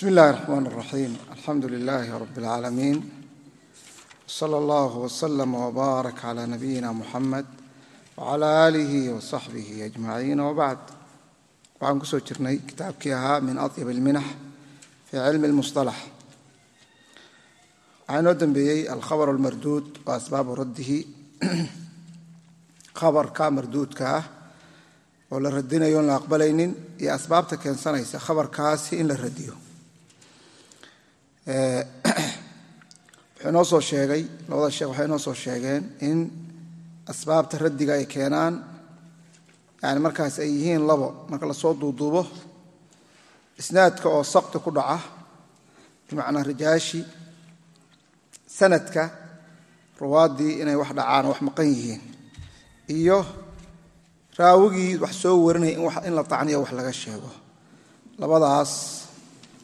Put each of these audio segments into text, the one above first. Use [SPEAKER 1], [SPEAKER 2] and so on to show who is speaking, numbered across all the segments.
[SPEAKER 1] bsmi اllahi الرحman الرaxيim alxamdu لilh rb العaalamiin wslى اllah wslm wbaarak عlى nabiyina muxamed wعlى alih wصaxbih أجmaciin wbacd waxaan kusoo jirnay kitaabkii ahaa min aطyb اlminax fi cilmi اlmusطalax waxaa inoo dembeeyey alkhabr اlmarduud wa asbaabu raddihi khabarka marduudka ah oo la radinayo on la aqbalaynin iyo asbaabta keensanaysa khabarkaasi in la radiyo wuxuu inoo soo sheegay labada sheekh waxay inoo soo sheegeen in asbaabta raddiga ay keenaan yani markaas ay yihiin labo marka la soo duuduubo isnaadka oo sakti ku dhaca bimacnaa rijaashi sanadka ruwaaddii inay wax dhacaan oo wax maqan yihiin iyo raawigii wax soo warinaya in la tacniyo wax laga sheego. Labadaas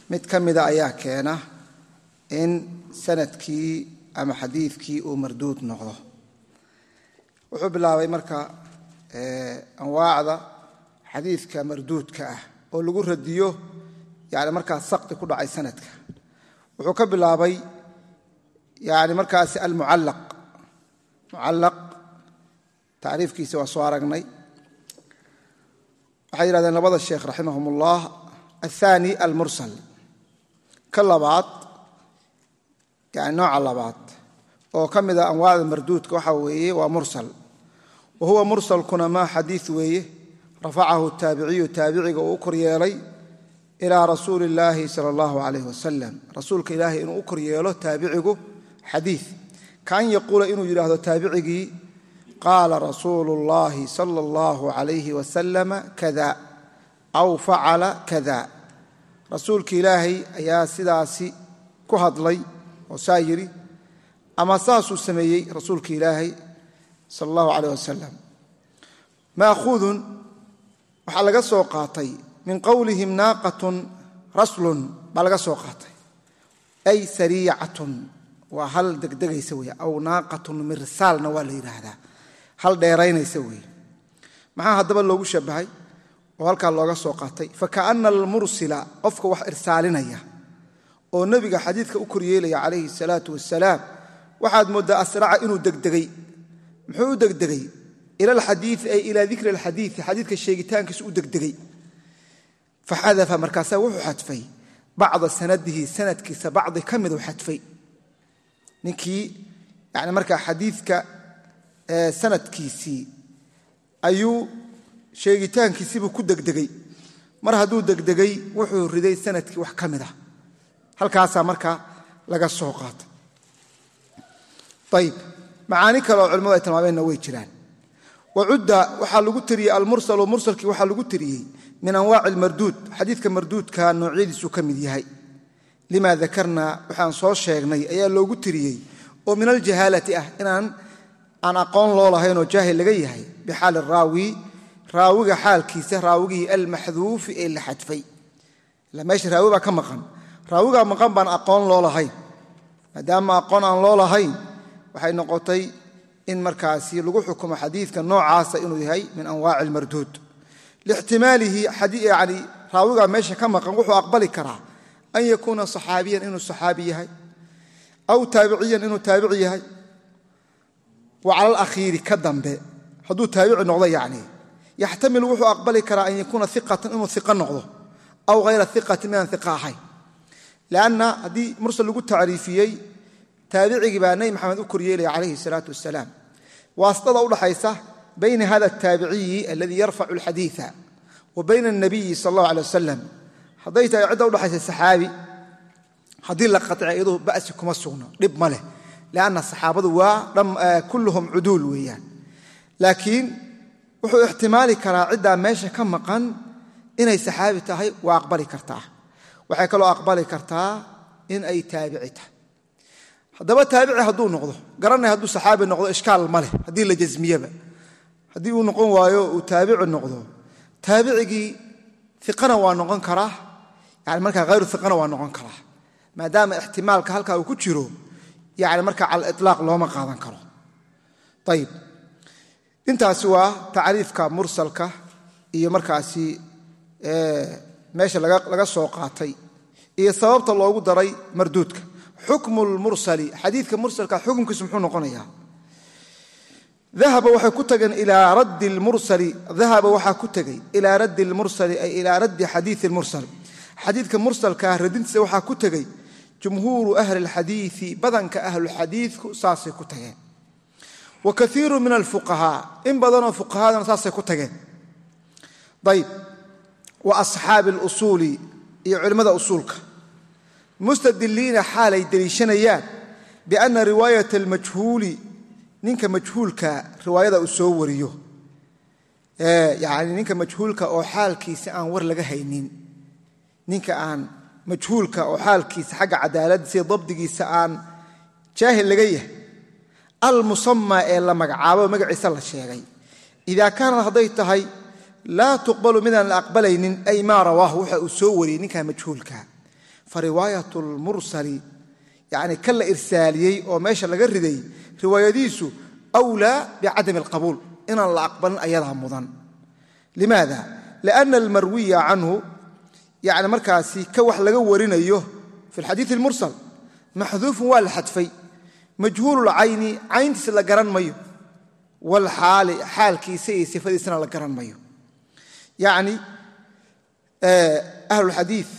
[SPEAKER 1] mid ka mida ayaa keena in sannadkii ama xadiidkii uu marduud noqdo. Wuxuu bilaabay marka anwaacda xadiidka marduudka ah oo lagu radiyo yani markaas sakti ku dhacay sanadka. Wuxuu ka bilaabay yani markaasi almucallaq. Mucallaq tacriifkiisa waa soo aragnay. Waxay yidhahdeen labada sheekh raximahum ullah aلthani almursal. Ka labaad nooca labaad oo ka mid mida anwaacda marduudka waxa weeye waa mursal. Wa huwa mursalkuna maa xadiid weeye rafacahu taabiciyu taabiciga uu u kor yeelay ilaa rasuuli illaahi sala allahu calayh wasalam rasuulka ilaahay inuu u kor yeelo taabicigu xadiid ka an yaquula inuu yidhaahdo taabicigii qaala rasuulu اllahi sala allahu calayhi wasalama kada aw facala kada rasuulka ilaahay ayaa sidaasi ku hadlay oo saa yidhi ama saasuu sameeyey rasuulka ilaahay sala allahu calayh wasalam maahuudun waxaa laga soo qaatay min qowlihim naaqatun raslun baa laga soo qaatay. Ay sariicatun waa hal degdegaysa wey aw naaqatun mirsaalna waa la yidhaahdaa hal dheeraynaysa weeye. Maxaa haddaba loogu shabahay oo halkaa looga soo qaatay. Fakaana almursila qofka wax irsaalinaya oo nebiga xadiidka u koryeelaya calayhi salaatu wasalaam waxaad mooddaa asraca inuu degdegay. Muxuu u degdegay? Ila alxadiii ay ilaa dikri alxadiii xadiidka sheegitaankiisu u degdegay. Faxadafa markaasaa wuxuu xadfay. Bacda sanadihi sanadkiisa bacdi ka miduu xadfay. Ninkii yani markaa xadiidka sanadkiisii ayuu sheegitaankiisiibuu ku degdegay. Mar hadduu degdegay wuxuu riday sannadkii wax ka mid ah halkaasaa marka laga soo qaatay ayib macaani kale oo culimmadu ay tilmaameenna way jiraan. Wacudda waxaa lagu tiriyey almursalu mursalkii waxaa lagu tiriyey min anwaaci almarduud xadiidka marduudka noocyadiisuu ka mid yahay. Lima dakarnaa waxaan soo sheegnay ayaa loogu tiriyey oo min aljahaalati ah inaan aan aqoon loo lahaynoo jaahil laga yahay bixaali raawi raawiga xaalkiisa raawigii almaxduufi ee la xadfay. Ila meesha raawi baa ka maqan raawigaa maqan baan aqoon loo lahayn. Maadaama aqoon aan loo lahayn waxay noqotay in markaasi lagu xukumo xadiidka noocaasa inuu yahay min anwaaci almarduud lixtimaalihi yani raawigaa meesha ka maqan wuxuu aqbali karaa an yakuuna saxaabiyan inuu saxaabi yahay aw taabiciyan inuu taabici yahay wa cala alakhiiri ka dambe. Hadduu taabici noqdo yacni yaxtamilu wuxuu aqbali karaa an yakuuna iqatan inuu iqa noqdo aw hayra iqatin midaan iqa ahayn lanna haddii mursal lagu tacriifiyey taabicigii baa nebi maxamed u koryeelaya calayhi salaatu wasalaam waastada udhaxaysa bayna hada ataabiciyi aladii yarfacu alxadiia wa bayna alnabiyi sal allahu alay wasalam hadday tahay cidda udhaxaysa saxaabi haddii la qaطica iyadu ba'si kuma sugno dhib ma leh lianna saxaabadu waa kulluhum cuduul weeyaan laakiin wuxuu ixtimaali karaa ciddaa meesha ka maqan inay saxaabi tahay waa aqbali kartaa waxay kaloo aqbali kartaa in ay taabici tahay. Haddaba taabici hadduu noqdo garanay hadduu saxaabi noqdo ishkaal ma leh haddii la jasmiyeba haddii uu noqon waayo uu taabici noqdo taabicigii iqana waa noqon karaa yani markaa hayru iqana waa noqon karaa. Maadaama ixtimaalka halkaa uu ku jiro yani markaa cala looma qaadan karo. Ayib intaasi waa tacriifka mursalka iyo markaasi meesha laga soo qaatay. Iyo sababta loogu daray marduudka. Xukmu lmursali xadiidka mursalka xukunkiisu muxuu noqonayaa. Ahaba waxay ku tageen ilaa raddi lmursali dahaba waxaa ku tegey ilaa raddi lmursali ay ilaa raddi xadiii lmursal xadiidka mursalkaa radintiisa waxaa ku tegey jumhuuru ahli lxadiii badanka ahlulxadiidku saasay ku tageen. Wa kaiiru min alfuqahaa in badanoo fuqahadana saasay ku tageen. Ayb wa asxaabi alusuuli iyo culimmada usuulka. Mustadiliina xaalay deliishanayaan bianna riwaayat almajhuuli ninka majhuulka riwaayada uu soo wariyo. Yani ninka majhuulka oo xaalkiisa aan war laga haynin. Ninka aan majhuulka oo xaalkiisa xagga cadaaladdiisa iyo dabdigiisa aan jaahil laga yahay. Almusamaa ee la magacaabo magaciisa la sheegay. Idaa kaanad hadday tahay laa tuqbalu midaan la aqbalaynin ay maa rawaahu waxa uu soo wariyey ninka majhuulka. Fa riwaayat lmursali yani ka la irsaaliyey oo meesha laga riday riwaayadiisu wlaa bicadami alqabuul inaan la aqbalin ayadaa mudan. Limaada? Lianna almarwiya canhu yani markaasi ka wax laga warinayo fi alxadiid almursal maxduufun waa la xadfay. Majhuululcayni cayntiisa la garan mayo. Walxaali xaalkiisa iyo sifadiisana la garan mayo yacni ahlulxadiid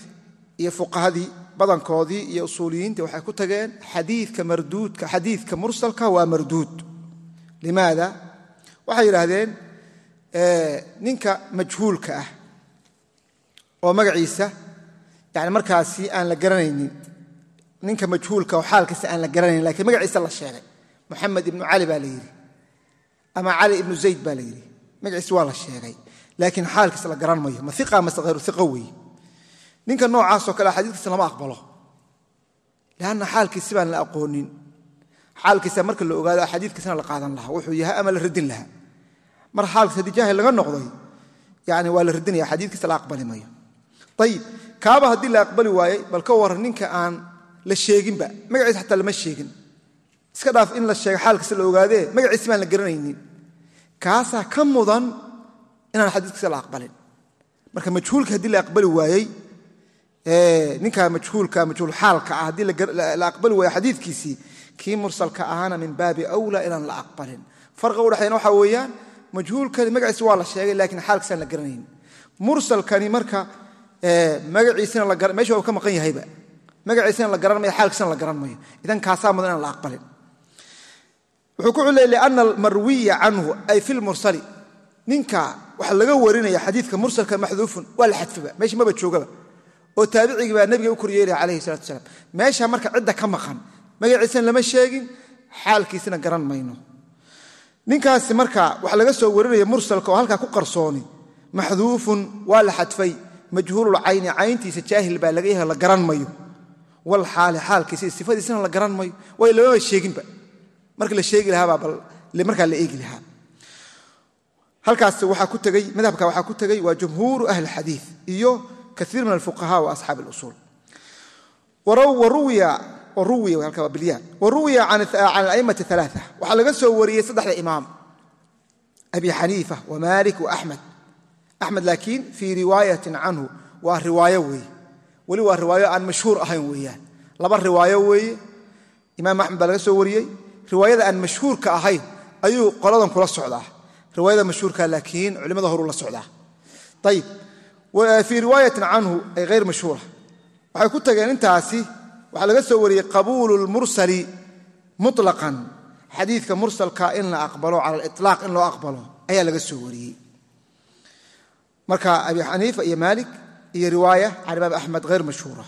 [SPEAKER 1] iyo fuqahadii badankoodii iyo usuuliyiintii waxay ku tageen xadiidka marduudka xadiidka mursalka waa marduud. Limaada? Waxay yidhaahdeen ninka majhuulka ah oo magaciisa yani markaasi aan la garanaynin ninka majhuulka oo xaalkiisa aan la garanaynin lakiin magaciisa la sheegay. Moxamed ibnu cali baa la yidhi ama cali ibnu zayd baa la yidhi magaciisa waa la sheegay laakiin xaalkiisa la garan mayo ma iqa mase hayru iqa weeye ninka noocaasoo kale xadiikiisa lama aqbalo. Lanna xaalkiisi baan la aqoonin. Xaalkiisa marka la ogaado xadiikiisana la qaadan lahaa. Wuxuu yahay ama la radin lahaa? Mar xaalkiis haddii jaahil laga noqday yani waa la radinaya xadiikiisa la aqbali mayo ayib kaaba haddii la aqbali waayey bal ka waran ninka aan la sheeginba magaciisa xataa lama sheegin. Iska dhaaf in la sheega xaalkiisa la ogaadee magaciisi baan la garanaynin. Kaasaa ka mudan inaan xadiiskiisa la aqbalin. Marka majhuulka haddii la aqbali waayey ninka majhuulka majhuulxaalka ah haddii la aqbali waayo xadiikiisii kii mursalka ahaana min baabi wlaa inaan la aqbalin. Farqa udhexeeyna waxaa weeyaan majhuulkani magaciisa waa la sheegay lakiin xaalkiisaan la garanayn. Mursalkani marka magaciisina meesha waa ka maqan yahayba. Magaciisana la garan mayo xaalkiisana la garan mayo idan kaasaa mudan inaan la aqbalin. Wuxuu ku culeyay liana almarwiya canhu ay fi lmursali ninka waxa laga warinaya xadiidka mursalka maxduufun waa la xadfaba meesha maba joogaba oo taabicigii baa nabiga u koryeelaya calayhi salatu wasalaam. Meesha marka cidda ka maqan magaciisana lama sheegin xaalkiisina garan mayno. Ninkaasi marka waxa laga soo warinaya mursalka oo halkaa ku qarsooni maxduufun waa la xadfay majhuululcayni cayntiisa jaahil baa laga yahay la garan mayo. Wal xaalkiisa iyo la garan mayo. Waayo lamama sheeginba. Marka la sheegi lahaabaa bal markaa la eegi lahaa halkaas waxaa ku tegey madhabka waxaa ku tegey waa jumhuuru ahli xadiid iyo kaiir min alfuqaha wa asxaabi اlusuul waruwiya can a'immati aaaa waxaa laga soo wariyey saddexda imaam abi xaniifa wamalik waaxmed axmed laakiin fii riwaayatin canhu waa riwaayo weeye weli waa riwaayo aan mashhuur ahayn weeyaan. Laba riwaayo weeye imaam axmed baa laga soo wariyey. Riwaayada aan mashhuurka ahayn ayuu qoladan kula socdaa riwaayada mashhuurka laakiin culimada horuu la socdaa. Ayib fii riwaayatin canhu ay hayr mashhuura. Waxay ku tageen intaasi waxaa laga soo wariyey qabuulu lmursali muطlaqan xadiidka mursalka in la aqbalo cala aliطlaaq in loo aqbalo ayaa laga soo wariyey. Marka abi xaniifa iyo maalik iyo riwaaya can imaam axmed hayr mashhuura.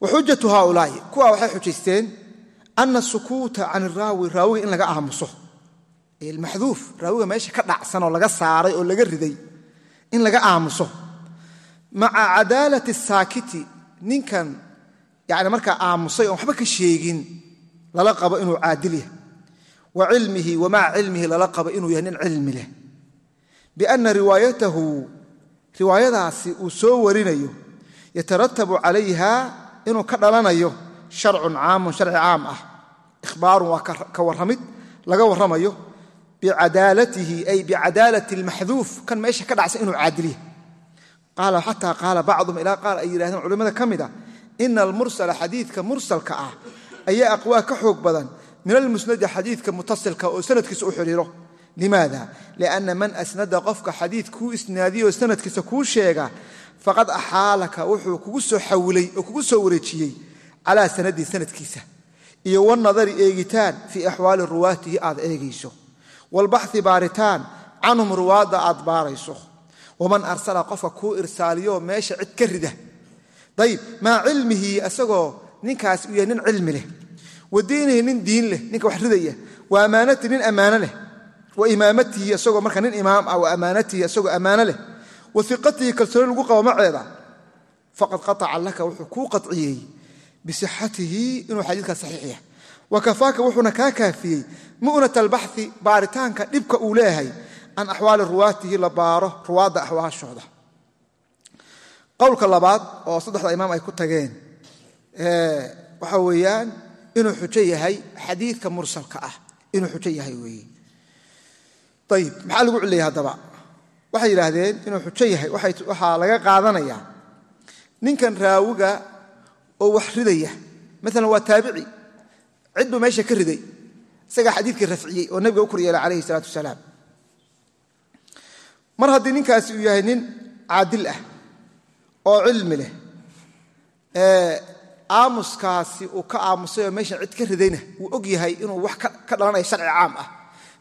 [SPEAKER 1] Wa xujatu haulaai kuwa waxay xujaysteen ana sukuuta can iraawi raawiga in laga aamuso maxduuf raawiga meesha ka dhacsan oo laga saaray oo laga riday in laga aamuso. Maca cadaalati saakiti ninkan yani markaa aamusay oon waxba ka sheegin lala qabo inuu caadil yahay. Wa cilmihi wa maca cilmihi lala qabo inuu yahay nin cilmi leh. Bianna riwaayatahu riwaayadaasi uu soo warinayo yataratabu calayha inuu ka dhalanayo sharcun caamun sharci caam ah. Ikhbaarun waa ka laga warramayo bicadaalatihi ay bicadaalati almaxduuf kan meesha ka dhacsan inuu caadil yahay xataa qaala bacdum ilaa qaar ay yidhahdeen culimmada ka mid a ina almursala xadiidka mursalka ah ayaa aqwaa ka xoog badan. Min almusnadi xadiidka mutasilka oo sanadkiisa u xidhiiro limaada? Lianna man asnada qofka xadiid kuu isnaadiyo oo sanadkiisa kuu sheega faqad axaalaka wuxuu kugu soo xawilay oo kugu soo wareejiyey calaa sanadii sanadkiisa. Iyo wanadari eegitaan fii axwaali ruwaatihi aad eegayso walbaxi baaritaan canhum ruwaadda aad baarayso waman arsala qofka kuu irsaaliyo meesha cid ka rida ayib maa cilmihi asagoo ninkaas uu yahay nin cilmi leh wa diinihi nin diin leh ninka wax ridaya wa ammaanatihi nin ammaano leh wa imaamatihi isagoo marka nin imaam ah wa ammaanatihi isagoo ammaano leh wa iqatihi kalsooni lagu qabo maceeda faqad qataca laka wuxuu kuu qaciyey bisixatihi inuu xadiidkaa saxiix yahay wa kafaaka wuxuuna kaa kaafiyey mu'nat albaxi baaritaanka dhibka uu leeyahay can axwaali ruwaatihi la baaro ruwaadda axwaashooda. Qowlka labaad oo saddexda imaam ay ku tageen waxa weeyaan inuu xujo yahay xadiidka mursalka ah. Inuu xujo yahay weeye. Ayib maxaa lagu waxay yidhaahdeen inuu xujo yahay waxaa laga qaadanayaa ninkan raawiga oo wax ridaya maalan waa taabici cid buu meesha ka riday isagaa xadiidkii rafciyey oo nebiga u koryeelay calayhi isalaatu wasalaam. Mar haddii ninkaasi uu yahay nin caadil ah oo cilmi leh aamuskaasi uu ka aamusay oo meeshan cid ka ridayna wuu og yahay inuu wax ka dhalanaya sharci caam ah.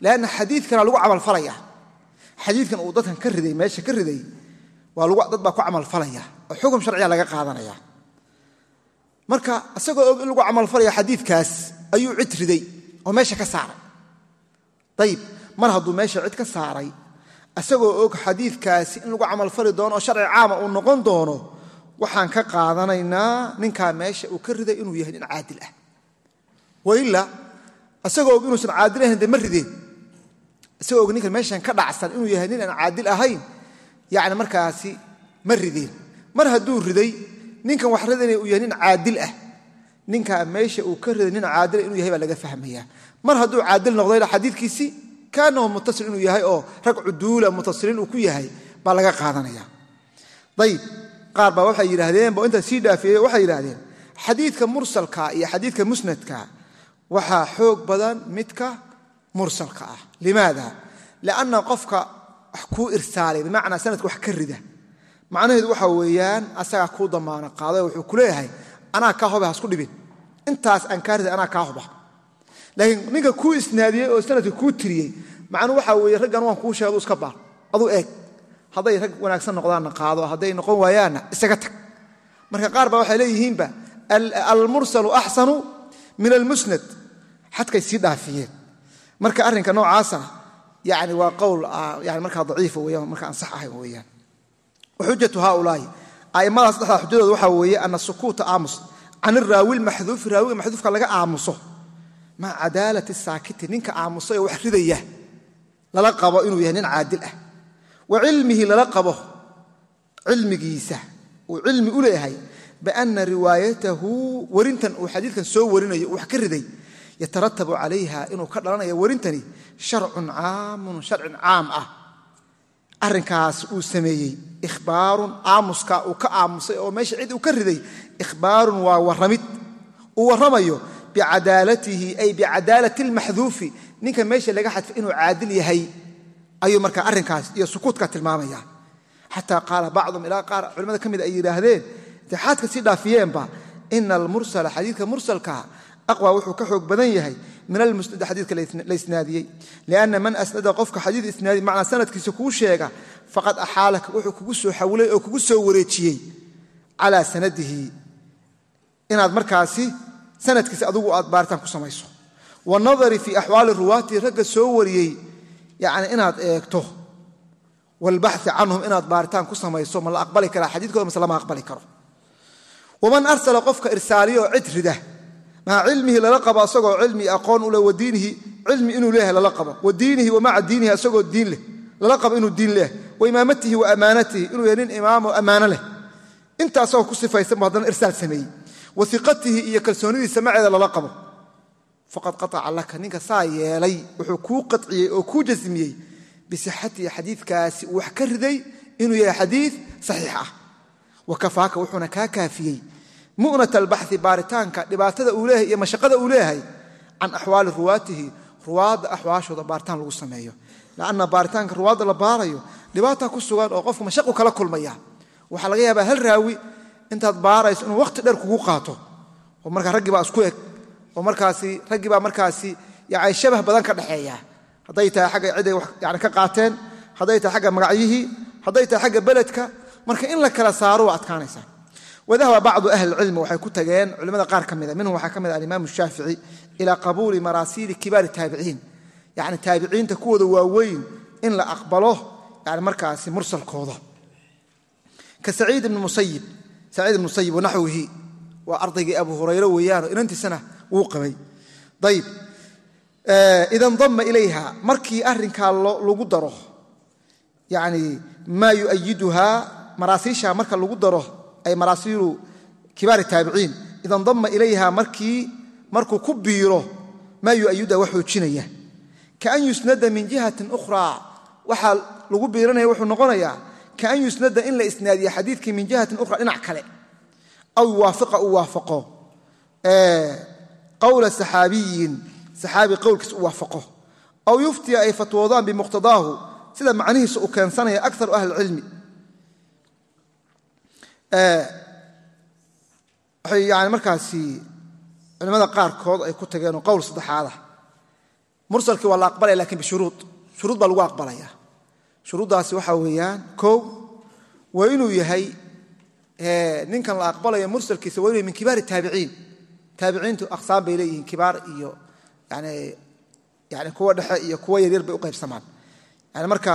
[SPEAKER 1] Leanna xadiidkana lagu camalfalaya xadiidkan uu dadkan ka riday meesha ka riday dad baa ku camalfalaya oo xukun sharciya laga qaadanaya. Marka isagoo og in lagu camalfalaya xadiidkaas ayuu cid riday oo meesha ka saaray. Ayib mar hadduu meesha cid ka saaray isagoo og xadiidkaasi in lagu camalfali doono oo sharci caama uu noqon doono waxaan ka qaadanaynaa ninkaa meesha uu ka riday inuu yahay nin caadil ah. Waila isagoo og inuusan caadil ahayn de ma rideen. Isagoo og ninkan meeshan ka dhacsan inuu yahay nin aan caadil ahayn yani markaasi ma rideen. Mar hadduu riday ninkan wax ridana uu yahay nin caadil ah ninkaa meesha uu ka riday nin caadila inuu yahay baa laga fahmaya mar hadduu caadil noqdayna xadiidkiisii kaanahu mutasil inuu yahay oo rag cuduula mutasiliin uu ku yahay baa laga qaadanaya. Ayib qaar baa waxay yidhaahdeen bo intaa sii dhaafeeye waxay yidhahdeen xadiidka mursalka iyo xadiidka musnadka waxaa xoog badan midka mursalka ah. Limaada? Lianna qofka wax kuu irsaalay bimacnaa sanadka wax ka rida. Macnaheedu waxa weeyaan asagaa kuu damaano qaado wuxuu ku anaa kaa hoba hasku dhibin. Intaas aan kaa rida anaa kaa hoba laakiin ninka kuu isnaadiyey oo sanadka kuu tiriyey macnuu waxaa weeye raggan waan kuu sheegadu iska baar. Aduu eeg. Hadday rag wanaagsan noqdaanna qaado hadday noqon waayaanna isaga tag. Marka qaar baa waxay leeyihiinba almursalu axsanu min almusnad. Xadkay sii dhaafiyeen. Marka arrinka noocaasana yani waa qowl yani markaa daciifa weyan marka aan sax ahayn weeyaan. Waxujatu haaulaai a'immadaas dhexdaa xujadooda waxaa weeye ana sukuuta aamus can iraawi lmaxduufi raawiga maxduufka laga aamuso. Maca cadaalati saakiti ninka aamusay oo wax ridaya lala qabo inuu yahay nin caadil ah. Wa cilmihi lala qabo cilmigiisa uu cilmi u leeyahay bianna riwaayatahu warintan uu xadiidkan soo warinayo uu wax ka riday yataratabu calayha inuu ka dhalanayo warintani sharcun caamun sharcin caam ah arrinkaas uu sameeyey ikhbaarun aamuska uu ka aamusay oo meesha cid uu ka riday ikhbaarun waa warramid. Uu warramayo bicadaalatihi ay bicadaalati almaxduufi. Ninka meesha laga xadfay inuu caadil yahay ayuu markaa arrinkaas iyo sukuudka tilmaamaya xataa qaala bacdum ilaa qaar culimmada ka mid ay yidhaahdeen intixaadka sii dhaafiyeenba ina almursala xadiidka mursalka aqwa wuxuu ka xoog badan yahay min almusnad xadiidka la isnaadiyey lianna man asnada qofka xadiid isnaadiy macnaa sanadkiisa kuu sheega faqad axaalaka wuxuu kugu soo xawilay oo kugu soo wareejiyey calaa sanadihi inaad markaasi sanadkiisa adugu aad baaritaan ku samayso wanadari fii axwaali ruwaatihi ragga soo wariyey yani inaad eegto walbaxi canhum inaad baaritaan ku samayso ma la aqbali karaa xadiidkooda mase lama aqbali karo waman arsala maca cilmihi lala qabo asagoo cilmi aqoon ule wadiinihi cilmi inuu leeyahay lala qabo. Wa diinihi wa maca diinihi asagoo diin leh. Lala qabo inuu diin leeyahay. Wa imaamatihi wa ammaanatihi inuu yahay nin imaamoo ammaano leh. Inta asagoo ku sifaysan bu haddana irsaal sameeyey. Wa iqatihi iyo kalsoonidiisa maceeda lala qabo. Faqad qataca laka ninka saa yeelay wuxuu kuu qaciyey oo kuu jasmiyey bisixatihi xadiidkaasi uu wax ka riday inuu yahay xadiid saxiix ah. Wa kafaaka wuxuuna kaa kaafiyey mu'nat albaxi baaritaanka dhibaatada uu leeyahay iyo mashaqada uu leeyahay can axwaali ruwaatihi ruwaadda axwaashooda baaritaan lagu sameeyo. Lanna baaritaanka ruwaadda la baarayo dhibaata ku sugan oo qofku mashaqu kala kulmaya. Waxaa laga yaabaa hal raawi intaad baarayso inuu waqti dheer kugu qaato oo markaa raggii baa isku eg oo markaasi raggii baa markaasi yani shabah badan ka dhexeeya hadday tahay xagga ciday yani ka xagga magacyihii marka in la kala saaro waa wadahaba bacdu ahli cilmi waxay ku tageen culimmada qaar ka mida minhum waxaa ka mid alimaam shaafici ilaa qabuuli maraasiili kibaari taabiciin yani taabiciinta kuwooda waaweyn in la aqbalo yani markaasi mursalkooda ka saciid ibni musayib saciid ibn musayib wanaxwihi waa ardaygii abu hurayre weeyaanoo inantiisana wuu qabay ayib ida ndama ilayha markii arrinkaa lagu daro yani maa yuayiduhaa maraasiisha marka lagu daro ay maraasiilu kibaari taabiciin. Ida ndama ilayha markuu ku biiro maa yuayiduha wax xoojinaya. Kaan yusnada min jihatin ukhraa waxaa lagu biiranaya wuxuu noqonayaa kaan yusnada in la isnaadiya xadiidkii min jihatin ukhra dhinac kale. Aw yuwaafiqa uu waafaqo. Qowla saxaabiyin saxaabi qowlkiis u waafaqo. Aw yuftiya ay fatwoodaan bimuqtadaahu sida macnihiisa uu keensanaya akaru ahli cilmi waxay yani markaasi culimmada qaarkood ay ku tageenoo qowl saddexaadah mursalkii waa la aqbalaya laakiin bishuruud. Shuruud baa lagu aqbalaya. Shuruuddaasi waxaa weeyaan kow waa inuu yahay ninkan la aqbalayo mursalkiisa waa inuu min kibaari taabiciin taabiciintu aqsaam bay leeyihiin kibaar iyo yani kuwa dhexe iyo kuwa yaryar bay u qaybsamaan. Yani marka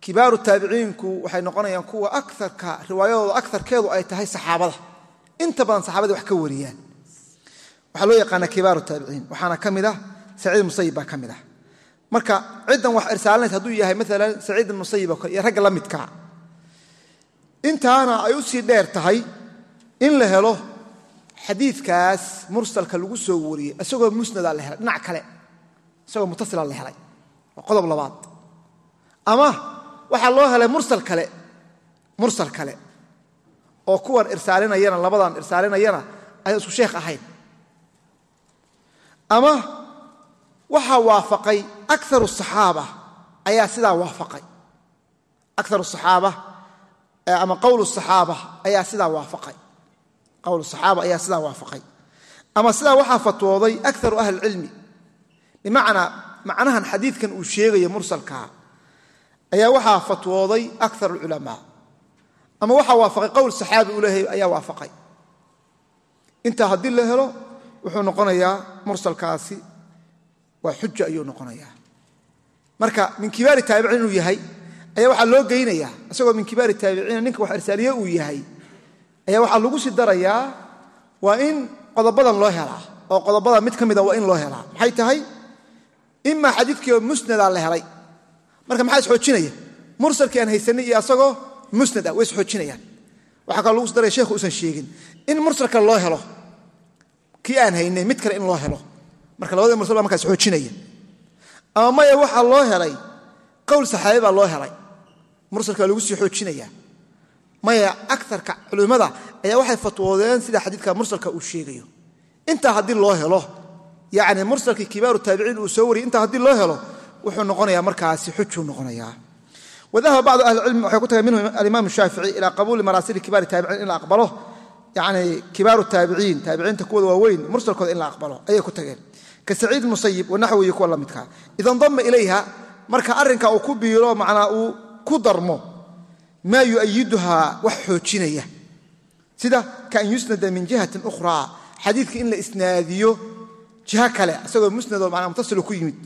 [SPEAKER 1] kibaaru taabiciinku waxay noqonayaan kuwa aarka riwaayadooda akarkeedu ay tahay saxaabada. Inta badan saxaabada wax ka wariyaan. Waxaa loo yaqaana kibaaru taabiciin waxaana ka mid ah saciid musayib baa ka mid ah. Marka ciddan wax irsaalinaysa hadduu yahay maalan saciid musayib oo kale iyo ragga la midkaa intaana ay u dheer tahay in la helo xadiidkaas mursalka lagu soo wariyey isagoo musnada la helay dhinac kale isagoo mutasila la helay waa qodob labaad. Ama waxaa loo helay mursal kale oo kuwan irsaalinayana labadan irsaalinayana ay isku sheekh ahayn ama waxaa waafaqay akaru saxaaba ayaa sidaa waafaqay. Akaru saxaaba ama qowl saxaaba ayaa sidaa waafaqay. Qowl saxaaba ayaa sidaa waafaqay. Ama sidaa waxaa fatwooday akaru ahli cilmi bimacnaa macnahan xadiidkan uu sheegaya mursalkaa ayaa waxaa fatwooday akar culamaa ama waxaa waafaqay qowl saxaabi uu leeyahay ayaa waafaqay. Intaa haddii la helo wuxuu noqonayaa mursalkaasi. Waa xuja ayuu noqonayaa. Marka min kibaari taabiciin inuu yahay ayaa waxaa loo geynayaa isagoo min kibaari taabiciina ninka wax irsaaliye uu yahay ayaa waxaa lagu sii darayaa waa in qodobadan loo helaa oo qodobada mid ka mida waa in loo helaa maxay tahay? Imaa xadiidkiioo musnada la helay marka maxaa isxoojinaya mursalkii aan haysanay iyo asagoo musnad ah way isxoojinayaan waxaa kaloo lagu sii daraya sheekhu usan sheegin in mursal kale loo helo. Kii aan haynay mid kale in loo helo. Marka labada mursal baa markaa isxoojinaya ama maya waxaa loo helay qowl saxaabi baa loo helay. Mursalka lagu sii xoojinaya. Maya akarka culimmada ayaa waxay fatwoodeen sida xadiidka mursalka uu sheegayo. Intaa haddii loo helo yani mursalkii kibaaru taabiciin uu soo wariyay intaa haddii loo helo wuxuu noqonaya markaasi xujuu noqonaya wadahaba bacdu ahli cilmi waxay ku tagay minhu alimaam shaafici ilaa qabuuli maraasili kibaari taabiciin in la aqbalo. Yani kibaaru taabiciin taabiciinta kuwooda waaweyn mursalkooda in la aqbalo ayay ku tageen. Ka saciid musayib wanaxwiyi kuwa la midkaa ida ndama ilayha marka arrinka uu ku biiro macnaa uu ku darmo maa yuayiduhaa wax xoojinaya. Sida kaan yusnada min jihatin ukhraa xadiidka in la isnaadiyo jiha kale isagoo musnadoo manaa mutasilo ku yimid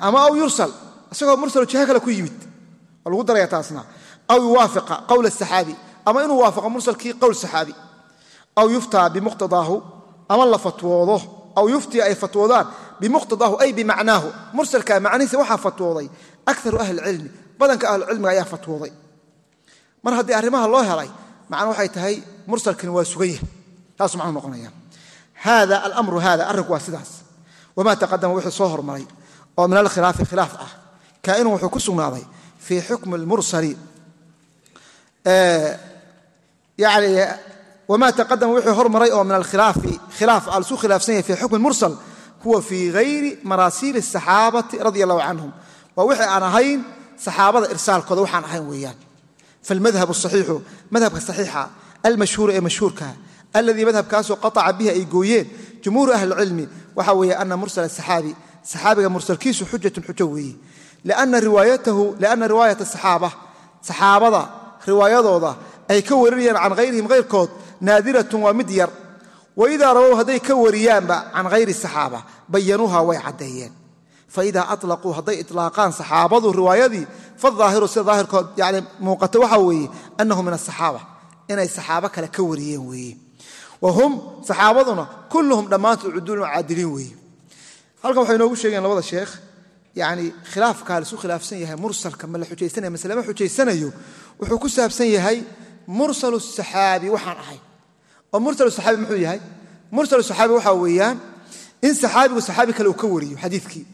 [SPEAKER 1] ama aw yursal isagoo mursalo jiha kale ku yimid waa lagu daraya taasna aw yuwaafiqa qowl asaxaabi ama inuu waafaqo mursalkii qowl saxaabi aw yuftaa bimuqtadaahu ama la fatwoodo aw yuftia ay fatwoodaan bimuqtadaahu ay bimacnaahu mursalka macnihiisa waxaa fatwooday akaru ahli cilmi badanka ahlucilmiga ayaa fatwooday. Mar haddii arrimaha loo helay macna waxay tahay mursalkani waa sugan yahay taasuu macnuu noqonaya. Hada alamru hada arrinku waa sidaas. Wamaa taqadama wixii soo hormaray oo min alkhilaafi khilaaf ah. Kaa'inun wuxuu ku sugnaaday fii xukmi lmursali wamaa taqadama wixii hormaray oo min alkhilaafi khilaaf aa lasu khilaafsan yahay fi xukmi mursal huwa fii hayri maraasiili asaxaabati radia allahu canhum. Waa wixii aan ahayn saxaabada irsaalkooda waxaan ahayn weeyaan. Falmadhab axiixu madhabka saxiixa almashhuuru ee mashhuurka aladii madhabkaasoo qaaca bihi ay gooyeen jumhuuru ahli cilmi waxa weeye ana mursal saxaabi saxaabiga mursalkiisu xujatun xujo weeye lianna riwaayat asaxaaba saxaabada riwaayadooda ay ka warinayaan can hayrihim hayrkood naadiratun waa mid yar. Waidaa rawow hadday ka wariyaanba can hayri saxaaba bayanuuha way caddeeyeen. Faidaa aطlaquu hadday iطlaaqaan saxaabadu riwaayadii faaahiru sida daahirkood yani muuqata waxa weeye annahu min asaxaaba inay saxaabo kale ka wariyeen weeye wa hum saxaabaduna kulluhum dhammaantood cuduulun caadiliin weeye halkan waxay inoogu sheegeen labada sheekh yani khilaafkaa laisu khilaafsan yahay mursalka ma la xujaysanaya mase lama xujaysanayo wuxuu ku saabsan yahay mursal saxaabi waxaan ahay. Oo mursal saxaabi muxuu yahay? Mursal saxaabi waxaa weeyaan in saxaabigu saxaabi kale uu ka wariyo xadiidkii.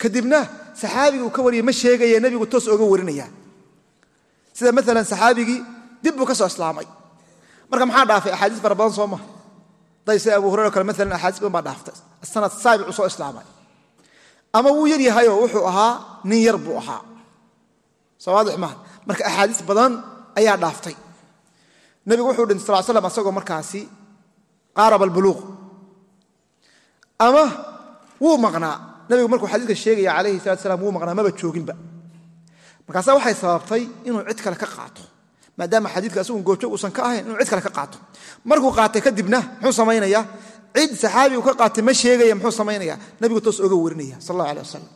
[SPEAKER 1] Kadibna saxaabiga uu ka wariya ma sheegaya nebigu toos oga warinaya sida maalan saxaabigii dib buu ka soo islaamay. Marka maxaa dhaafay? Axaadiis fara badan soo maha day sida abu hurera o kale maalan axaadiis badan baa dhaaftay sanad saabicu soo islaamay. Ama wuu yar yahayoo wuxuu ahaa nin yar buu ahaa. Soo waadix maaha marka axaadiis badan ayaa dhaaftay. Nebigu wuxuu dhintay sal slam asagoo markaasi qaaraba albuluuq ama wuu maqnaa. Nebigu markuu xadiiska sheegaya calayhi salatu slam wuu maqnaa maba jooginba. Markaasa waxay sababtay inuu cid kale ka qaato. Maadaama xadiidka asagun goobjoog uusan ka ahayn inuu cid kale ka qaato. Markuu qaatay kadibna muxuu samaynayaa cid saxaabigu ka qaatay ma sheegaya muxuu samaynaya nebigu toos oga warinaya sal allah aleh wasalam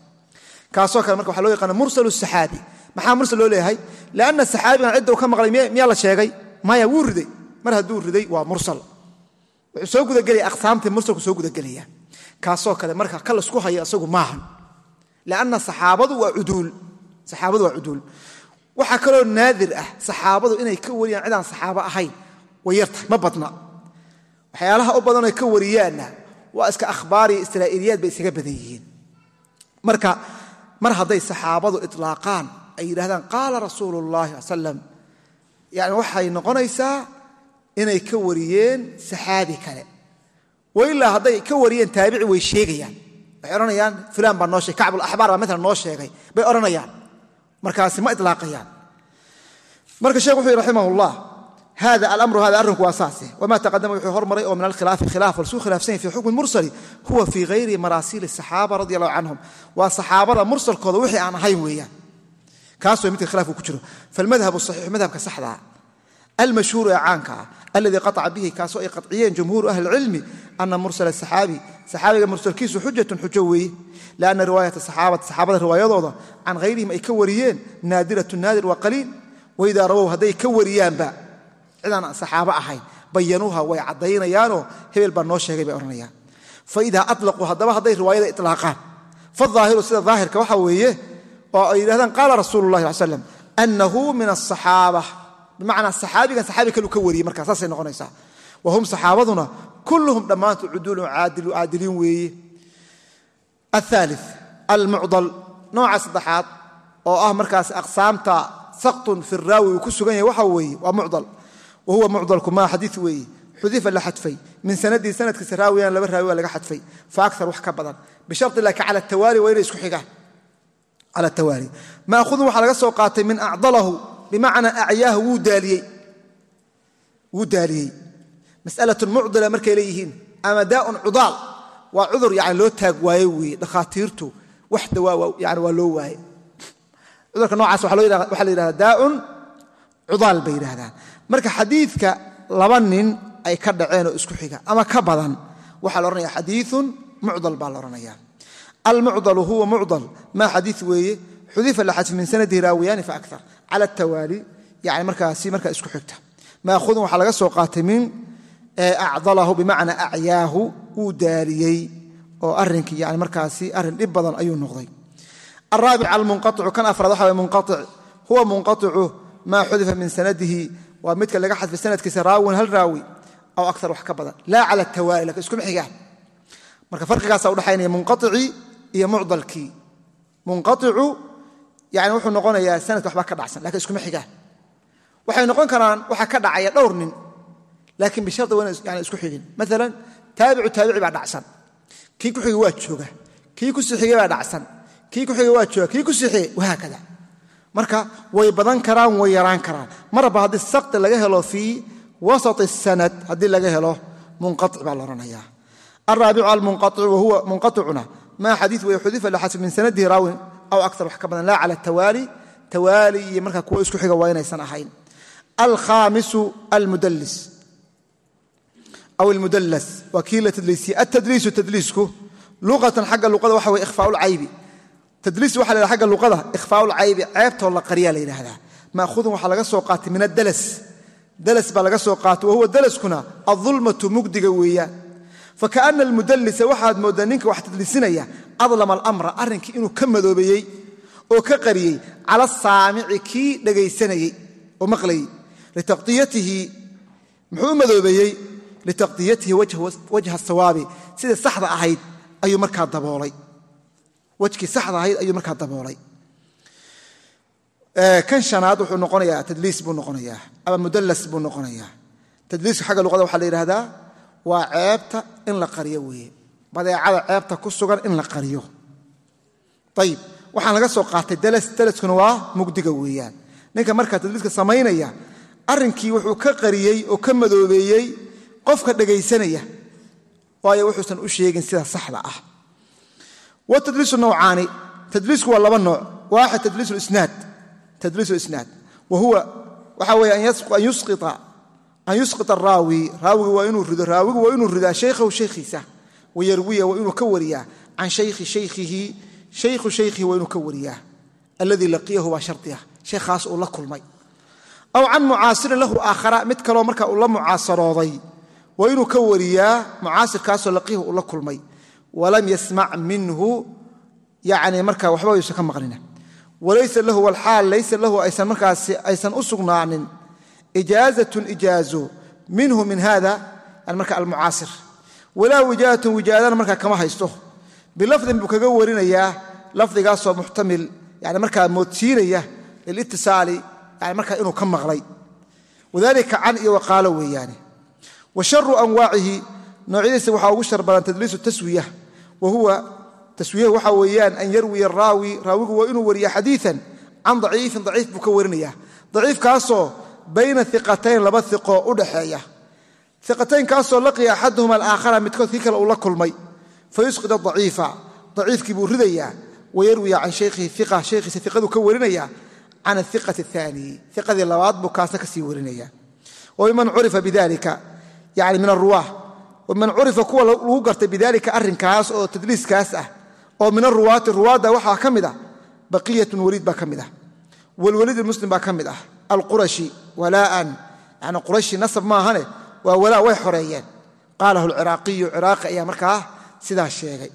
[SPEAKER 1] kaasoo kale marka waxa loo yaqaana mursal saxaabi. Maxaa mursal loo leeyahay? Lianna saxaabigan cidda uu ka maqlay miyaa la sheegay? Maya wuu riday. Mar hadduu riday waa mursal. Wuxuu soo gudagelaya aqsaamtii mursalku soo gudagelaya. Kaasoo kale marka ka lasku hayo isagu maahan lianna saxaabadu waa cuduul. Saxaabadu waa cuduul. Waxaa kaloo naadir ah saxaabadu inay ka wariyaan cidaan saxaabo ahayn way yartahay ma badna waxyaalaha u badanoo ka wariyaanna waa iska akhbaariyo israa'iiliyaad bay isaga badan yihiin. Marka mar hadday saxaabadu itlaaqaan ay yidhahdaan qaala rasuulu llahi salam yani waxay noqonaysaa inay ka wariyeen saxaabi kale. Wailaa hadday ka wariyeen taabici way sheegayaan. Waxay odhanayaan fulaan baa noo sheegay kacbulaxbaar baa maalan noo sheegay. Bay odhanayaan. Markaasi ma ilaaqayaan marka sheekh wuxuu yhi raximah llah hada alamru hada arrinku waa saase wma taqadama wuxuu hormaray oo min alkhilaafi khilaaf lasuu khilaafsanya fi xukmi mursali huwa fii hayri maraasiili saxaaba radi allahu canhum waa saxaabada mursalkooda wixii aan ahayn weeyaan kaas midka khilafku ku jiro falmadhabu saxiixu madhabka saxdaa almashhuuru ee caanka ah aladii qaطca bihi kaasoo ay qaciyeen jumhuuru ahli cilmi ana mursala saxaabi saxaabiga mursalkiisu xujatun xujo weeye lianna riwaayata saxaabati saxaabada riwaayadooda can hayrihim ay ka wariyeen naadiratun naadir waa qaliil waidaa rawow hadday ka wariyaanba cidaan saxaabo ahayn bayanuuha way caddaynayaanoo hebel baa noo sheegay bay odhanayaan faidaa alaquu haddaba hadday riwaayada ilaaqaan faaahiru sida daahirka waxa weeye oo ay yidhahdaan qaala rasuulu lahi slam annahu min asaxaaba bimacnaa saxaabigan saxaabi kalu ka wariyey markaa saasay noqonaysaa. Wahum saxaabaduna kulluhum dhammaantu cuduulun caadilu caadiliin weeye. Aali almucdal nooca saddexaad oo ah markaas aqsaamta saktun firaawi uu ku sugan yahay waxa weeye waa mucdal wa huwa mucdalku maa xadii weeye xudifa la xadfay min sanadii sanadkiisa raawiyaan laba raawi waa laga xadfay fa akar wax ka badan bishari laakin cala tawaali waa inay isku xigaan cala tawaali maahudun waxaa laga soo qaatay min acdalahu bimacnaa acyaahu wuu daaliyey mas'alatun mucdila markay leeyihiin ama daaun cudaal waa cudur yani loo taag waaye weeye dhakhaatiirtu wax dawaa yani waa loo waaye cudurka noocaas marka xadiidka laba nin ay ka dhaceen oo isku xiga ama ka badan waxaa la odhanaya xadiiun mucdal baa la odhanaya almucdalu huwa mucdal. Maa xadii weeye? Xudifa la xadfi min sanadihi raawiyaani fa akar cala tawaali yani markaasi markaa isku xigta. Maahudun waxaa laga soo qaatay min acdalahu bimacnaa acyaahu wuu daaliyey oo arrinkii yani markaasi arrin dhib badan ayuu noqday. Araabic almunqaicu kan afraad waxa munqaic huwa munqaicu maa xudifa min sanadihi waa midka laga xadfay sanadkiisa raawin hal raawi aw akar wax ka badan. Laa cala tawaali laakiin iskuma xigaan marka farqigaasa udhexaynaya munqaicii iyo mucdalkii. Munqaicu yani wuxuu noqonayaa sanadka waxbaa ka dhacsan laakiin iskuma xigaan waxay noqon karaan waxaa ka dhacaya dhowr nin laakiin bishari waa ina isku xigin. Maalan taabicu taabici baa dhacsan. Kii ku xigay waa jooga. Kii ku sixigay baa dhacsan. Kii ku xigay waa jooga. Kii ku sixigay wahaakada marka way badan karaan way yaraan karaan. Marba haddii sakti laga helo fii wasat sanad haddii laga helo munqaic baa laodhanaya alraabicu almunqaicu wahuwa munqaicuna maa xadii way xudifa laxasb min sanadihi raawin aw akar wax ka badan. Laa cala tawaali tawaali iyo marka kuwa isku xiga waa inaysan ahayn. Alkhaamisu almudallis. Aw almudallas. Waa kii tadliisku luqatan xagga luqada waxa weye ikhfaau lcaybi tadliis waxa la yhaha agga luqada ikhfaau lcaybi ceebtoo la qariyaa la yidhaahdaa ma'huudun waxaa laga soo qaatay min adalas dalas baa laga soo qaatay wahuwa dalaskuna adulmatu mugdiga weeyaan fakaana almudallisa waxaad mooddaa ninka wax tadliisinaya adlama alamra arrinkii inuu ka madoobeeyey oo ka qariyey cala asaamici kii dhegaysanayey oo maqlayey. Litaqiyatihi muxuu u madoobeeyey litaqdiyatihi wajha sawaabi sida saxda ahayd ayuu markaa daboolay wajkii saxda ahayd ayuu markaa daboolay kan shanaad wuxuu noqonayaa tadliis buu noqonayaa ama mudallas buu noqonayaa. Tadliiska xagga luqada waxaa la yidhahdaa waa ceebta in la qariyo weeye. Badeecada ceebta ku sugan in la qariyo. Ayib waxaan laga soo qaatay dalas dalaskuna waa mugdiga weeyaan. Ninka markaa tadliiska samaynaya arrinkii wuxuu ka qariyey oo ka madoobeeyey qofka dhegaysanaya waayo wuxuusan u sheegin sida saxda ah watadliisu nawcaani. Tadliisku waa laba nooc. Waaxid tadliis isnaad. Wa huwa waxa weeye an yusqita araawi raawigu waa inuu rido raawigu waa inuu ridaa shaykhahu shaykhiisa. Wayarwiya waa inuu ka wariyaa. Can shaykhi shaykhihi shaykhu shaykhihi waa inuu ka wariyaa. Alladii laqiyahu waa shardiah shaykhaas uu la kulmay. Aw can mucaasirin lahu aakhara mid kaloo marka uu la mucaasarooday waa inuu ka wariyaa mucaasirkaasoo laqiyahu uu kulmay walam yasmac minhu yani marka waxba yuusan ka maqlina walaysa lahu walaal laysa lahu aysan markaasi aysan u sugnaanin. Ijaazatun ijaazo minhu min hada marka almucaasir. Walaa wijaazatun wijaadana markaa kama haysto. Bilafdin buu kaga warinayaa lafdigaasoo muxtamil yani markaa moodsiinaya lilitisaali yani markaa inuu ka maqlay. Wadalika can iyo waqaalo weeyaane wa anwaacihi noocyadiisa waxaa ugu shar badan tadliisu taswiya wa huwa taswiyahu waxa weeyaan an yarwiya araawi raawigu waa inuu wariya xadiian can daciifin daciif buu ka warinaya daciifkaasoo bayna iqatayn laba iqoo u dhaxeeya. Iqataynkaasoo laqiya axaduhuma alaakhara midkood kii kale uu la kulmay. Fayusqid adaciifa daciifkii buu ridayaa. Wayarwiya can shaykhihi iqa shaykhiisa iqaduu ka warinaya can aiqati aani iqadii labaad buu kaasa ka sii warinaya wabiman curifa bidalika yani wabiman curifa kuwa lagu gartay bidalika arrinkaas oo tadliiskaas ah oo min aruwaati ruwaadda waxaa ka mid ah baqiyatun weliid baa ka mid ah walwaliid muslim baa ka mid ah alqurashi walaaan yani qurashi nasab maahane waa walaa way xoreeyeen. Qaalahu alciraaqiyu ciraaqi ayaa markaa sidaa sheegay.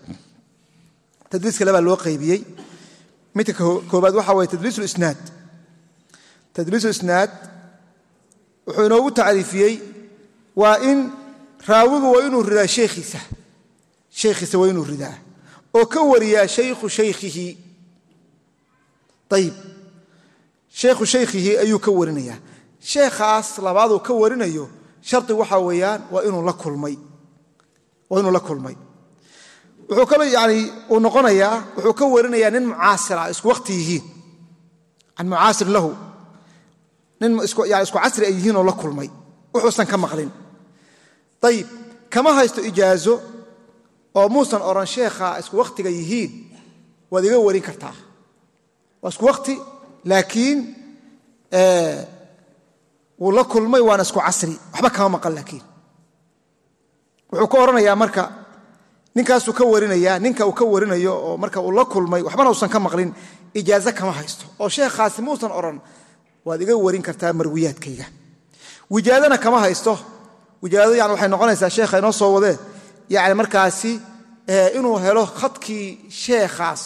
[SPEAKER 1] Tadliiska labaa loo qaybiyey. Midka koobaad waxa waye tadliisulisnaad tadliisulisnaad wuxuu inoogu tacriifiyey waa in raawigu waa inuu ridaa sheekhiisa. Sheekhiisa waa inuu ridaa. Oo ka wariyaa shaykhu shaykhihi ayib shaykhu shaykhihi ayuu ka warinayaa. Sheekhaas labaaduu ka warinayo shardi waxaa weeyaan waa inuu la kulmay. Waa inuu la kulmay. Wuxuu kaloo yani uu noqonayaa wuxuu ka warinayaa nin mucaasira isku waqti yihiin. Can mucaasir lahu. Nin yani isku casri ay yihiin oo la kulmay. Wuxuusan ka maqlin ayib kama haysto ijaazo oo muusan odhan sheekha isku wakhtiga yihiin waad iga warin kartaa. Waa isku wakhti laakiin wuu la kulmay waana isku casri. Waxba kama maqan laakiin. Wuxuu ka odhanayaa marka ninkaasuu ka warinaya ninka uu ka warinayo oo marka uu la kulmay waxbana uusan ka maqlin ijaazo kama haysto. Oo sheekhaasi muusan odhan waad iga warin kartaa marwiyaadkayga. Wijaadana kama haysto wijaadadu yani waxay noqonaysaa sheekha inoo soo wadee. Yani markaasi inuu helo khadkii sheekhaas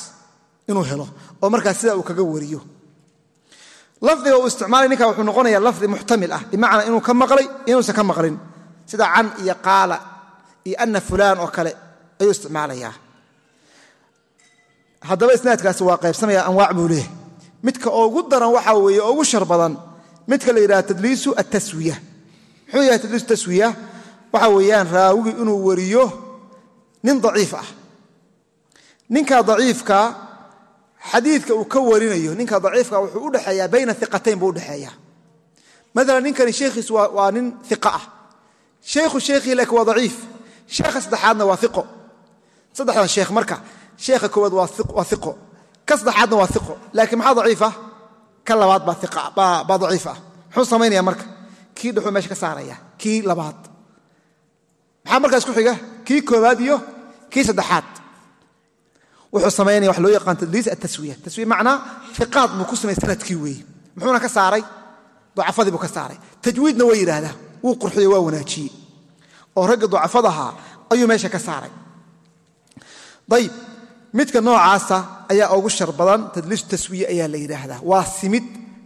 [SPEAKER 1] inuu helo oo markaas sidaa uu kaga wariyo. Lafdiga uu isticmaalay ninka wuxuu noqonaya lafdi muxtamil ah bimacnaa inuu ka maqlay inuusan ka maqlin. Sida can iyo qaala iyo ana fulaan oo kale ayuu isticmaalayaa. Haddaba isnaadkaasi waa qaybsamaya anwaac buu leeyahay. Midka ugu daran waxaa weeye ugu shar badan midka la yidhaha tadliisu ataswiya muxuu yahay tadliisu taswiya waxa weeyaan raawigi inuu wariyo nin daciif ah. Ninka daciifka xadiidka uu ka warinayo ninka daciifka wuxuu u dhexeeyaa bayna iqatayn buu udhexeeya maala ninkani sheekhiisu waa nin iqa ah. Sheekhu sheekhii laakiin waa daciif. Sheekha saddexaadna waa iqo saddexdan sheekh marka sheekha koowaad waa iqo ka saddexaadna waa iqo laakiin maxaa daciif ah? Ka labaad baa daciif ah. Muxuu samaynaya marka kii dhexuu meesha ka saaraya kii labaad. Maxaa markaas ku xiga? Kii koowaad iyo kii saddexaad. Wuxuu samaynaya wax loo yaqaan tadliis ataswiya taswiya macnaa iqaad buu ku samay sannadkii weeye. Muxuuna ka saaray? Ducafadii buu ka saaray. Tajwiidna way yidhaahdaa. Wuu qurxiyo waa wanaajiyey. Oo ragga ducafadahaa ayuu meesha ka saaray. Ayib midka noocaasa ayaa ugu shar badan tadliisu taswiye ayaa la yidhaahdaa. Waa simid.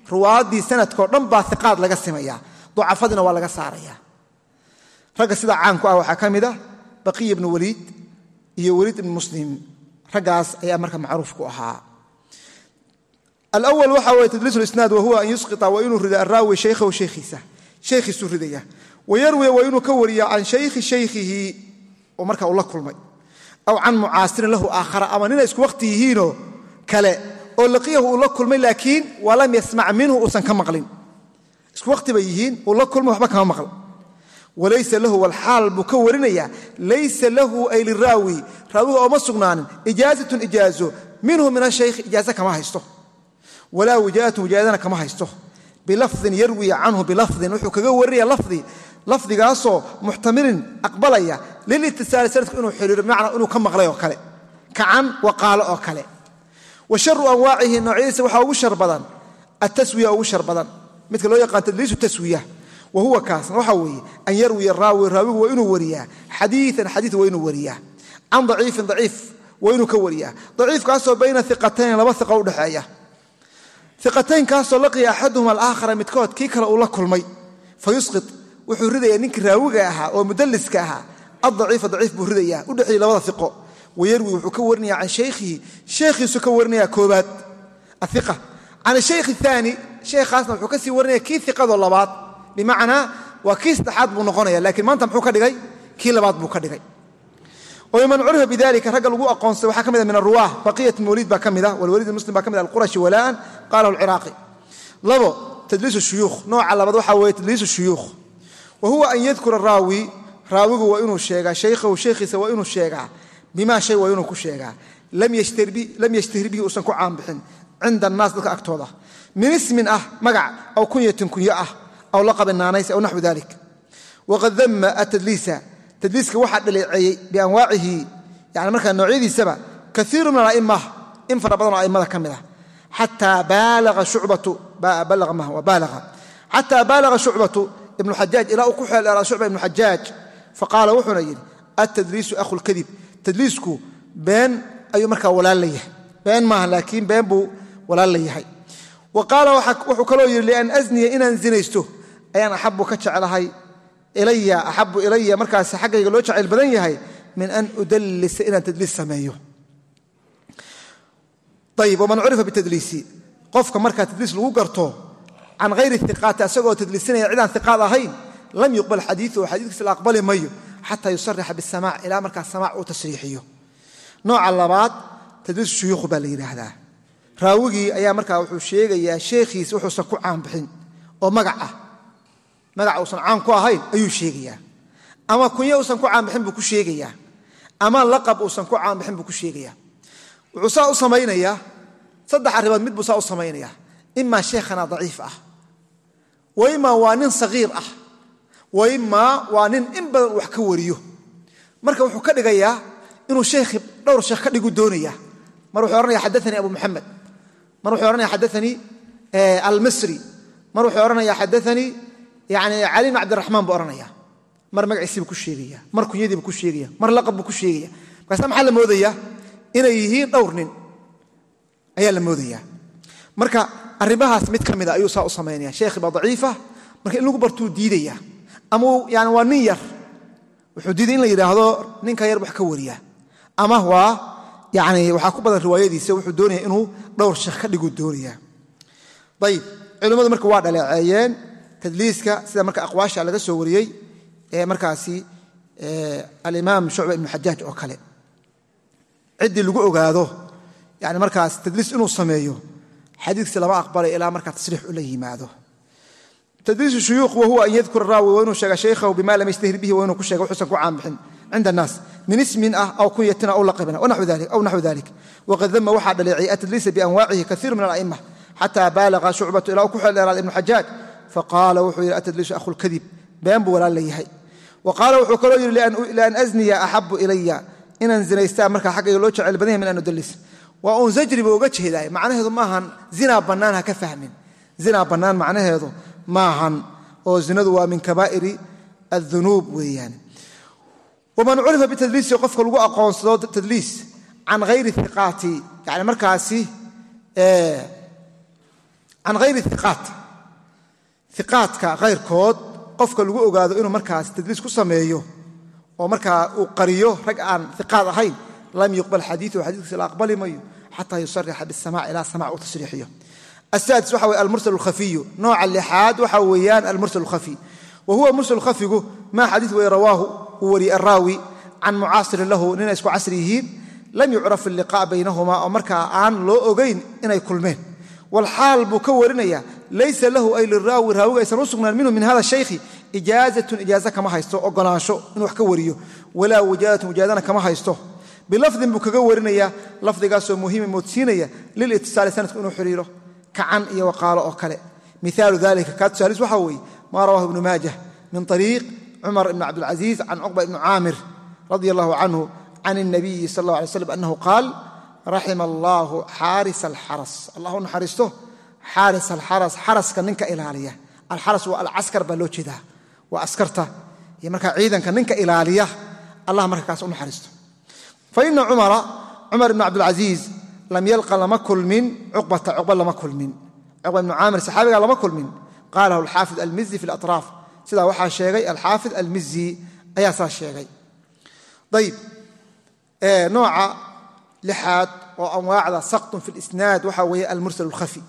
[SPEAKER 1] Ruwaaddii sanadkao dhan baa iqaad laga simaya ducafadina waa laga saaraya. Ragga sida caanku ah waxaa ka mid a baqiya ibnu waliid iyo waliid ibnu muslim. Raggaas ayaa marka macruuf ku ahaa. Alawal waxa weye tadliis lisnaad wahuwa an yusqita waa inuu rida araawi shaykhahu shaykhiisa. Shaykhiisuu ridaya. Wayarwiya waa inuu ka wariya can shaykhi shaykhihi oo marka uu kulmay. Aw can mucaasirin lahu aakhara ama nina isku waqti yihiinoo kale oo laqiyahu uu kulmay laakiin walam yasmac minhu uusan ka maqlin isku waqti bay yihiin uu la kulmay waxba kama maql walaysa lahu walxaal buu ka warinaya laysa lahu ay liraawi raawiga ooma sugnaanin ijaazatun ijaazo minhu min ashaykh ijaaze kama haysto. Walaa wijaatun wijaadana kama haysto. Bilafdin yarwi canhu bilafdin wuxuu kaga warinaya lafdi lafdigaasoo muxtamilin aqbalaya lilitisaali sanadku inuu xiriiro bimacnaa inuu ka maqlay oo kale. Kacan waqaalo oo kale. Wa sharu anwaacihi noocyadiisa waxaa ugu shar badan ataswiya ugu shar badan midka loo yaqaan tadliisu taswiya wa huwa kaasna waxa weeye an yarwiya raawi raawigu waa inuu wariyaa xadiian xadii waa inuu wariyaa can daciifin daciif waa inuu ka wariyaa. Daciifkaasoo bayna iqatayn laba iqa udhexeeya iqataynkaasoo laqiya axaduhuma alaakhara midkood kii kale uu kulmay. Fa wuxuu ridayaa ninkii raawiga ahaa oo mudaliska ahaa. Addaciifa daciif buu ridayaa u dhexeeyey labada iqo wayarwi wuxuu ka warinaya can shaykhihi sheekhiisu ka warinaya koobaad. Aiqa can shaykh aani sheekhaasna wuxuu ka sii warinaya kii iqadoo labaad. Bimacnaa waa kii saddexaad buu noqonaya laakiin maanta muxuu ka dhigay? Kii labaad buu ka dhigay. Man curifa bidalika ragga lagu aqoonsaday waxaa ka mid min aruwaah baqiyat waliid baa ka mida walwaliid muslim baa ka mid alqurashi walaan qalahu alciraaqi. Labo tadliisu shuyuukh nooca labaad waxaa weeye tadliisu shuyuukh. Wa huwa an yadkura raawi raawigu waa inuu sheegaa shaykhahu shaykhiisa waa inuu sheegaa bima shay waa inuu ku sheegaa. Lam yashtahir bihi uusan ku caanbixin cinda annaas dadka agtooda. Min ismin ah magac aw kunyatin kunyo ah aw laqabin naanays aw naxwu dalik. Waqad dama atadliisa tadliiska waxaa dhaleeceeyey bianwaacihi yani markaa noocyadiisaba kaiiru min alaima in fara badan oo aimada ka mid ah. Xataa baalaga shucbatu ibnu xajaaj ilaa uu ku xeeldheeraa shucba ibnu xajaaj faqaala wuxuuna yidhi atadliisu ahu lkadib tadliisku been ayuu markaa walaal la yahay been maaha laakiin been buu walaal la yahay wa qaala wuxuu kaloo yidhi lian asniya inaan zinaysto ayaan axabu ka jeclahay ilaya axabu ilaya markaas xaggayga loo jacayl badan yahay min an udallisa inaan tadliis sameeyo. Ayib waman curifa bitadliisi. Qofka markaa tadliis lagu garto can hayri iqaati asagoo tadliisinaya cidaan iqaad ahayn lam yuqbal xadiiuhu xadiikiisa la aqbali mayo xataa yusarixa bisamac ilaa markaa samac uu tasriixiyo. Nooca labaad tadliis shuyuukh baa la yidhaahdaa raawigii ayaa markaa wuxuu sheegayaa sheekhiisa wuxuusan ku caanbixin oo magac ah. Magaca uusan caan ku ahayn ayuu sheegayaa. Ama kunyo uusan ku caanbixin buu ku sheegayaa. Ama laqab uusan ku caanbixin buu ku sheegayaa. Wuxuu saa u samaynayaa saddex arrimood mid buu saa u samaynayaa. Imaa sheekhana daciif ah. Wa imaa waa nin sagiir ah. Wa imaa waa nin in badan wax ka wariyo. Marka wuxuu ka dhigayaa inuu dhowr sheekh ka dhigu doonaya mar wuxuu ohanaya xadaanii abu muxamed mar wuxuu ohanaya xadaanii almisri. Mar wuxuu ohanaya xadaanii yani cali bn cabdiraxmaan buu ohanaya mar magaciisii buu ku sheegaya mar kunyadii buu ku sheegaya mar laqab buu ku sheegaya markaasa maxaa la moodaya inay yihiin dhowr nin ayaa la moodaya marka arrimahaas mid ka mida ayuu saa u samaynaya sheekhi baa daciifa marka in lagu bartuu diidaya ama yani waa nin yar wuxuu diiday in la yidhaahdo ninka yar wax ka wariya ama waa yani waxaa ku badan riwaayadiisa wuxuu doonaya inuu dhowr sheekh ka dhiguu doonaya ayib culimmadu marka waa dhaleeceeyeen tadliiska sida marka aqwaasha laga soo wariyey ee markaasi alimaam shucba ibnu xajaaj oo kale. Ciddii lagu ogaado yani markaas tadliis inuu sameeyo xadiikiisi lama aqbalay ilaa markaa tasriix ula yimaado. Tadliisu shuyuuq wahuwa an yadkura raawi inuu sheega shaykhahu bima lam yashtahir bihi inuu ku sheega wuxuusan ku caanbixin cinda annaas min ismin ah aw kunyatin aw laqibin aw naxwu dalik waqad dama waxaa dhaleeciyay atadliisa bianwaacihi kaiiru min ala'ima xataa baalaqa shucbatu ilaa u ku xeeldheeraada ibnu xajaaj faqaala wuxuu yidhi atadliisu ahu lkadib been buu walaal leeyahay wa qaala wuxuu kaloo yidhi lian azniya axabu ilaya inaan zinaystaa markaa xaggayga loo jecel badan yahay min an udallis waa uun zajri buu uga jeedaay macnaheedu maahan zinaa bannaan ha ka fahmin zinaa bannaan macnaheedu maahan oo zinadu waa min kabaa'iri adunuub weeyaan waman curifa bitadliisi qofka lagu aqoonsado tadliis can hayri iqaati yani markaasi can hayri iqaat iqaadka kayrkood qofka lagu ogaado inuu markaas tadliis ku sameeyo oo markaa uu qariyo rag aan iqaad ahayn lam yuqbal xadiiu xadiikiisa la aqbali mayo xataa yusarixa bisamac ilaa samac uu tasriixiyo. Asaadis waxa weye almursal alkhafiyu nooca lixaad waxa weeyaan almursal alkhafi wa huwa mursal khafigu maa xadiis wey rawaahu uu wariyey araawi can mucaasirin lahu nina isku casri yihiin lam yucraf illiqaa baynahumaa oo markaa aan loo ogayn inay kulmeen. Walxaal buu ka warinaya laysa lahu ay liraawi raawiga aysan u sugnaan minhu min hada shaykhi ijaazatun ijaaza kama haysto ogolaansho inuu wax ka wariyo walaa wajaadatun wajaadana kama haysto. Bilafdin buu kaga warinaya lafdigaasoo muhiima moodsiinaya lilitisaali sanadku inuu xiriiro kacan iyo waqaalo oo kale. Miaalu dalika kaa tusaalis waxa weeye maa rawahu ibnu maajah min ariiq cumar ibn cabdilcasiis can cuqba ibni caamir radi allahu canhu can اnabiyi sal اllah alay slam annahu qaal raxima allaahu xaaris alxaras allah u naxariisto xaaris alxaras xaraska ninka ilaaliya. Alxaras waa alcaskar baa loo jeedaa waa askarta. Iyo markaa ciidanka ninka ilaaliya allah markaakaas u naxariisto faina cumara cumar ibn cabdilcasiis lam yalqa lama kulmin cuqbata cuqba lama kulmin. Cuqba ibnu caamir saxaabigaa lama kulmin. Qalahu alxaafid almizi fi alatraaf sidaa waxaa sheegay alxaafid almizi ayaa saa sheegay. Ayib nooca lixaad oo anwaacda saktun fi lisnaad waxa weeye almursal alkhafi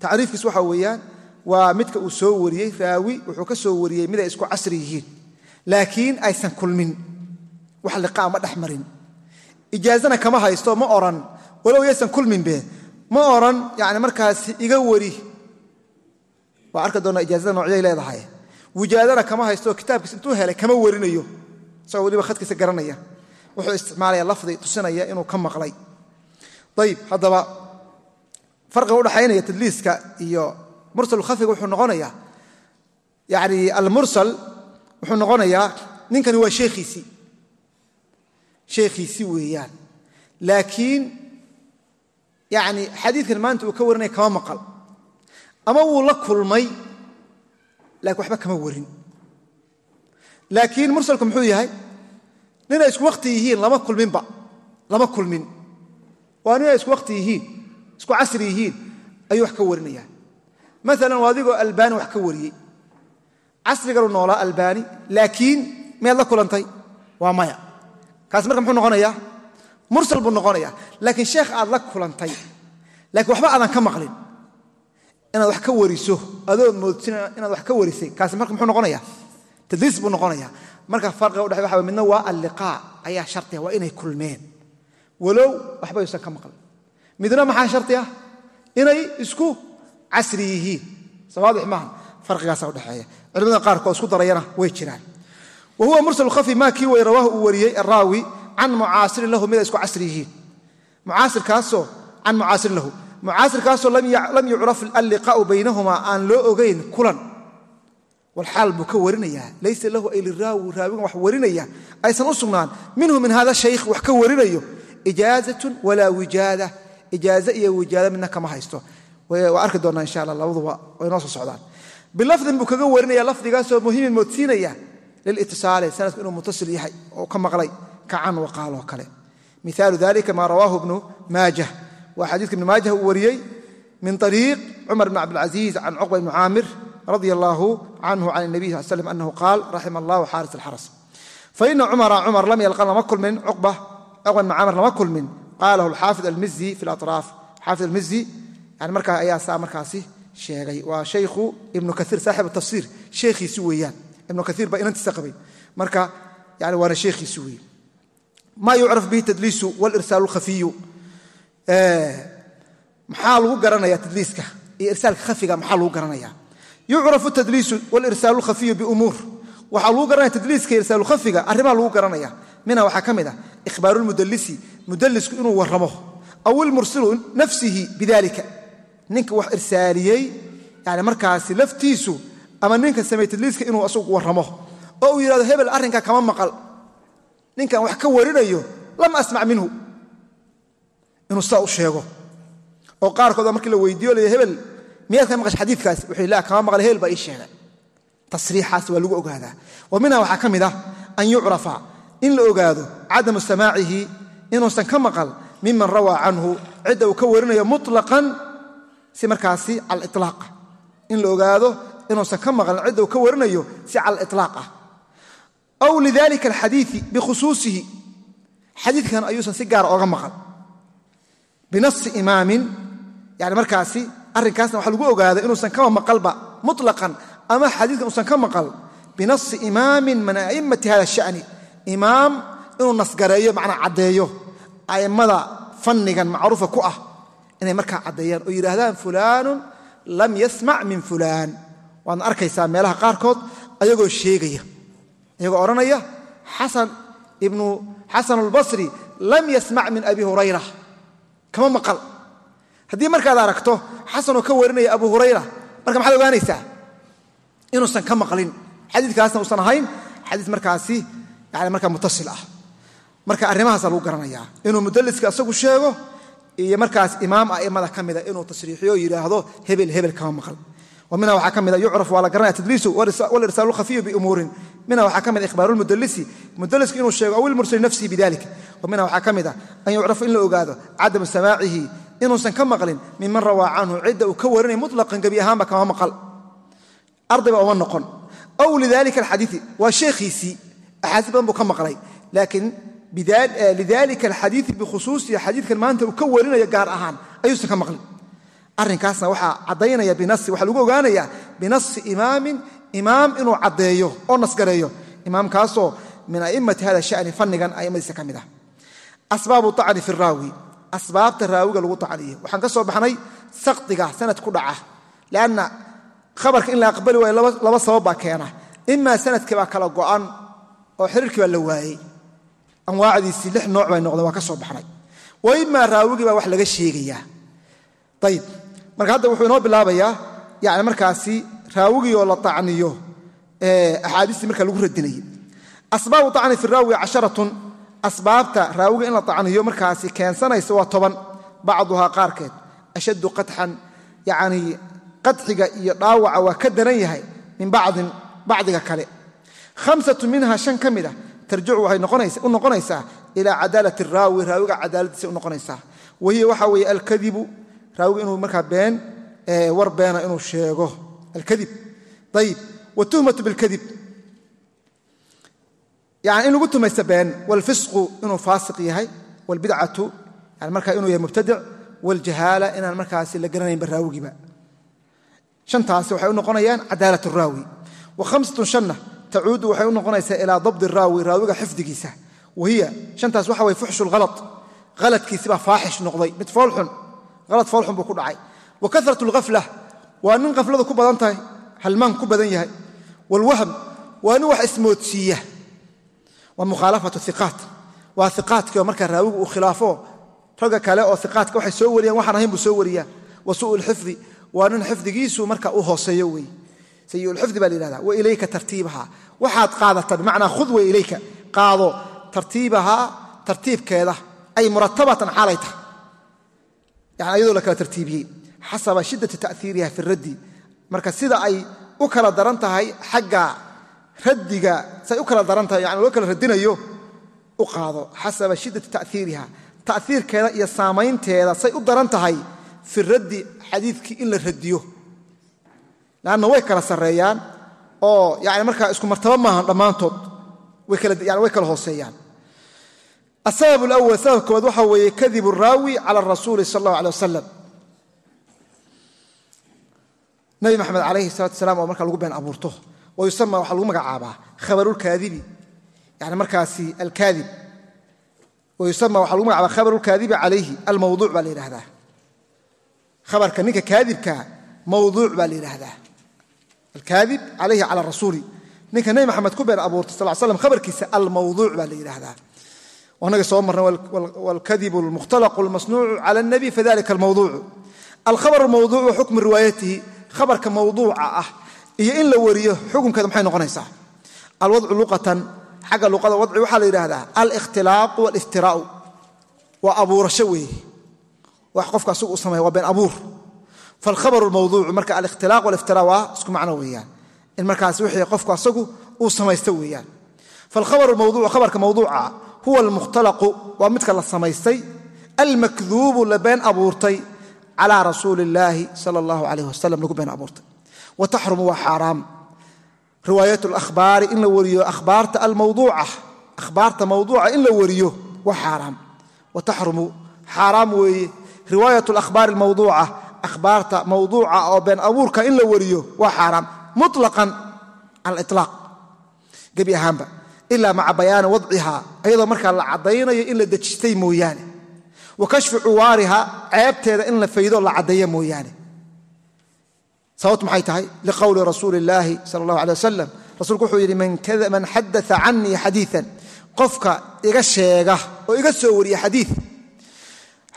[SPEAKER 1] tacriifkiis waxa weeyaan waa midka uu soo wariyey raawi wuxuu ka soo wariyey mid ay isku casri yihiin laakiin aysan kulmin wax liqaa ma dhex marin. Ijaazana kama haysto ma oran walow yaysan kulminbe ma oran yani markaas iga wari. Waa arki doona ijaazada noocyaday leedahay wijaadana kama haysto kitaabkiis intuu helay kama warinayo. Isagoo weliba khadkiisa garanaya. Wuxuu isticmaalaya lafdi tusinaya inuu ka maqlay. Ayib haddaba farqiga udhaxaynaya tadliiska iyo mursal khafiga wuxuu noqonayaa yani almursal wuxuu noqonayaa ninkani waa sheekhiisii sheekhiisii weeyaan. Laakiin yani xadiidkan maanta uu ka warinaya kama maqal. Ama wuu la kulmay laakiin waxba kama warin. Laakiin mursalku muxuu yahay ninay isku wakti yihiin lama kulminba lama kulmin. Waa ninay isku wakti yihiin isku casri yihiin ayuu wax ka warinayaan maalan waa adigoo albaani wax ka wariyey. Casriganu noolaa albaani laakiin miyaad la kulantay? Waa maya. Kaas marka muxuu noqonayaa? Mursal buu noqonayaa. Laakiin sheekh aad la kulantay. Laakiin waxba aadan ka maqlin inaad wax ka wariso adood moodsin inaad wax ka warisay. Kaasi marka muxuu noqonaya tadliis buu noqonaya marka farqiga udhexe waxa midna waa alliqaa ayaa sharti ah waa inay kulmeen. Walow waxba yuusan ka maqlin. Midna maxaa sharti ah? Inay isku casri yihiin. Sawaadix maaha farqigaasa udhexeeya culimada qaarkood isku darayana way jiraan. Wa huwa mursal khafi maa kii way rawaahu uu wariyey araawi can mucaasirin lahu mid isku casri yihiin. Mucaasirkaasoo can mucaasirin lahu mucaasirkaasoo lam yucraf alliqaa'u baynahumaa aan loo ogayn kulan. Walxaal buu ka warinayaa. Laysa lahu ay liraawi raawigan wax warinaya. Aysan u sugnaan. Minhu min hada shaykh wax ka warinayo. Ijaazatun walaa wijaada. Ijaaze iyo wijaada midna kama haysto. Waa arki doonnaa insha alla labaduba way noo soo socdaan. Bilafdin buu kaga warinaya lafdigaasoo muhimin moodsiinaya lilitisaali sanadku inuu mutasil yahay oo ka maqlay kacan waqaaloo kale. Miaalu dalika maa rawaahu ibnu maajah waa xadiidka ibnu maajah uu wariyey min ariiq cumar bn cabdilcaziiz can cuqba ibni caamir radi allaahu canhu can nabiy sal slm anahu qaal raxima allahu xaaris alxaras. Faina cumara cumar lam yalqan lama kulmin. Cuqba ibni caamir lama kulmin. Qaalahu alxaafid almizi fi alatraaf xaafid almizi yani markaa ayaa saa markaasi sheegay. Waa shaykhu ibnu kaiir saaxibu tafsiir. Sheekhiisi weeyaan. Ibnu kaiir baa inantiisa qabay. Marka yani waana sheekhiisi weeye maa yucraf bihi tadliisu walirsaalu lkhafiyu maxaa lagu garanaya tadliiska? Iyo irsaalka khafiga maxaa lagu garanaya yucrafu tadliisu walirsaalu lkhafiyu biumuur. Waxaa lagu garanaya tadliiska irsaalu khafiga arrimaha lagu garanaya minha waxaa ka mid ah ikhbaaru lmudalisi inuu warramo. Aw ilmursilu nafsihi bidalika ninka wax irsaaliyey yani markaasi laftiisu ama ninka sameey tadliiska inuu asagu warramo. Oo uu yidhahdo hebel arrinkaa kama maqal. Ninkan wax ka warinayo lam asmac minhu inuu sidaa u sheego. oo qaarkood markii la weydiiyo lay hebel miyaad ka maqasha xadiikaas wuxuu la kama maqlay hebel baa ii sheegay. Tasriixaas waa lagu ogaadaa. Wa minha waxaa ka mid ah an yucrafa in la ogaado cadamu samaacihi inuusan ka maqal miman rawaa canhu cidda uu ka warinayo muطlaqan si markaasi cala ilaaq in la ogaado inuusan ka maqlin cidda uu ka warinayo si cala ah. Aw lidalika alxadiii bikhusuusihi xadiidkan ayuusan si gaara ooga maqal binasi imaamin. Yani markaasi arrinkaasna waxaa lagu ogaada inuusan kama maqalba muطlaqan ama xadiidkan uusan ka maqal. Binasi imaamin min a'immati hada sha'ni. Imaam inuu nasgareeyo macnaa caddeeyo. A'immada fannigan macruufa ku ah inay markaa caddeeyaan oo yidhaahdaan fulaanun lam yasmac min fulaan. Waadna arkaysaa meelaha qaarkood ayagoo sheegaya iyagoo odhanaya xasan ibnu xasan albasri lam yasmac min abi hurayra kama maqal. Haddii markaad aragto xasanoo ka warinaya abu hurayra marka maxaad ogaanaysaa? Inuusan ka maqlin xadiikaasna uusan ahayn xadii markaasi yani markaa mutasil ah. Marka arrimahaasa lagu garanayaa. Inuu mudaliska isagu sheego iyo markaas imaam a'immada ka mida inuu tasriixiyo yidhaahdo hebel hebel kama maqal. Minha waxaa ka mida yucraf waa la garanaya tadliisu walirsaalu lkhafiyu biumuurin minha waxaa ka mida ikhbaaru lmudalisi inuu sheego aw ilmursali nafsihi bidalik minha waxaa ka mid a an yucrafa in la ogaado cadamu samaacihi inuusan ka maqlin miman rawaa canhu cidda uu ka warinaya muطlaqan gebi ahaanba kama maqal. Ardayba uma noqon. Aw lidalika alxadiii waa sheekhiisii axaadiis badan buu ka maqlay. Laakiin lidalika alxadiii bikhusuusihi xadiidkan maanta uu ka warinayo gaar ahaan ayuusan ka maqlin. Arrinkaasna waxaa caddaynaya binasi waxaa lagu ogaanayaa binasi imaamin imaam inuu caddeeyo oo nasgareeyo. Imaamkaasoo min a'immati hada shani fannigan a'immadiisa ka mid ah asbaabu acni fi raawi. Asbaabta raawiga lagu acniyo waxaan ka soo baxnay sakdiga sanad ku dhaca. Lanna khabarka in la aqbali waayo laba sabab baa keena. Imaa sannadkii baa kala go'an oo xiriirkii baa la waayey. Anwaacdiisii lix nooc bay noqdeen waa ka soo baxnay. Wa imaa raawigii baa wax laga sheegayaa. Ayib marka hadda wuxuu inoo bilaabayaa yani markaasi raawigii oo la acniyo axaadiistii marka lagu radinayay. Asbaabu acni fi raawi casharatun asbaabta raawiga in la acniyo markaasi keensanaysa waa toban bacduhaa qaarkeed. Ashaddu qatxan yani qadxiga iyo dhaawaca waa ka daran yahay min bacdin bacdiga kale. Hamsatu minha shan ka mid a tarjicu waxay u noqonaysaa ilaa cadaalat raawi raawiga cadaaladiisa u noqonaysaa. Wahiya waxa weeye alkadibu raawiga inuu markaa been war beena inuu sheego. Alkadib ayib watuhmatu bilkadib yani in lagu tumaysta been waalfisqu inuu faasiq yahay waalbidcatu yani markaa inuu yahay mubtadic waaljahaala inaan markaasi la garanaynba raawigiiba. Shantaasi waxay u noqonayaan cadaalat raawi. Wa hamsatun shanna tacuudu waxay u noqonaysaa ilaa dabdi raawi raawiga xifdigiisa. Wahiya shantaas waxa way fuxshu lhala haladkiisibaa faaxish noqday mid foolxun halad foolxun buu ku dhacay. Wa karat lghafla waa nin khafladu ku badan tahay halmaan ku badan yahay. Waalwahm waa nin wax ismoodsiiya wa mukhaalafatu iqaat waa iqaatkii oo markaa raawigu uu khilaafo ragga kale oo iqaatka waxay soo wariyaan waxaan ahayn buu soo wariyaa wa suu lxifdi waa nin xifdigiisu marka u hooseeyo wey. Sayulxifdi baa la yihahda wa ilayka tartiibaha. Waxaad qaadata bimacnaa khud wa ilayka. Qaado tartiibahaa tartiibkeeda ay muratabatan xaalay tahay yani ayadoo la kala tartiibiyey. Xasaba shiddati ta'hiiriha fi raddi marka sida ay u kala daran tahay xagga raddiga say u kala daran yani loo kala radinayo u qaado xasaba shiddati ta'hiiriha ta'hiirkeeda iyo saamaynteeda say u daran tahay fi raddi xadiidkii in la radiyo lanna way kala sarreeyaan oo yani markaa isku martaba maahan dhammaantood way kala hooseeyaan. Asabab alawal sabab koowaad waxa weeye kadib raawi cala rasuuli sal allahu alay wasalam nabi maxamed calayhi salaatu salaam oo marka lagu been abuurto wayusama waxaa lagu magacaabaa abarkaaibi yani markaasi alkaadib. Wayusama waxaa lagu magacabaa khabaru calayhi almawduuc baa la yidhahdaa khabarka ninka kaadibkaa mawduuc baa la yidhaahdaa. Alkaadib calayhi cala rasuuli. Ninka nebi maxamed ku been abuurtay sal slam khabarkiisa almawduuc baa la yidhaahdaa. Anaga soo marna wlkadibu lmukhtalaqu lmasnuucu cala alnabi fadalika almawduucu alkhabar mawduucu xukmu riwaayatihi. Khabarka mawduuca ah iyo in la wariyo xukunkeeda maxay noqonaysaa? Alwadcu luqatan xagga luqada wadci waxaa la yidhaahdaa alikhtilaaqu wاliftiraau waa abuurasho weeye. Wax qofka asagu u sameeya waa been abuur. Falkhabaru mawduucu marka alikhtilaaq waliftira waa isku macno weeyaan. In markaas wixii qofku asagu uu samaysto weeyaan. Falkhabaru mawduucu khabarka mawduuca huwa almukhtalaqu waa midka la samaystay. Almakduubu la been abuurtay calaa rasuuli illaahi sala allahu alayh wasalam lagu been abuurtay wa taxrumu waa xaaraam riwaayat alakhbaari in la wariyo akhbaarta almawduuca akhbaarta mawduuca in la wariyo waa xaaraam wa taxrumu xaaraam weeye. Riwaayat alakhbaari almawduuca akhbaarta mawduuca oo been abuurka in la wariyo waa xaaraam muطlaqan cala aliطlaaq gebi ahaanba. Ila maca bayaani wadciha. Iyadoo markaa la caddaynayo in la dejistay mooyaane. Wa kashfi cuwaariha ceebteeda in la faydo la caddeeya mooyaane sababtu maxay tahay? Liqowli rasuuli illaahi sala allahu alay wasalam rasuulku wuxuu yidhi man xadaa canii xadiian qofka iga sheega oo iga soo wariya xadii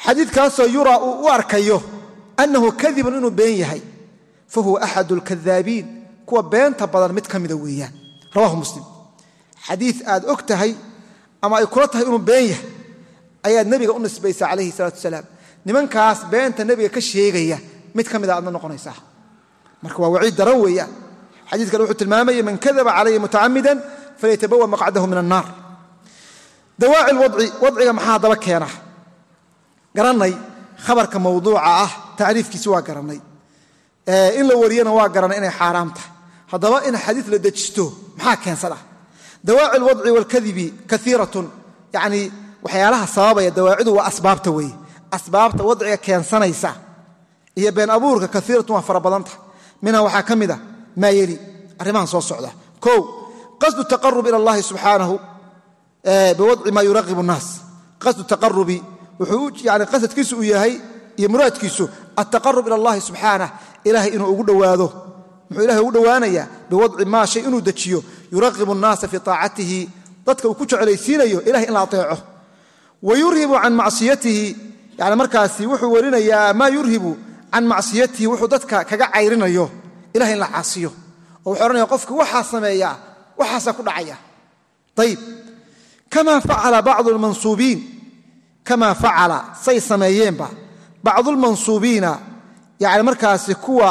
[SPEAKER 1] xadiidkaasoo yuraa uu u arkayo annahu kadibun inuu been yahay fa huwa axadu alkadaabiin kuwa beenta badan mid ka mida weeyaan. Rawahu muslim. Xadii aad og tahay ama ay kula tahay inuu been yahay ayaad nebiga u nisbaysa calayhi salaatu salaam nimankaas beenta nebiga ka sheegaya mid ka mida aadna noqonaysaa marka waa waciid daran weeyaan. Xadiis kale wuxuu tilmaamaya man kadaba calaya mutacamidan falyatabawa maqcadahu min annaar. Dawaaci lwadci wadciga maxaa haddaba keena garannay. Khabarka mawduuca ah tacriifkiisi waa garannay. In la wariyana waa garannay inay xaaraam tahay. Haddaba in xadiis la dejisto maxaa keensada dawaaci alwadci waalkadibi kaiiratun yacnii waxyaalaha sababaya dawaacidu waa asbaabta weeye. Asbaabta wadciga keensanaysa iyo been abuurka kaiiratun waa fara badanta minha waxaa ka mida maa yeli arrimahan soo socda. O qasdu taqarub ila allahi subxaanahu biwadci maa yuraqibu nnaas. Qasdu taqarubi wuxuu yani qasadkiisu uu yahay iyo muraadkiisu altaqarub ila allahi subxaanah ilahay inuu ugu dhowaado. Muxuu ilahay ugu dhowaanayaa biwadci maa shay inuu dejiyo. Yuraqibu nnaasa fii taacatihi. Dadka uu ku jecelaysiinayo ilahay in la ateeco. Wa yurhibu can macsiyatihi. Yani markaasi wuxuu can macsiyatihi wuxuu dadka kaga cayrinayo ilahay in la caasiyo. Oo wuxuu odhanaya qofki waxaa sameeyaa waxaasaa ku dhacaya. Ayib kama facala bacdu lmansuubiin kama facala say sameeyeenba. Bacdulmansuubiina yani markaasi kuwa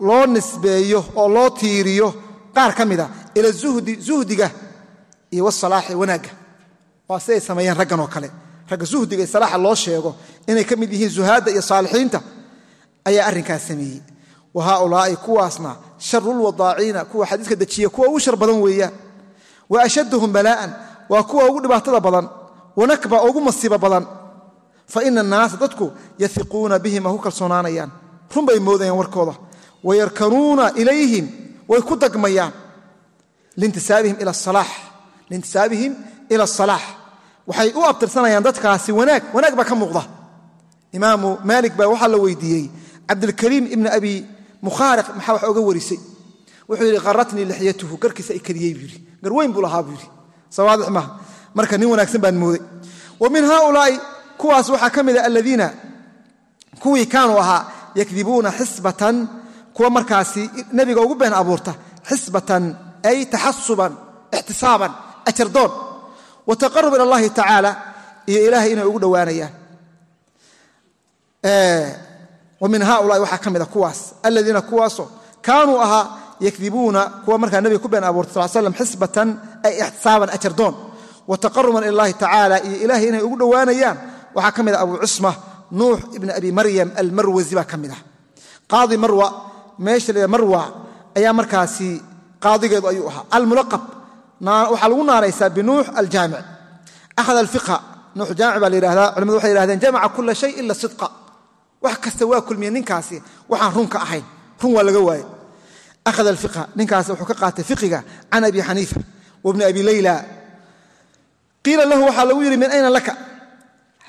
[SPEAKER 1] loo nisbeeyo oo loo tiiriyo qaar ka mida ila zuhdi zuhdiga iyo wasalaaxi wanaagga waa si ay sameeyeen raggan oo kale. Ragga zuhdiga iyo salaaxa loo sheego inay ka mid yihiin zuhaadda iyo saalixiinta ayaa arrinkaas sameeyey. Wa haaulaa'i kuwaasna sharulwadaaciina kuwa xadiiska dejiya kuwa ugu shar badan weeyaan. Wa ashadduhum balaa'an waa kuwa ugu dhibaatada badan. Wanakba ugu masiibo badan. Fa ina annaasa dadku yahiquuna bihim waa ku kalsoonaanayaan. Run bay moodayaan warkooda. Wayarkanuuna ilayhim way ku dagmayaan. Liintisaabihim ila asalaax waxay u abtirsanayaan dadkaasi wanaag. Wanaag baa ka muuqda. Imaamu maalik baa waxaa la weydiiyey cabdilkariim ibni abi mukhaariq maxaa wax oga warisay? Wuxuu yidhi qaratnii lixyatuhu. Garkiisa ay kadiyey buu yidhi. Garweyn buu lahaa buu yidhi. Sawaadix maaha marka nin wanaagsan baan mooday. Wa min haaulaa'i kuwaas waxaa ka mida aladiina kuwii kaanuu ahaa yakdibuuna xisbatan kuwa markaasi nebiga ugu been abuurta xisbatan ay taxasuban ixtisaaban ajardoon wa taqarub ila allahi tacaala iyo ilaahay inay ugu dhowaanayaan. Wa min haaulaai waxaa ka mida kuwaas aladiina kuwaasoo kaanuu ahaa yakdibuuna kuwa markaa nebiga ku been abuurta sal slam xisbatan ay ixtisaaban ajardoon wa taqaruban ila allahi tacaala iyo ilaahay inay ugu dhowaanayaan waxaa ka mid a abu cusma nuux ibni abi maryam almarwasi baa ka mid ah qaadi marwa meesha marwa ayaa markaasi qaadigeedu ayuu ahaa. Almulaqab waxaa lagu naanaysaa binuux aljaamic. Ahad alfiqha nuux jaamic baa la yihahdaa culimadu wax kasta waa kulmiye ninkaasi waxaan runka ahayn. Run waa laga waaye akhada alfiqha ninkaas wuxuu ka qaatay fiqiga can abi xaniifa wabni abi layla. Qiila lahu waxaa lagu yidhi min ayna laka?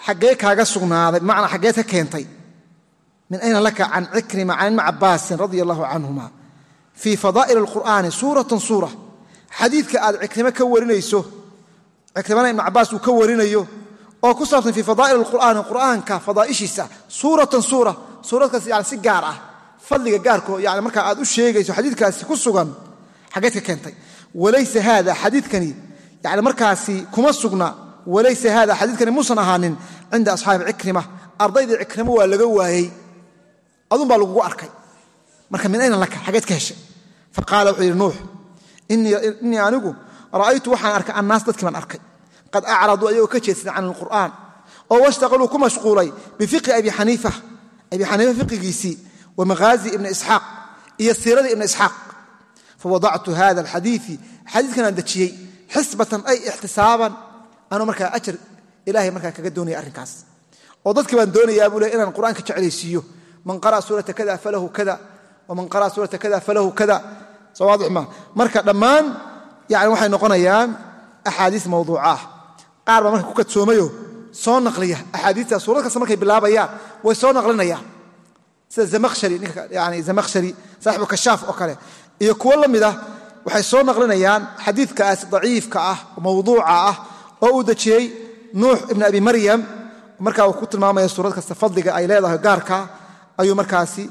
[SPEAKER 1] Xaggee kaaga sugnaaday bimacnaa xaggeed ka keentay. Min ayna laka can cikrima can ibni cabaasin radia allahu canhuma. Fii fadaa'il alqur'aani suuratan suura. Xadiidka aad cikrime ka warinayso cikrimana ibnu cabaas uu ka warinayo oo ku saabsan fii fadaa'il alqur'aani qur'aanka fadaa'ishiisa suuratan suura suuradkaas yani si gaar ah fadliga gaarko yani markaa aad u sheegayso xadiidkaasi ku sugan xaggeed keentay walaysa haada xadiidkani yani markaasi kuma sugna walaysa haada xadiidkani muusan ahaanin cinda asxaabi cikrima ardaydii cikrimo waa laga waayey adun baa lagugu arkay. Marka min ayna laka? Xageed ka heshay faqaala wuxuu yidhi nuux innii anigu ra'aytu waxaan arkay annaas dadkii baan arkay qad acraduu ayagoo ka jeedsaday can alqur'aan oo washtaqaluu ku mashquulay bifiqhi abi xaniifa abi xaniifa fiqigiisii wa maghaazi ibni isxaaq iyo siiradii ibni isxaaq. Fawadactu hada alxadiii xadiidkan aan dejiyey xisbatan ay ixtisaaban. Anuu markaa ajar ilahay markaa kaga doonaya arrinkaas. Oo dadkii baan doonayaa buu le inaan qur'aanka jeclaysiiyo. Man qara'a suurata kada falahu kada waman qara'a suurata kada falahu kada. Soo waadix ma marka dhammaan yani waxay noqonayaan axaadiis mawduuca ah qaar baa marka ku kadsoomayo soo naqliya. Axaadiista suurad kasta markay bilaabayaan way soo naqlinayaan sida zamakhshari saaxibu kashaaf oo kale. Iyo kuwo la mid ah waxay soo naqlinayaan xadiidkaas daciifka ah mawduuca ah oo uu dejiyey nuux ibn abi maryam. Markaa uu ku tilmaamaya suurad kasta fadliga ay leedahay gaarka ayuu markaasi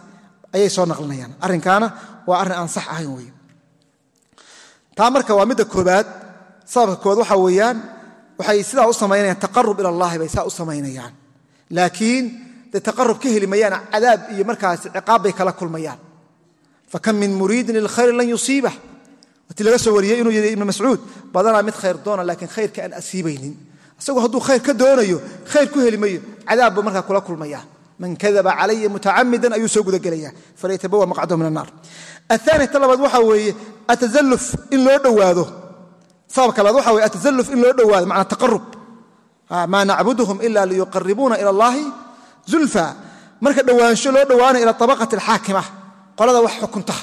[SPEAKER 1] ayay soo naqlinayaan. Arrinkaana waa arrin aan sax ahayn wey taa marka waa midda koobaad sababka koobaad waxaa weeyaan waxay sidaa u samaynayaan taqarub ila allahi bay saa u samaynayaan. Laakiin dee taqarub ka heli mayaan cadaab iyo markaasi ciqaab bay kala kulmayaan. Fakam min muriidin lilkhayri lan yusiibah? Watii laga soo wariyey inuu yidhi ibnu mascuud badanaa mid khayr doona laakiin khayrka aan asiibaynin. Isagoo hadduu khayr ka doonayo khayr ku heli mayo cadaab buu markaa kula kulmaya man kadaba calaya mutacamidan ayuu soo gudagelaya falyatabawa maqcadahu min annaar aani ta labaad weeye atazalluf in loo dhowaado sababka labaad waxa weye atazalluf in loo dhowaado macnaa taqarub maa nacbuduhum ila liyuqaribuuna ila allahi zulfa. Marka dhowaansho loo dhowaanayo ila abaqati alxaakima. Qolada wax xukunta.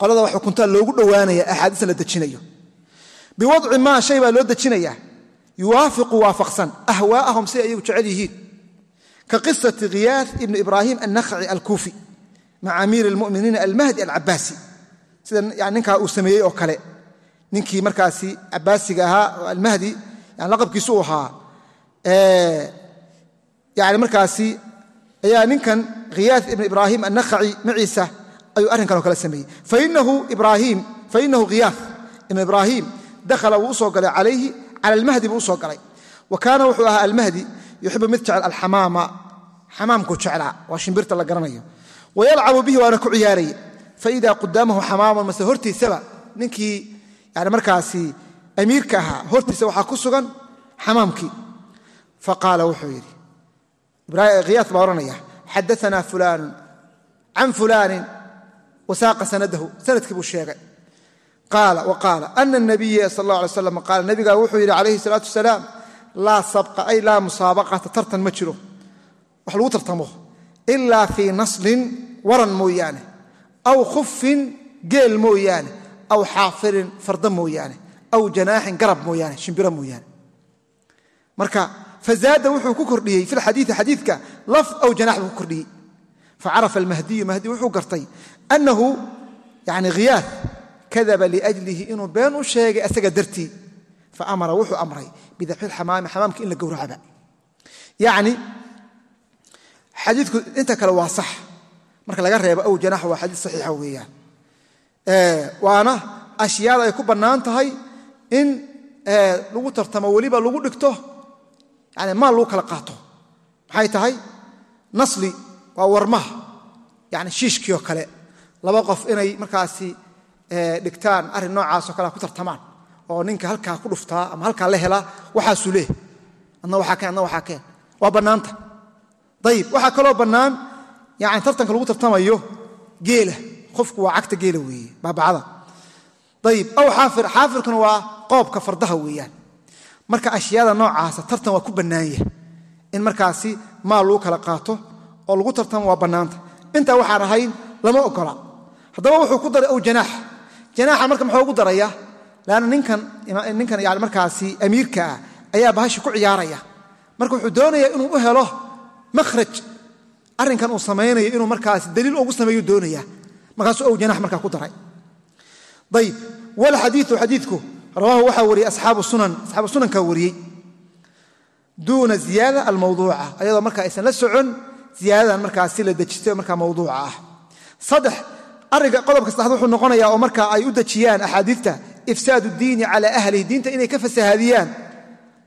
[SPEAKER 1] Qolada wax xukunta loogu dhowaanaya axaadiista la dejinayo. Biwadci maa shay baa loo dejinaya. Yuwaafiqu waafaqsan ahwaa'ahum siday ayagu jecel yihiin. Ka qisati khiyaar ibni ibraahim annakhaci alkuufi maca amiiri almuminiina almahdi alcabaasi sida ninkaa uu sameeyey oo kale ninkii markaasi cabaasiga ahaa oo almahdi laqabkiisu uu ahaa yani markaasi ayaa ninkan khiyaar ibni ibraahim annakhaci maciisa ayuu arrinkan oo kale sameeyey. Fainahu khiyaar ibn ibraahim dakhala wuu u soo galay calayhi cala almahdi buu u soo galay. Wa kaana wuxuu ahaa almahdi yuxibu mid jecel alxamaama xamaamkuu jeclaa waa shimbirta la garanayo. Wayalcabu bihi waana ku ciyaaraya faida qudaamahu xamaaman mase hortiisaba ninkii yani markaasi amiirka ahaa hortiisa waxaa ku sugan xamaamkii. Faqaala wuxuu yidhi khiyaas baa odhanaya xadaanaa fulaanu can fulaanin wasaaqa sanadahu. Sanadkii buu sheegay. Qaala ana nabiya sal alla alay slam qaala nabigaa wuxuu yidhi calayhi salaatu wasalaam laa sabqa ay laa musaabaqata tartan ma jiro. Wax lagu tartamo. Ilaa fii naslin waran mooyaane aw khufin geel mooyaane aw xaafirin farda mooyaane aw janaaxin garab mooyaane shimbiro mooyaane marka fazaada wuxuu ku kordhiyey fi lxadiii xadiidka laf aw janax buu ku kordhiyey facarafa almahdiyu mahdi wuxuu gartay annahu yani khiyaar kadaba liajlihi inuu been u sheegay asaga dartii faamara wuxuu amray bidabxi lxamaami xamaamka in la gowracaba yacni xadiidku inta kale waa sax marka laga reebo aw waana ashyaada ay ku bannaan tahay in lagu tartamo weliba lagu dhigto yani maal lagu kala qaato. Maxay tahay? Nasli waa warmaha yani shiishkii oo kale. Laba qof inay markaasi dhigtaan arrin noocaasoo kale ku tartamaan oo ninka halkaa ku dhuftaa ama halkaa la helaa waxaasuu leeh adna waxaa keen adna waxaa keen. Waa bannaanta. Ayib waxaa kaloo bannaan yani tartanka lagu tartamayo geela qofku waa cagta geela weeye baabacada. Ayib aw xaafir xaafirkuna waa qoobka fardaha weeyaan. Marka ashyaada noocaasa tartan waa ku bannaanya in markaasi maal lagu kala qaato oo lagu tartamo waa bannaanta. Intaa waxaan ahayn lama ogola. Haddaba wuxuu ku daray ow janaax. Janaaxa marka muxuu ugu daraya? Lanna ninkan yani markaasi amiirka ah ayaa bahashi ku ciyaaraya. Marka wuxuu doonaya inuu u helo makhraj. Arrinkan uu samaynayo inuu markaasi daliil ugu sameeyu doonaya markaasuu janax markaa ku daray. Ayb wlxadiiu xadiidku rawaahu waxaa wariyey asxaabu sunan asxaabu sunankaa wariyey. Duuna ziyaada almawduuca ayadoo marka aysan la socon ziyaadadan markaasi la dejistay oo markaa mawduuca ah. Saddex ariga qodobka saddexaad wuxuu noqonayaa oo marka ay u dejiyaan axaadiidta ifsaad diini cala ahlihi diinta inay ka fasahaadiyaan.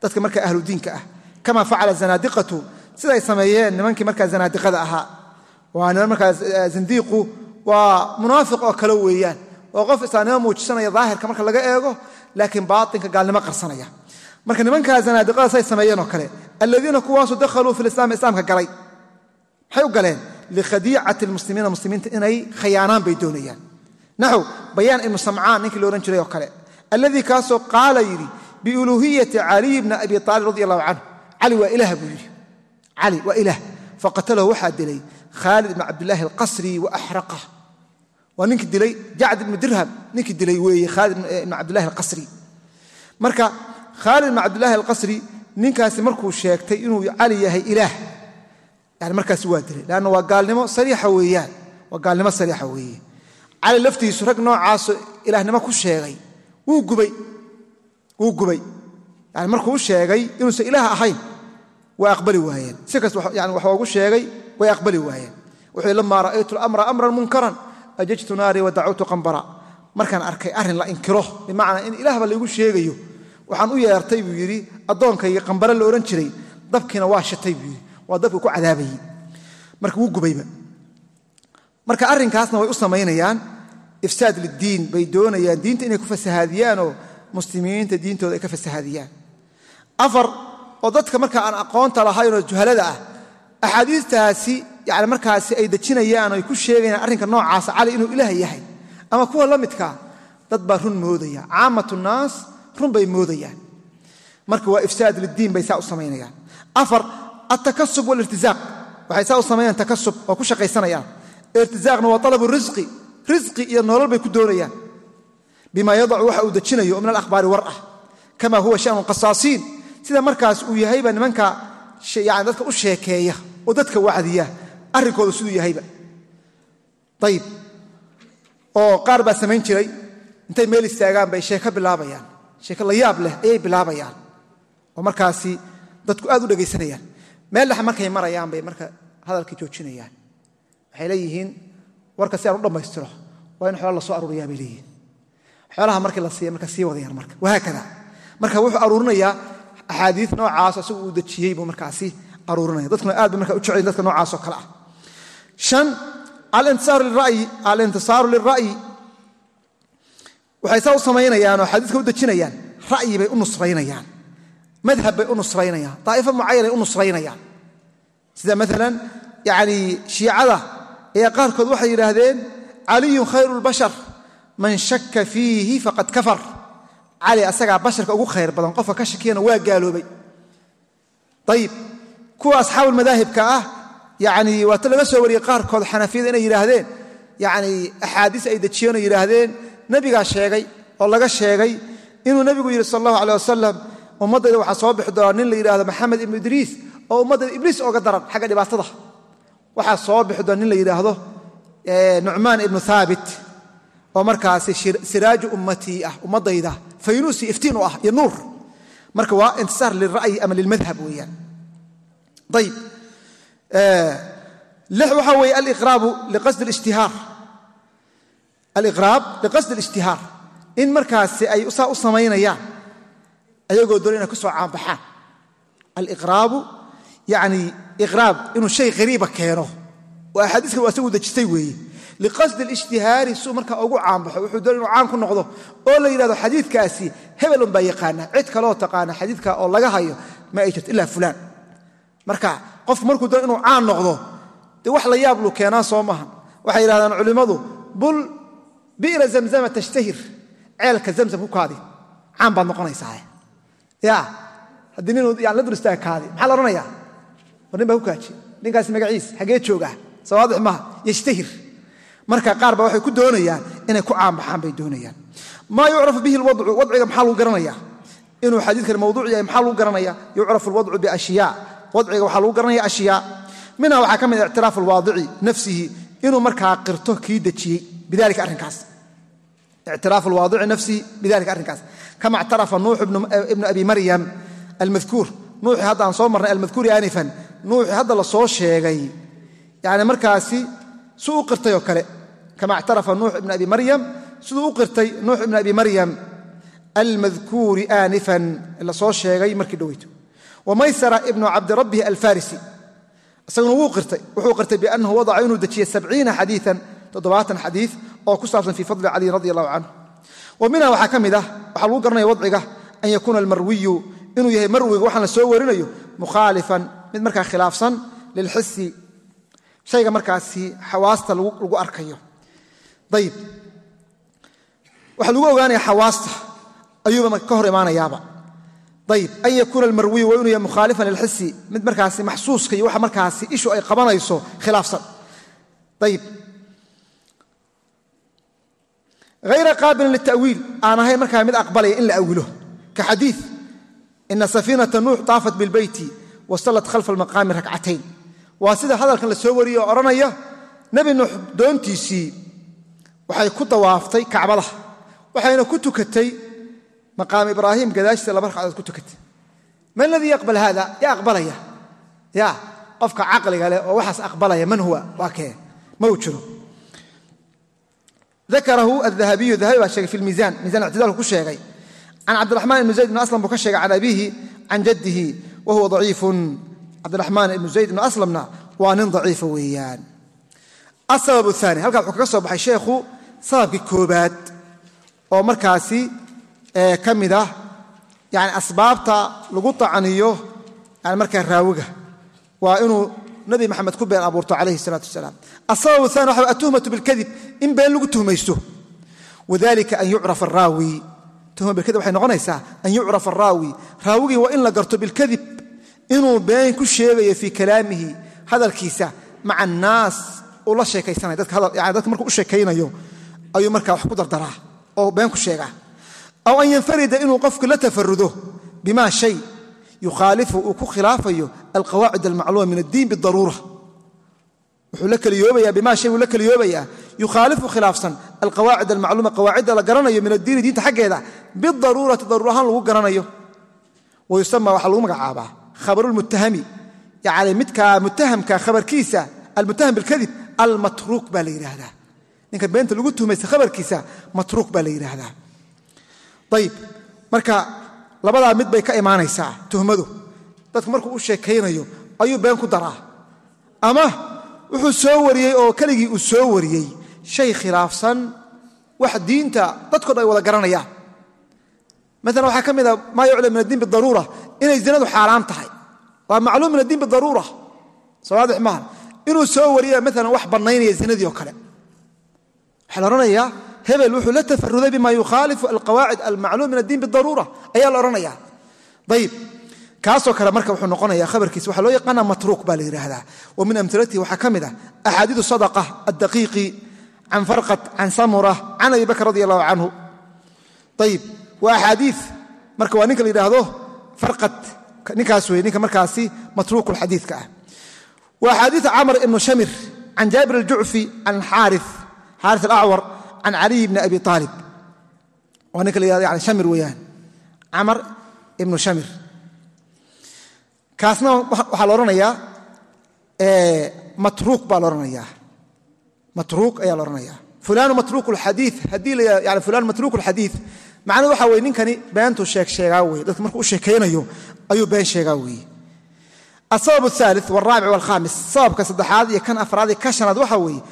[SPEAKER 1] Dadka marka ahludiinka ah. Kama facala zanaadiqatu siday sameeyeen nimankii markaa zanaadiqada ahaa. Waa niman markaa zindiiqu waa munaafiq oo kale weeyaan oo qof islaamnimo muujisanaya daahirka marka laga eego laakiin baatinka gaalnimo qarsanaya. Marka nimankaa zanaadiqada say sameeyeen oo kale aladiina kuwaasu dakhaluu fi lislaam islaamka galay. Maxay u galeen? Likhadiicati lmuslimiina muslimiinta inay khayaanaan bay doonayaan. Naxw bayaan ibnu samcaan ninkii la odhan jiray oo kale. Alladii kaasoo qaala yidhi biuluuhiyati caliy bni abi aalib radi allahu canhu. Cali waa ilaah buu yidhi. Cali waa ilaah. Faqatalahu waxaa dilay khaalid ibn cabdilaahi alqasri wa axraqah waa ninkii dilay jacd ibnu dirham ninkii dilay weeye khaalid ibn cabdilahi alqasri. Marka khaalid ibn cabdilaahi alqasri ninkaasi markuu sheegtay inuu cali yahay ilaah. Yani markaasi waa dilay leanna waa gaalnimo sariixa weeyaan. Waa gaalnimo sariixa weeye. Cali laftiisu rag noocaaso ilaahnimo ku sheegay. Wuu gubay. Wuu gubay. Yani markuu u sheegay inuusan ilaah ahayn way aqbali waayeen. Si kasta yani wax oogu sheegay way aqbali waayeen. Wuxuu lamaa ra'aytu lamra amran munkaran ajajtu naarii wa dacawtu qambara. Markaan arkay arrin la inkiro bimacnaa in ilaahba laygu sheegayo. Waxaan u yeertay buu yidhi addoonkayga qambare la odhan jiray dabkiina waa shatay buu yidhi. Waa dabkii ku cadaabayey marka wuu gubayba marka arrinkaasna way u samaynayaan. Ifsaad liddiin bay doonayaan. Diinta inay ku fasahaadiyaanoo muslimiinta diintooda ay ka fasahaadiyaan. Afar oo dadka marka aan aqoonta lahaynoo juhalada ah axaadiistaasi yani markaasi ay dejinayaan ay ku sheegayaan arrinka noocaasa cali inuu ilaah yahay. Ama kuwa la midkaa dad baa run moodaya. Caamatu naas run bay moodayaan. Marka waa ifsaad liddiin bay saa u samaynayaan. Afar altakasub walirtizaaq. Waxay saa u samaynayaan takasub oo ku shaqaysanayaan. Irtizaaqna waa alabu risqi risqi iyo nolol bay ku doonayaan. Bima yadacu waxa uu dejinayo min alakhbaari war ah. Kama huwa shanu qasaasiin sida markaas uu yahayba nimanka yani dadka u sheekeeya oo dadka wacdiya arrinkooda siduu yahayba. Ayib oo qaar baa samayn jiray. Intay meel istaagaan bay sheeko bilaabayaan. Sheeko la yaab leh ayay bilaabayaan. Oo markaasi dadku aad u dhegaysanayaan meel markay marayaan bay marka hadalkii joojinayaan. Waxay leeyihiin warka si aan u dhammaystiro waa in xoola la aruuriyaa bay leeyihiin. Xoolaha markii la siiya marka sii wadayaan marka. Wahaakada marka wuxuu aruurinayaa axaadii noocaas isagu uu dejiyey buu markaasi aruurinaya dadkuna aad bay marka u jecel dadka noocaasoo kale ah alintisaaru lira'yi waxay saa u samaynayaanoo xadiiska u dejinayaan. Ra'yi bay u nusraynayaan. Madhab bay u nusraynayaan. Daa'ifo mucayanay u nusraynayaan. Sida maalan yani shiicada ayaa qaarkood waxay yidhaahdeen caliyun khayru lbashar man shakka fiihi faqad kafar. Cali asagaa basharka ugu khayr badan qofka ka shakiyana waa gaaloobay. Ayib kuwa asxaabulmadaahibka ah yani waata laga soo wariyey qaarkood xanafiyada inay yidhaahdeen. Yani axaadiis ay dejiyeen oo yidhaahdeen. Nebigaa sheegay oo laga sheegay inuu nebigu yidhi sal allahu aleh wasalam ummaddayda waxaa soo bixi doonaa nin la yidhahdo maxamed ibnu idriis oo ummaddayda ibliis ooga daran xagga dhibaatada. Waxaa soo bixi doona nin la yidhaahdo nucmaan ibnu haabit oo markaasi siraaju ummatii ah ummaddayda faynuusi iftiin u ah iyo nuur. Marka waa intisaar lilra'yi ama lilmadhab weeyaan. Lix Eh, waxaa weye aliraabu liqasdi اlijtihaar in markaasi ay saa u samaynayaan ayagoo doona inay ku soo caanbaxaan. Aliraabu yani iraab inuu shay qariiba keeno. Oo axaadiiskan waa isagu dejisay weeye. Liqasdi اlijtihaari suu markaa ugu caanbaxo wuxuu doona inuu caan ku noqdo oo la yidhahdo xadiidkaasi hebelun baa yaqaana cid kaloo taqaana xadiidka oo laga hayo ma ay jirto ilaa fulaan. Marka qofku markuu doon inuu caan noqdo dee wax la yaab lu keenaa soo maaha waxay yidhahdaan culimmadu bul bi'ra zamzama tashtahir. Ceelka zamzam ku kaadi. Caan baad noqonaysaa ya haddii ninuu yan la dur istaaga kaadi. Maxaa la odhanayaa war nin baa ku kaaji. Ninkaasi magaciis xaggee joogaa. Sawaadix maaha yashtahir. Marka qaar ba waxay ku doonayaan inay ku caanbaxaan bay doonayaan. Maa yucrafu bihi lwadcu wadciga maxaa lagu garanaya inuu xadiidkan mawduuc yahay maxaa lagu garanaya yucrafu alwadcu biashyaa wadciga waxaa lagu garanaya ashyaa minha waxaa ka mid a ictiraafu alwaadici nafsihi inuu markaa qirto kii dejiyey bidalika arrinkaas. Ictiraafu alwaadici nafsihi bidalika arrinkaas. Kama ictarafa nuux ibnu abi maryam almadkuur nuuxii hadda aan soo marnay almadkuuri aanifan nuuxii hadda la soo sheegay. Yani markaasi suu u qirtay oo kale. Kama ictarafa nuux ibn abi maryam siduu u qirtay nuux ibn abi maryam almadkuuri aanifan la soo sheegay markii dhoweyto wamaysara ibnu cabdirabbihi alfarisi isaguna wuu qirtay wuxuu qirtay biannahu wadaca inuu dejiyey sabciina xadiian toddobaatan xadiid oo ku saabsan fii fadli caliyin radi allahu canhu wa minha waxaa ka mid ah waxaa lagu garanaya wadciga an yakuuna almarwiyu inuu yahay marwiga waxaan la soo warinayo mukhaalifan mid markaa khilaafsan lilxisi shayga markaasi xawaasta lagu arkayo ayib waxaa lagu ogaanaya xawaasta ayib an yakuuna almarwiyu waa inuu yahay mukhaalifan lilxisi mid markaasi maxsuuska iyo waxa markaasi ishu ay qabanayso khilaafsan ayib hayra qaabilin litawiil aan ahayn markaa mid aqbalaya in la awilo. Ka xadii ina safiinata nuux taafat bilbeyti wasallat khalfa almaqaami rakcatayn waa sida hadalkan la soo wariyey oo odhanaya nebi nuux doontiisii waxay ku dawaaftay kacbada waxayna ku tukatay maqaam ibraahim gadaashiisa laba ragcadood ku tukatay ma aladii yaqbal haada yaa aqbalaya ya qofka caqliga leh oo waxaas aqbalaya man huwa waa kee ma uu jiro dakarahu adahabiyu dahabi baa sheegay fi lmiisaan miisan ictidaalku ku sheegay can cabdiraxmaan ibnu zayd ibn aslam buu ka sheegay can abiihi can jaddihi wa huwa daciifun cabdiraxmaan ibnu zayd ibnu aslamna waa nin daciifa weeyaan asabab aani halkaa wuxuu kaga soo baxay sheekhu sababkii koobaad oo markaasi ka mid ah yani asbaabta lagu tacniyo yani markaa raawiga waa inuu nabi maxamed ku been abuurto calayhi salaatu wasalaam. Asabab aani waxa atuhmatu bilkadib in been lagu tuhmaysto. Wadalika an yucrafa araawi tuhma bilkadib waxay noqonaysaa an yucrafa araawi raawigii waa in la garto bilkadib inuu been ku sheegayo fii kalaamihi hadalkiisa maca annaas uu la sheekaysanaya dadka markuu u sheekaynayo ayuu markaa wax ku dardaraa oo been ku sheegaa aw an yanfarida inuu qofku la tafarudo bima shay yukhaalifu uu ku khilaafayo alqawaacid almacluuma min addiin bidaruura wuxuu la keliyoobayaa bima shay buu la keliyoobayaa yukhaalifu khilaafsan alqawaacid almacluuma qawaacidda la garanayo min addiini diinta xaggeeda bidaruurati daruur ahaan lagu garanayo wa yusama waxaa lagu magacaabaa khabarulmuttahami yani midkaa muttahamka khabarkiisa almuttaham bilkadib almatruuk baa la yidhaahdaa ninka beenta lagu ayib marka labadaa mid bay ka imaanaysaa tuhmadu. Dadku markuu u sheekaynayo ayuu been ku daraa. Ama wuxuu soo wariyey oo keligii uu soo wariyey. Shay khilaafsan wax diinta dadko dhan ay wada garanayaan. Maalan waxaa ka mid a maa yuclam min addiin bidaruura inay zinadu xaaraan tahay. Waa macluum min addiin bidaruura sawaadix maaha inuu soo wariya maalan wax bannaynaya zinadii oo kale. Waxaa la odhanayaa hebel wuxuu la tafaruday bima yukhaalifu alqawaacid almacluum min addiin bidaruura ayaa la odhanaya ayib kaasoo kale marka wuxuu noqonaya khabarkiisa waxaa loo yaqaana matruuk baa la yidhaahdaa. Wa min amilatihi waxaa ka mid ah axaadiidu sadaqa addaqiiqi can farqat can samura can abi bakr radi allahu canhu. Ayib waa axaadii marka waa ninka la yidhaahdo farqat ninkaas wey ninka markaasi matruuk lxadiidka ah. Wa axaadiiu camr ibnu shamir can jaabir aljucfi can xaari xaari alacwar can caliy bni abi aalib waa ninka la yihahdo yani shamir weeyaan camar ibnu shamir kaasna waxaa la odhanayaa matruuq baa la odhanayaa matruuq ayaa la odhanayaa fulan matruuq alxadii haddii la yihahdo yani fulan matruuq alxadiid macnuu waxa weye ninkani beentuu sheeg sheegaa weye dadka markuu u sheekaynayo ayuu been sheegaa weeye asabab aali wraabic walhamis sababka saddexaad iyo kan afraad iyo ka shanaad waxa weeye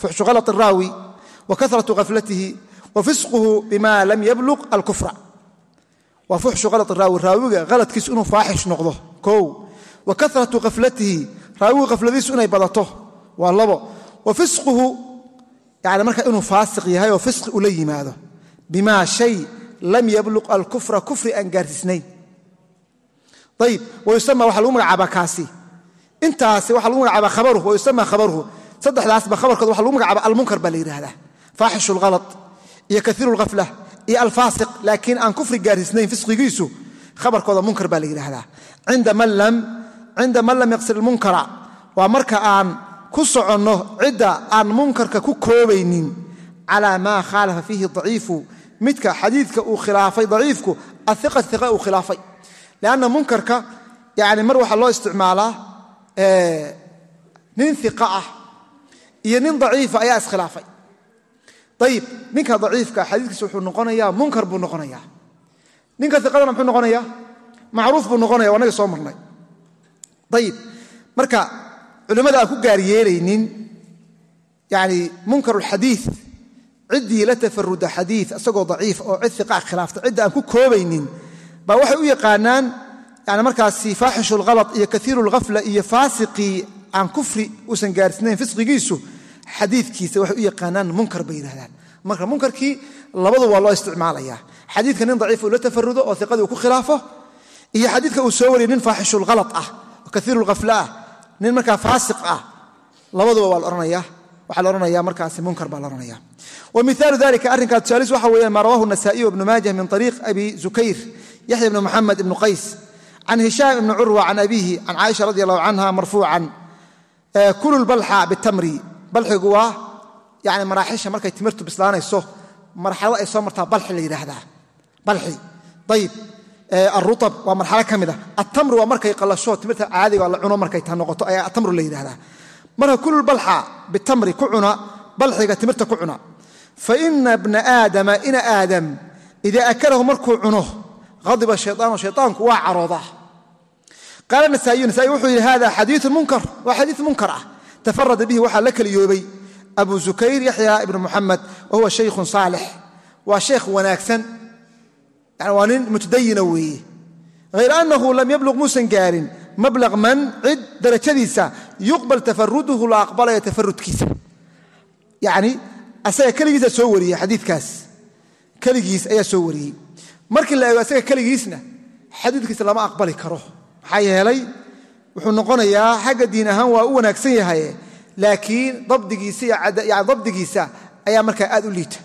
[SPEAKER 1] fuxshu ala raawi wa kasraةu khaflatihi wa fisquhu bima lam yabluq alkufra waa fuxshu khalط raawi raawiga haladkiisu inuu faaxish noqdo. Kow wa kasratu khaflatihi raawigu khafladiisu inay badato. Waa labo wa fisquhu yani marka inuu faasiq yahay oo fisqi ula yimaado. Bima shay lam yabluq alkufra kufri aan gaarsiisnayn ayib wayusama waxaa lagu magacaabaa kaasi. Intaasi waxaa lagu magacaabaa khabaruhu wayusama khabaruhu. Saddexdaasba khabarkooda waxa lagu magacaaba almunkar baa la yidhaahdaa faaxishu lhalad iyo kaiiru lghafla iyo alfaasiq laakiin aan kufri gaarsiisnayn fisqigiisu khabarkooda munkar baa la yidhaahdaa cinda man lam yaqsir ilmunkara waa marka aan ku soconno cidda aan munkarka ku koobaynin calaa maa khaalafa fiihi daciifu midka xadiidka uu khilaafay daciifku aiqa iqa uu khilaafay lanna munkarka yani mar waxaa loo isticmaalaa nin iqa ah iyo nin daciifa ayaa iskhilaafay ayib ninka daciifka xadiikiisa wuxuu noqonayaa munkar buu noqonayaa. Ninka iqadana muxuu noqonayaa macruuf buu noqonaya waa naga soo marnay. Ayib marka culimmada aan ku gaar yeelaynin yani munkar xadii ciddii la tafaruda xadii isagoo daciif oo cid iqa khilaafta cidda aan ku koobaynin baa waxay u yaqaanaan yani markaasi faaxishu lhalad iyo kaiiru lghafla iyo faasiqii aan kufri uusan xadiikiisa waxay u yaqaanaan munkar bay yidhahdaan marka munkarkii labadu waa loo isticmaalaya. Xadiidka nin daciif uu la tafarudo oo iqadii uu ku khilaafo iyo xadiidka uu soo wariyay nin faaxishu lhalad ah oo kaiiru lghafla ah nin markaa faasiq ah labaduba laohanaya waxaa la ohanaya markaasi munkar baa la ohanaya wa miaalu dalika arrinkaa tusaalis waxa weeyaan maa rawahu nasa'iy ibnu maajah min ariiq abi zukayr yaxya ibni muxamed ibnu qays. Can hishaam ibni curwa can abiihi can caaisha radi allahu canha marfuucan kulu lbalxa bitamri balxigu waa yani maraaxisha markay timirtu bislaanayso marxalado ay soo martaa balxi la yidhaahdaa. Balxi. Ayib aruab waa marxalo ka mid ah. Atamru waa markay qalasho timirta caadiga la cuno markay ta noqoto ayaa atamru la yidhahdaa marka kulu balxa bitamri ku cuna balxiga timirta ku cuna. Faina bna aadama ina aadam ida akalahu markuu cuno adiba shayaanu shayaanku waa caroodaa. Qaala nasaa'iyu nasaa'i wuxuu yidhi hada xadiiu munkar. Waa xadiid munkar ah tafarada bihi waxaa la keliyoobay abu zukayr yaxya ibnu muxamed wa huwa shaykhun saalix. Waa sheekh wanaagsan. Waa nin mutadayina weeye. Hayr annahu lam yabluq muusan gaarin mablaq man cid darajadiisa yuqbal tafaruduhu la aqbalaya tafarudkiisa yani asaga keligiisa soo wariyey xadiikaas keligiis ayaa soo wariyey. Markii la eego asaga keligiisna xadiidkiisa lama aqbali karo. Maxaa yeelay wuxuu noqonayaa xagga diin ahaan waa u wanaagsan yahay laakiin dabdigiisa ayaa markaa aad u liita.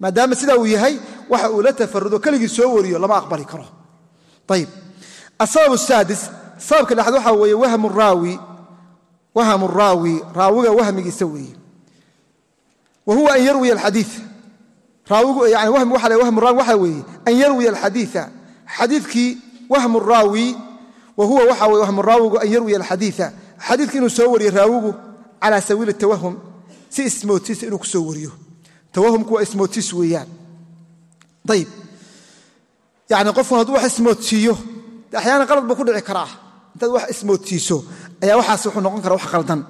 [SPEAKER 1] Maadaama sidaa uu yahay waxa uu la tafarudo keligii soo wariyo lama aqbali karo. Ayib asabab saadis sababka dhexaad waxaa weeye wahmu raawi raawiga wahmigiisa weeye. Wa an yarwiya alxadii wahmu raawi waxaa weeye an yarwiya alxadiia xadiikii wahmu raawi wa huwa waxa weye wahmu raawigu an yarwiya alxadiia xadiidka. Inuu soo wariyo raawigu calaa sabiili tawahum si ismootiisa inuu ku soo wariyo. Tawahumku waa ismootiis weeyaan. Ayib yani qofku hadduu wax ismoodsiiyo axyaana qalad buu ku dhici karaa. Intaad wax ismoodsiiso ayaa waxaas wuxuu noqon kara wax qaldan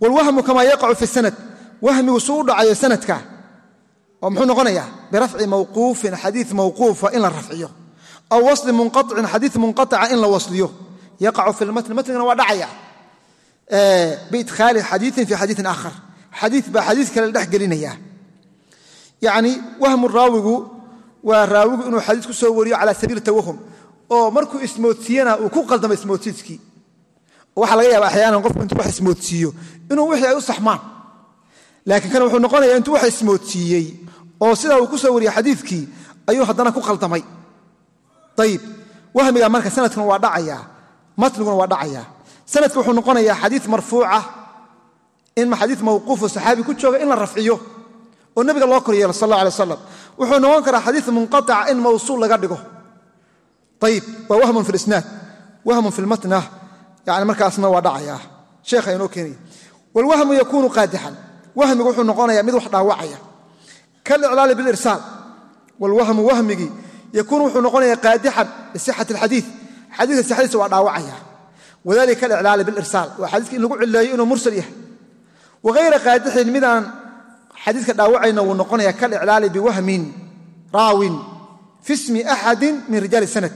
[SPEAKER 1] wlwahmu kamaa yaqacu fi sanad wahmigu suu u dhacayo sanadka oo muxuu noqonayaa birafci aw wasli munqaicin xadii munqaica in la wasliyo yaqacu fi lmatni matnigana waa dhacaya biidkhaali xadiiin fi xadiiin aakhar xadii baa xadii kale la dhex gelinaya yani wahmu raawigu waa raawigu inuu xadiis ku soo wariyo cala sabiili tawahum oo markuu ismoodsiiyana uu ku qaldamo ismoodsiiskii waxaa laga yaaba axyaanan qofku intuu wax ismoodsiiyo inuu wixii ay u saxmaan laakiin kan wuxuu noqonaya intuu wax ismoodsiiyey ayib wahmiga marka sanadkuna waa dhacaya matniguna waa dhacaya. Sanadka wuxuu noqonayaa xadii marfuuca in xadii mawquufo saxaabi ku jooga in la rafciyo oo nebiga loo kor yeelo sal alla alay wasalam wuxuu noqon karaa xadii munqaica in mawsuul laga dhigo. Ayib waa wahmun fi wahmun fi yani markaasna waa dhacaya. Sheekha inoo keenaya wlwahmu yakuunu qaadixan wahmigu wuxuu noqonaya mid wax dhaawacaya. Kaliclaali bilirsaal wlwahmu wahmigii yakuunu wuxuu noqonaya qaadixan lisixat alxadii xadiika sixadiisa waa dhaawacaya wadalika kaliclaali bilirsaal waa xadiiska in lagu cileeyo inuu mursal yahay wahayra qaadixin midaan xadiiska dhaawacayna wuu noqonaya kaliclaali biwahmin raawin fi smi axadin min rijaali sanad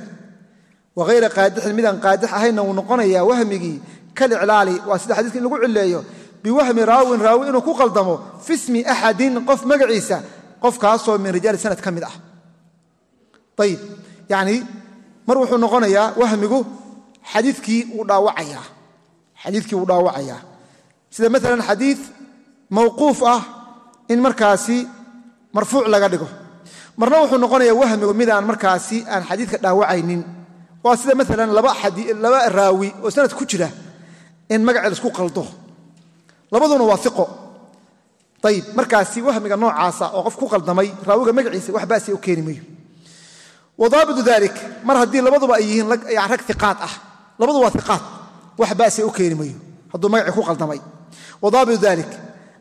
[SPEAKER 1] wahayra qaadixin midaan qaadix ahayna wuu noqonaya wahmigii kaliclaali waa sida xadiiska in lagu cileeyo biwahmi raawin raawi inuu ku qaldamo fi smi axadin qof magaciisa qofkaasoo min rijaali sanad ka mid ah ayib yani mar wuxuu noqonayaa wahmigu xadiikii wuu dhaawacayaa. Xadiikii wuu dhaawacayaa. Sida maalan xadiid mawquuf ah in markaasi marfuuc laga dhigo. Marna wuxuu noqonayaa wahmigu midaan markaasi aan xadiidka dhaawacaynin. Waa sida maalan laba raawi oo sanad ku jira in magaceed isku qaldo. Labaduna waa iqo ayib markaasi wahmiga noocaasa oo qof ku qaldamay raawiga magaciisa wax basi u keeni mayo wadaabitu dalik mar haddii labaduba ay yihiin rag iqaad ah labadu waa iqaad wax basi u keeni mayo hadduu magacii ku qaldamay. Wadaabitu dalik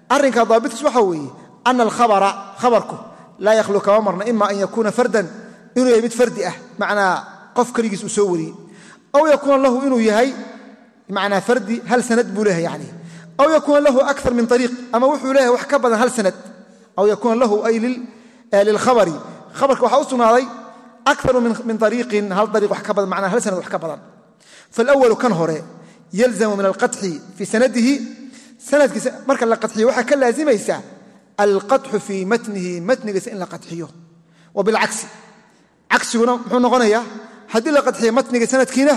[SPEAKER 1] arrinka daabitkiis waxa weeye ana alkhabara khabarku laa yakhlu kama marna ima an yakuuna fardan inuu yahay mid fardi ah macnaa qof keligiis uu soo wariyey aw yakuuna lahu inuu yahay manaa fardi hal sanad buu leeyahay yani aw yakuuna lahu akar min ariiq ama wuxuu leeyahay wax ka badan hal sanad. Aw yakuuna lahu ay lilkhabari khabarka waxaa u sugnaaday akaru min ariiqin hal ariiq wax ka badan manaa hal sanad wax ka badan faalawalu kan hore yalzamu min alqaطxi fii sanadihi sanadkiisa marka la qaxiyo waxaa ka laazimaysa alqaطxu fii matnihi matnigiisa in la qaxiyo wa bilcagsi cagsiguna muxuu noqonayaa haddii la qaxiyo matniga sanadkiina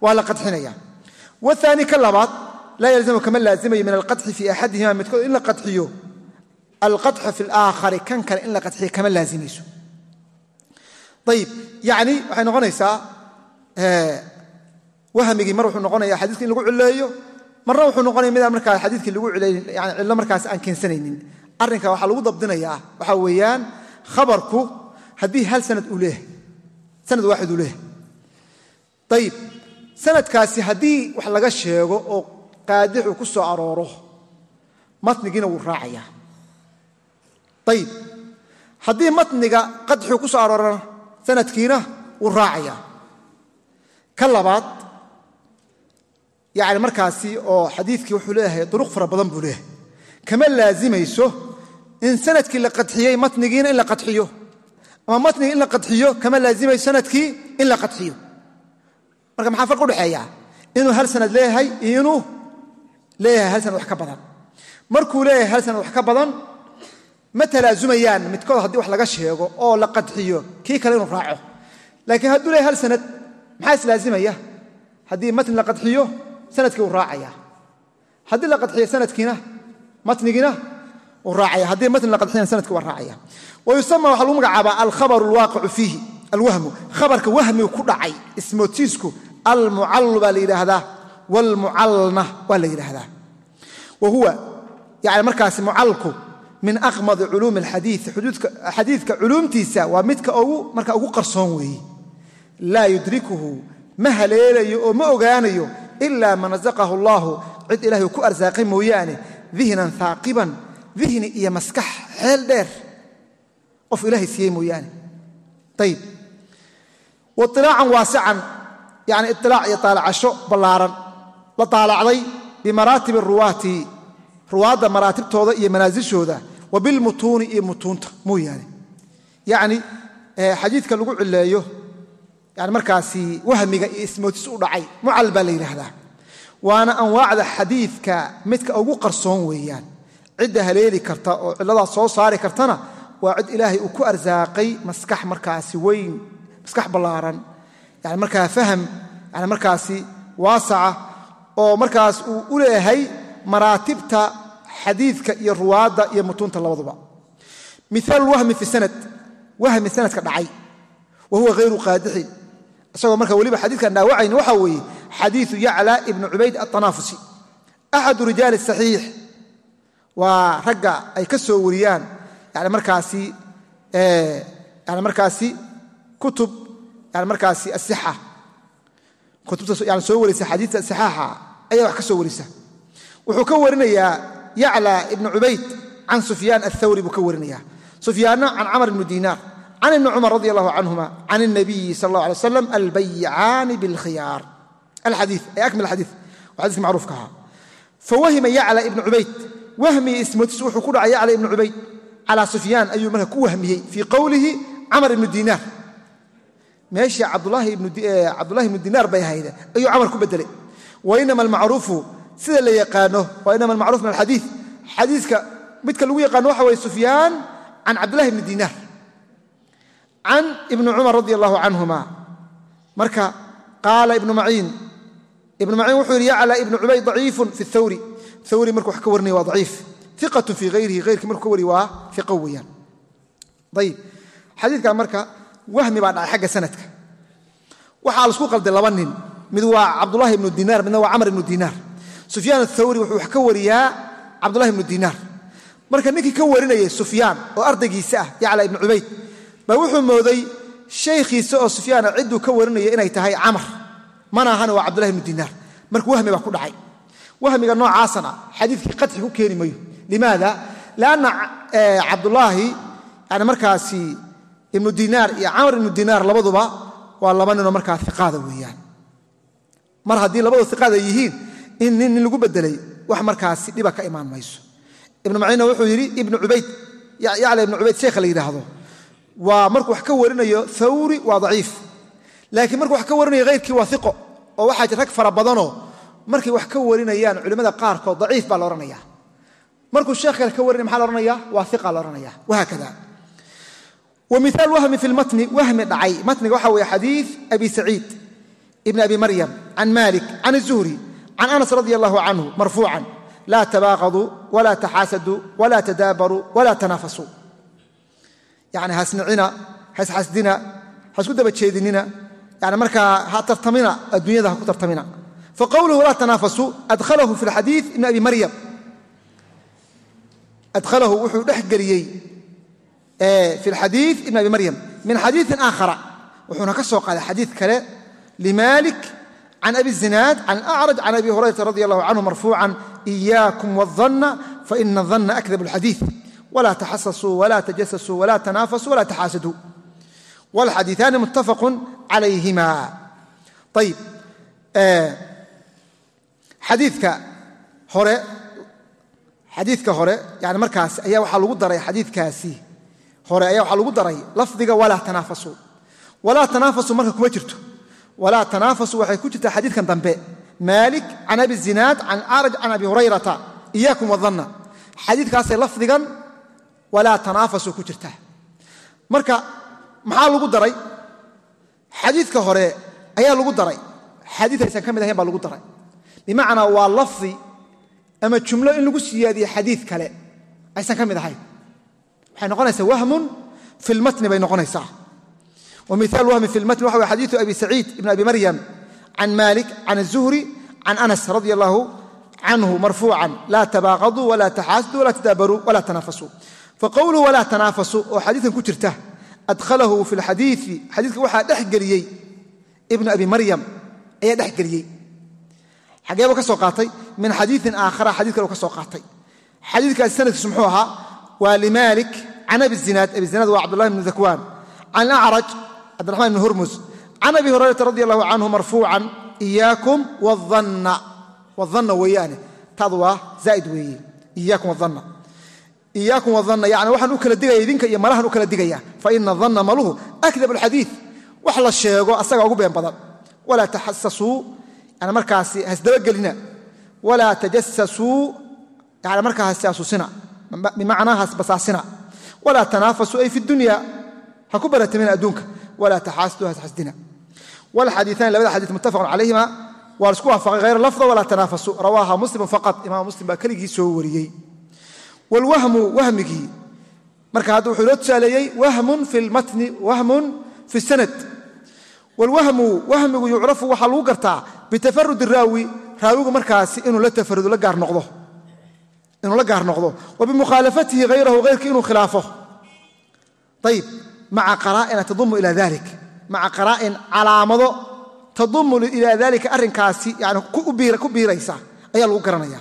[SPEAKER 1] waa la qaxinaya waani ka labaad laa yalzamu kama laazimayo min alqaxi fii axadihima midkood in la qaxiyo alqaxu fi alaakhari kan kale ayib yani waxay noqonaysaa wahmigii mar wuxuu noqonaya xadiiska lagu cileeyo marna wuxuu noqonaya midaan markaa xadiikii lagu cillo markaas aan keensanaynin. Arrinka waxaa lagu dabdinayaa waxaa weeyaan khabarku haddii hal sanad uu leeyahay sanad waaxid uu leeyahay. Ayib sanadkaasi haddii wax laga sheego oo qaadixu ku soo arooro matnigiina wuu raacayaa. Ayib haddii matniga qadxu ku soo aroorana sanadkiina wuu raacayaa ka labaad yani markaasi oo xadiikii wuxuu leeyahay duruq fara badan buu leeyahay. Kama laazimayso in sannadkii la qadxiyey matnigiina in la qadxiyo. Ama matnigii in la qadxiyo kama laazimayso sannadkii in la qadxiyo. Marka maxaa farq udhexeeya inuu hal sanad leeyahay iyo inuu leeyahay hal sanad wax ka badan. Markuu leeyahay hal sanad wax ka badan ma talaazumayaan midkood haddii wax laga sheego oo la qadxiyo kii kale inuu raaco. Laakiin hadduu leeyahay hal sanad maxaa islaazimaya? Haddii matni la qadxiyo sannadkii uu raacaya. Haddii la qadxiyo sanadkiina matnigiina uu raacaya. Haddii matni la qadxiyana sannadkii waa raacaya. Wa yusama waxaa lagu magacaabaa alkhabaru alwaaqicu fiihi. Alwahmu khabarka wahmigu ku dhacay ismootiisku almucallu baa la yidhaahdaa. Waalmucallna waa la yidhaahdaa. Wa huwa yani markaasi mucallku min aqmadi culuumi alxadiii xadiidka culuumtiisa waa midka marka ugu qarsoon weeye laa yudrikuhu ma haleelayo oo ma ogaanayo ila man rasaqahu allaahu cid ilahay ku arsaaqay mooyaane dihnan haaqiban dihni iyo maskax xeel dheer. Qof ilaahay siiyey mooyaane. Ayib wailaacan waasican yani iilaac iyo taalacasho ballaaran. La taalacday bimaraatib ruwaati ruwaadda maraatibtooda iyo manaasishooda wa bilmutuuni iyo mutuunta mooyaane yacni xadiidka lagu cileeyo yani markaasi wahmiga iyo ismootis u dhacay mucal baa la yidhaahdaa. Waana anwaacda xadiidka midka ugu qarsoon weeyaan. Cidda haleeli karta oo cilladaas soo saari kartana waa cid ilaahay uu ku arsaaqay maskax markaasi weyn maskax ballaaran. Yani markaa faham yani markaasi waasaca oo markaas uu u leeyahay maraatibta xadiidka iyo ruwaadda iyo mutuunta labaduba. Miaalwahmi fi sanad. Wahmi sanadka dhacay. Wa huwa hayru qaadixin isagoo marka weliba xadiikan dhaawacayn waxa weeye xadiiu yacla ibni cubayd atanaafusi axadu rijaali saxiix. Waa ragga ay ka soo wariyaan markaasi kutub markaasi asixa kutubta soo warisa xadiita saxaaxa ayaa wax ka soo warisa. Wuxuu ka warinayaa yacla ibnu cubayd can sufyaan aلthawri buu ka warinaya sufyaanna can camr ibnu dinaar can ibni cumar radi allahu canhuma can الnabiyi sal اllah alay slam albayicaani bاlkhiyaar alxadii ay akmil xadii waa xadiiska macruufka ahaa fawahima yacla ibnu cubayd wahmii ismootis wuxuu ku dhacay yacla ibnu cubayd calaa sufyaan ayuu marka ku wahmiyey fii qowlihi camar ibnu dinaar meeshii cabdulahi ibnu dinaar bay ahayde ayuu camar ku bedelay wainama almacruufu sida la yaqaano wainama almacruuf min alxadii xadiiska midka lagu yaqaano waxa waye sufyaan can cabdillahi ibni dinaar can ibni cumar radi allahu canhuma marka qaala ibnu maciin. Ibnu maciin wuxuu yidhi yacla ibnu cubayd daciifun fi اthawri awri markuu wax ka warinaya waa daciif. Iqatu fii hayrihi hayrkii markuu ka wariy waa iqo weeyaan. Ayib xadiidkan marka wahmi baa dhacay xagga sanadka. Waxaa la isku qalday laba nin. Mid waa cabdulahi ibnu dinaar midna waa dinaar sufyaan athawri wuxuu wax ka wariyaa cabdulahi ibnu dinaar marka ninkii ka warinayay sufyaan oo ardaygiisa ah yacla ibnu cubayd baa wuxuu mooday shaykhiisa oo sufyaana cidduu ka warinaya inay tahay camar. Mana ahana waa cabdulahi ibnu dinaar marka wahmi baa ku dhacay. Wahmiga noocaasana xadiidkii qadxi ku keeni mayo. Limaada? Lanna cabdulaahi yani markaasi ibnu dinaar iyo camr ibnu dinaar labaduba waa laba ninoo markaa iqaada weeyaan. Mar haddii labadu iqaada yihiin in nin lagu bedelay wax markaasi dhiba ka imaan mayso. Ibnu maciinna wuxuu yidhi ibnu ubayd yacla ibnu cubayd sheekha la yidhaahdo waa markuu wax ka warinayo thawri waa daciif laakiin markuu wax ka warinayo hayrkii waa iqo oo waxaa rag fara badanoo markay wax ka warinayaan culimmada qaarkood daciif baa la odhanaya markuu sheekh kale ka warinaya maxaa la ohanaya waa iqa la ohanaya wahaakada wa miaal wahmi fi lmatni wahmi dhacay. Matniga waxa weeye xadiid abi saciid ibn abi maryam can malik can الzuhri can anas radi allahu canhu marfuucan laa tabaaqaduu wala taxaasaduu wala tadaabaruu wala tanaafasuu yani hasnicina hasxasdina hasku daba jeedinina yani markaa ha tartamina adduunyada ha ku tartamina faqowluhu laa tanaafasuu adhalahu fi lxadiid ibn abi maryam adhalahu wuxuu dhex geliyey fi lxadiid ibn abi maryam min xadiiin aakhara wuxuuna ka soo qaaday can abi zinaad can acraj can abi hurayrata radi allahu canhu marfuucan iyaakum wadanna faina danna akdab alxadiid wla taxasasuu wla tajasasuu wla tanaafasuu wla taxaasaduu walxadiiaani muttafaqun calayhima ayib xadiika hore xadiidka hore yani markaas ayaa waxaa lagu daray xadiidkaasi hore ayaa waxaa lagu daray lafdiga walaa tanaafasuu walaa tanaafasuu marka kuma jirto walaa tanaafasuu waxay ku jirtaa xadiidkan dambe maalik can abi zinaad can araj can abi hurayrata iyaakum wadanna xadiidkaasay lafdigan walaa tanaafasuu ku jirtaa marka maxaa lagu daray xadiidka hore ayaa lagu daray xadiid aysan ka mid ahayn baa lagu daray bimacnaa waa lafdi ama jumlo in lagu siyaadiye xadiid kale aysan ka mid ahayn waxay noqonaysaa wahmun fi lmatni bay noqonaysaa wa miaal wahmi fi lmatni waxa way xadiiu abi saciid ibn abi maryam can malik can الzuhri can anas radi allahu canhu marfuucan laa tabaaqaduu wala taxaasaduu wala tadaabaruu wala tanaafasuu faqowluhu walaa tanaafasuu oo xadiikan ku jirta adhalahu fi lxadiii xadiidka waxaa dhex geliyey ibnu abi maryam ayaa dhex geliyey xageebuu ka soo qaatay min xadiiin aakhara xadid kale ka soo qaatay xadiidkaasi sanadkiisu muxuu ahaa waa limaalik can abi zinaad abi zinaad waa cabdullahi bn dakwaan can acraj cabdiraxmaan bn hurmus can abi hurayrata radi allahu canhu marfuucan iyaakum wadanna weeyaane. Taadu waa zaa'id weeye iyaakum wadanna iyaakum wadanna yani waxaan u kala digaya idinka iyo malahan u kala digaya faina danna maluhu akdab alxadiid wax la sheego asaga ugu been badan. Walaa taxasasuu. Yani markaasi hasdabagelina walaa tajasasuu. Yani markaa hasjaasusina bimacnaa hasbasaasina walaa tanaafasuu ay fi dunya ha ku baratamina adduunka. Walaa taxaasaduu hasxasdina walxadiiثani labada xadiis muttafaqun calayhima. Waa la isku waafaqay hayra lafda walaa tanaafasuu rawaaha muslimu faqad imaam muslim baa keligii soo wariyey. Wlwahmu wahmigii. Marka hadda wuxuu inoo tusaaleeyey wahmun fi lmatni wahmun fi sanad. Wlwahmu wahmigu yucrafu waxaa lagu gartaa bitafarud raawi. Raawigu markaasi inuu la tafarudo la gaar noqdo. Inuu la gaar noqdo. Wa bimukhaalafatihi hayrahu hayrkii inuu khilaafo. Ayib maca qaraa'ina tadumu ila dalik maca qaraa'in calaamado tadumu ila dalika arrinkaasi yani ku biiraysa ayaa lagu garanaya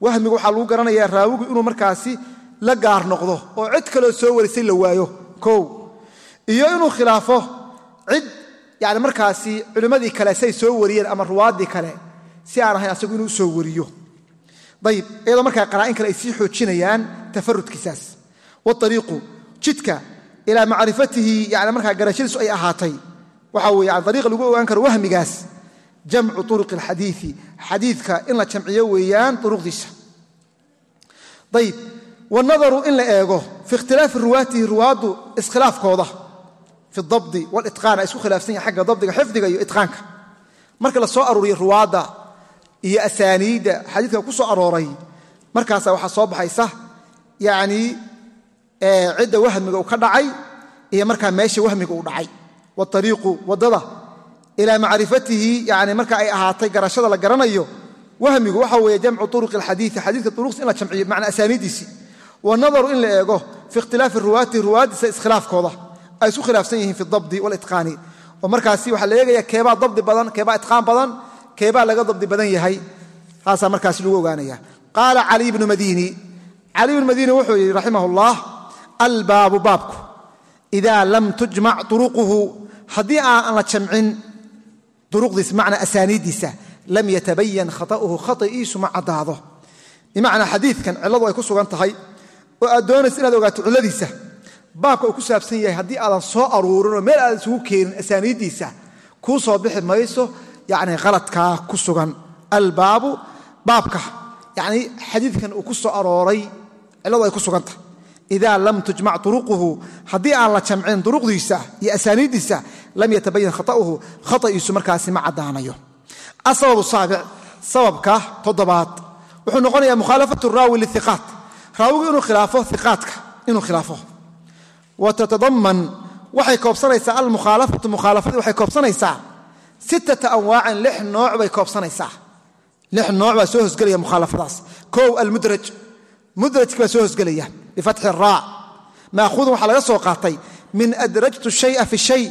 [SPEAKER 1] wahmigu waxaa lagu garanayaa raawigu inuu markaasi la gaar noqdo oo cid kaloo soo warisay la waayo. Kow iyo inuu khilaafo cid yani markaasi culimmadii kale say soo wariyeen ama ruwaaddii kale si aan ahayn asagu inuu u soo wariyo. Ayib iyadoo markaa qaraa'in kale ay sii xoojinayaan tafarudkiisaas waariiqu jidka ilaa macrifatihi yani markaa garashadiisu ay ahaatay. Waxa weye yani ariiqa lagu ogaan karo wahmigaas jamcu uruq alxadiii xadiidka in la jamciyo weeyaan uruqdiisa ayib wanadaru in la eego fi ikhtilaafi ruwaatihi ruwaaddu iskhilaafkooda fi dabdi waliqaan isku khilaafsan yahin xagga dabdiga xifdiga iyo itqaanka. Marka la aruuriyo ruwaadda iyo asaaniidda xadiidka ku soo arooray markaasa waxaa soo baxaysa yanii cidda wahmiga uu ka dhacay iyo markaa meesha wahmiga uu dhacay. Waariiqu waddada. Ilaa macrifatihi yani marka ay ahaatay garashada la garanayo wahmigu waxa weeye jamcu uruq alxadiii xadiika uruqs in la jamciyo bimacnaa asaaniidiisii wanadaru in la eego fi ikhtilaafi ruwaati ruwaadiisa iskhilaafkooda. Ay isku khilaafsan yihiin fi dabdi walitqaani oo markaasi waxaa la eegaya keebaa dabdi badan keebaa itqaan badan keebaa laga dabdi badan yahay. Taasaa markaasi lagu ogaanaya qaala caliy bnu madiini. Caliy bnu madiini wuxuu yidhi raximah albaabu baabku. Idaa lam tujmac uruquhu haddii aan la jamcin duruqdiisa bimacnaa asaaniiddiisa lam yatabayan khata'uhu khata'iisu ma caddaado. Bimacnaa xadiidkan cilladu ay ku sugan tahay oo aad doonaysa inaad ogaato cilladiisa baabka uu ku saabsan yahay haddii aadan soo aruurinoo meel aadan isugu keenin asaaniiddiisa kuu soo bixi mayso yacni khaladkaa ku sugan. Albaabu baabka yacni xadiidkan uu ku soo arooray cilladu ay ku sugan tahay ida lam tujmac uruquhu haddii aan la jamcin duruqdiisa iyo asaaniiddiisa lam yatabayan khata'uhu khata'iisu markaasi ma caddaanayo. asabab saabic sababka toddobaad wuxuu noqonayaa mukhaalafatu raawi liiqaat raawigu inuu khilaafo iqaatka inuu khilaafo wa tatadaman waxay koobsanaysaa almukhaalafatu mukhaalafadii waxay koobsanaysaa sittata anwaacin lix nooc bay koobsanaysaa lix nooc baa soo hosgelaya mukhaalafadaas kow almudraj mudrajki baa soo hosgelaya bifatxi raa maahuudun waxaa laga soo qaatay min adrajtu shaya fi shay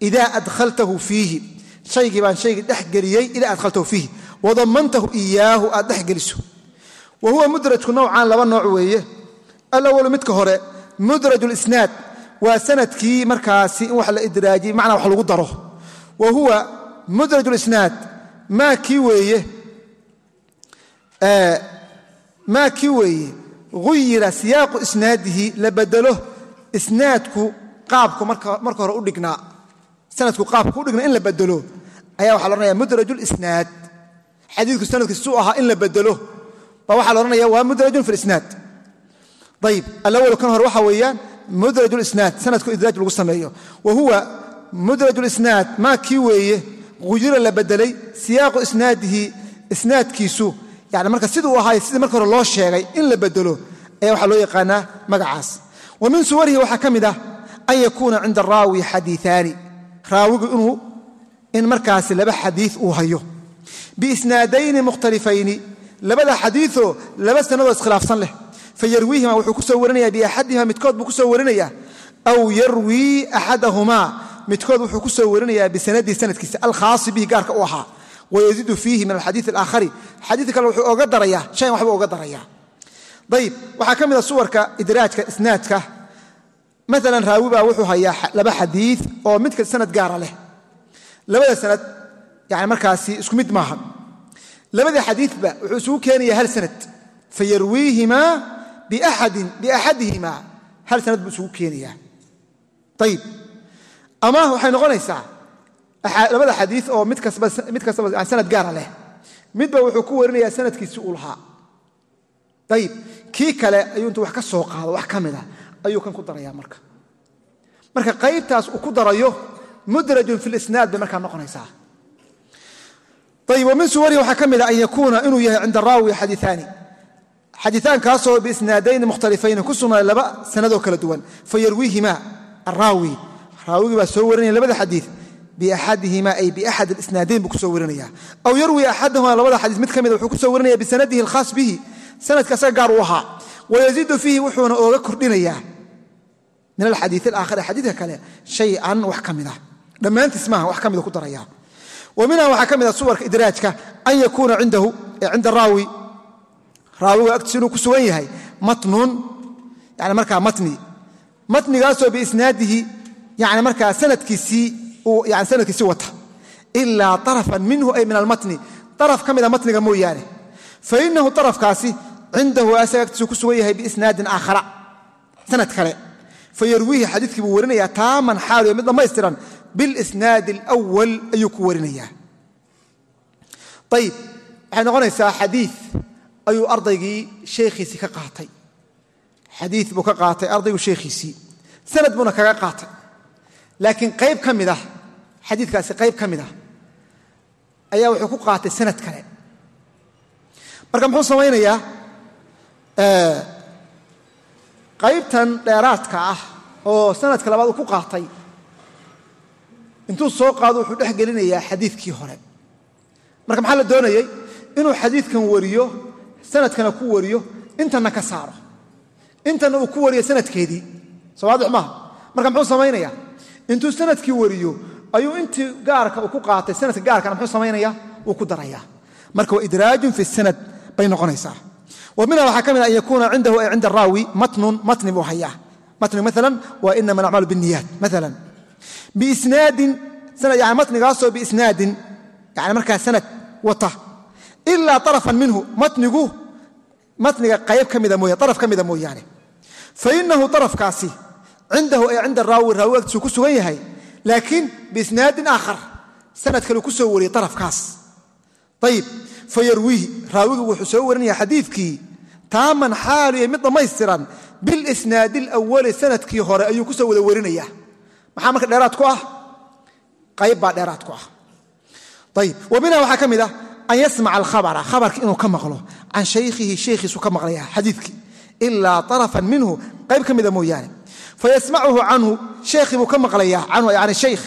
[SPEAKER 1] ida adkhaltahu fiihi shaygii baan shaygii dhexgeliyey idaa adkhaltahu fiihi wadamantahu iyaahu aad dhexgeliso wa huwa mudrajku nowcan laba nooc weeye alawalu midka hore mudraj lisnaad waa sannadkii markaasi in wax la idraajiy macnaa wax lagu daro uyira siyaaqu isnaadihi la bedelo isnaadku qaabku marka hore udhignaa sanadku qaabku udhignaa in la bedelo ayaa waxa laodhanaya mudraj lisnaad xadiidku sanadkiisuu ahaa in la bedelo baa waxaa la odhanaya waa mudrajun fi lisnaad ayib alawalu kan hore waxa weeyaan mudraj lisnaad sanadku idraaj lagu sameeyo. Wa huwa mudraj lisnaad yani marka siduu ahaay sidii marka hore loo sheegay in la bedelo ayaa waxaa loo yaqaanaa magacaas. Wa min suwarihi waxaa ka mid ah an yakuuna cinda araawi xadiiaani raawigu inuu in markaasi laba xadii uu hayo. Biisnaadayni mukhtalifayni. Labada xadiioo laba sanadoo iskhilaafsan leh. Fayarwiihima wuxuu ku soo warinaya biaxadihima midkood buu ku soo warinaya aw yarwii axadahumaa midkood wuxuu ku soo warinayaa bisanadihi sanadkiisa alkhaasi bihi gaarka u ahaa wayaziidu fiihi min alxadii alaakhari. Xadiid kale wuxuu oga darayaa shayan waxbuu oga darayaa. Ayib waxaa ka mida suwarka idraajka isnaadka. Maalan raawi baa wuxuu hayaa laba xadii oo midka sanad gaara leh. Labada sanad yani markaasi isku mid maaha. Labada xadiiba wuxuu isugu keenaya hal sanad. Fayarwiihimaa biaxadihimaa hal sanad buu isugu keenayaa. Ayib ama labada xadii oo mid kastaba sanad gaara leh. Midba wuxuu ku warinayaa sanadkiisi uu lahaa. Ayib kii kale ayuu intuu wax ka soo qaado wax ka mida ayuu kan ku daraya marka. Marka qaybtaas uu ku darayo mudrajun fi lisnaad bay markaa noqonaysaa. Ayib wa min suwarihi waxaa ka mida an yakuuna inuu yahay cinda raawi xadiiaani xadiiaankaasoo biisnaadayni mukhtalifayni ku sugnaaday laba sanadoo kala duwan. Fayarwiihimaa araawi raawigii baa soo warinaya labada xadii biaxadihima ay biaxad isnaadayn buu ku soo warinaya aw yarwi axadahuma labada xadii mid ka mida wuxuu ku soo warinaya bisanadihi alkhaas bihi. Sanadka asaga gaar u ahaa. Wayaziidu fiihi wuxuuna ooga kordhinayaa. Min alxadii alaakhari xadiidka kale shayan wax ka mida dhammaantiis maaha wax ka mida ku daraya wa minha waxaa ka mida suwarka idraajka an yakuuna cindahu cinda raawi. Raawiga agtiisa inuu ku yani sanadkiisii wata. Ilaa arafan minhu ay min almatni. Araf ka mida matniga mooyaane. Fainahu arafkaasi cindahu asaga agtiisu ku sugan yahay biisnaadin aakhara. Sanad kale. Fayarwiihi xadiikii buu warinayaa taaman xaaliyo mid dhammaystiran. Bilisnaadi alwal ayuu ku warinayaa. Ayib waxay noqonaysaa xadii ayuu ardaygii sheekhiisii ka qaatay. Xadii buu ka qaatay ardaygu sheekhiisii. Sanad buuna kaga qaatay. Laakiin qayb ka ah xadiikaasi qayb ka mid ah ayaa wuxuu ku qaatay sanad kale. Marka muxuu samaynayaa qaybtan dheeraadka ah oo sanadka labaad uu ku qaatay intuu soo qaado wuxuu dhex gelinayaa xadiidkii hore. Marka maxaa la doonayey inuu xadiidkan wariyo sanadkana ku wariyo intanna ka saaro. Intanna uu ku wariyo sanadkeedii. Soo waadix maaha? Marka muxuu samaynayaa? Intuu sannadkii wariyo ayuu intii gaarka uu ku qaatay sanadka gaarkana muxuu samaynaya wuu ku darayaa. Marka waa idraajun fi sanad bay noqonaysaa. Wa minha waxaa ka mid an yakuuna cindahu ay cinda araawi matnun matni buu hayaa. Matnigu maalan waa inama alacmaalu biاniyaat maalan biisnaadin yani matnigaasoo biisnaadin yani markaa sanad wata. Ilaa طarafan minhu matnigu matniga qayb ka mida mooya araf ka mida mooyaane. Fainahu arafkaasi cindahu ay cinda raawi raawi agtiisuu ku sugan yahay laakiin biisnaadin aakhar sanad kale ku soo wariyey arafkaas ayib fayarwiihi raawigu wuxuu soo warinaya xadiidkii taaman xaaliya mid dhammaystiran bilisnaadi alawali sannadkii hore ayuu ku soo wada warinaya maxaa marka dheeraad ku ah? Qayb baa dheeraad ku ah. Ayib wa minha waxaa ka mid ah an yasmaca alkhabara khabarka inuu ka maqlo can shaykhihi shaykhiisu ka maqlaya xadiidkii arafan minhu qayb ka mida mooyaane fayasmacuhu canhu sheekhii buu ka maqlayaa canhu yani shaykh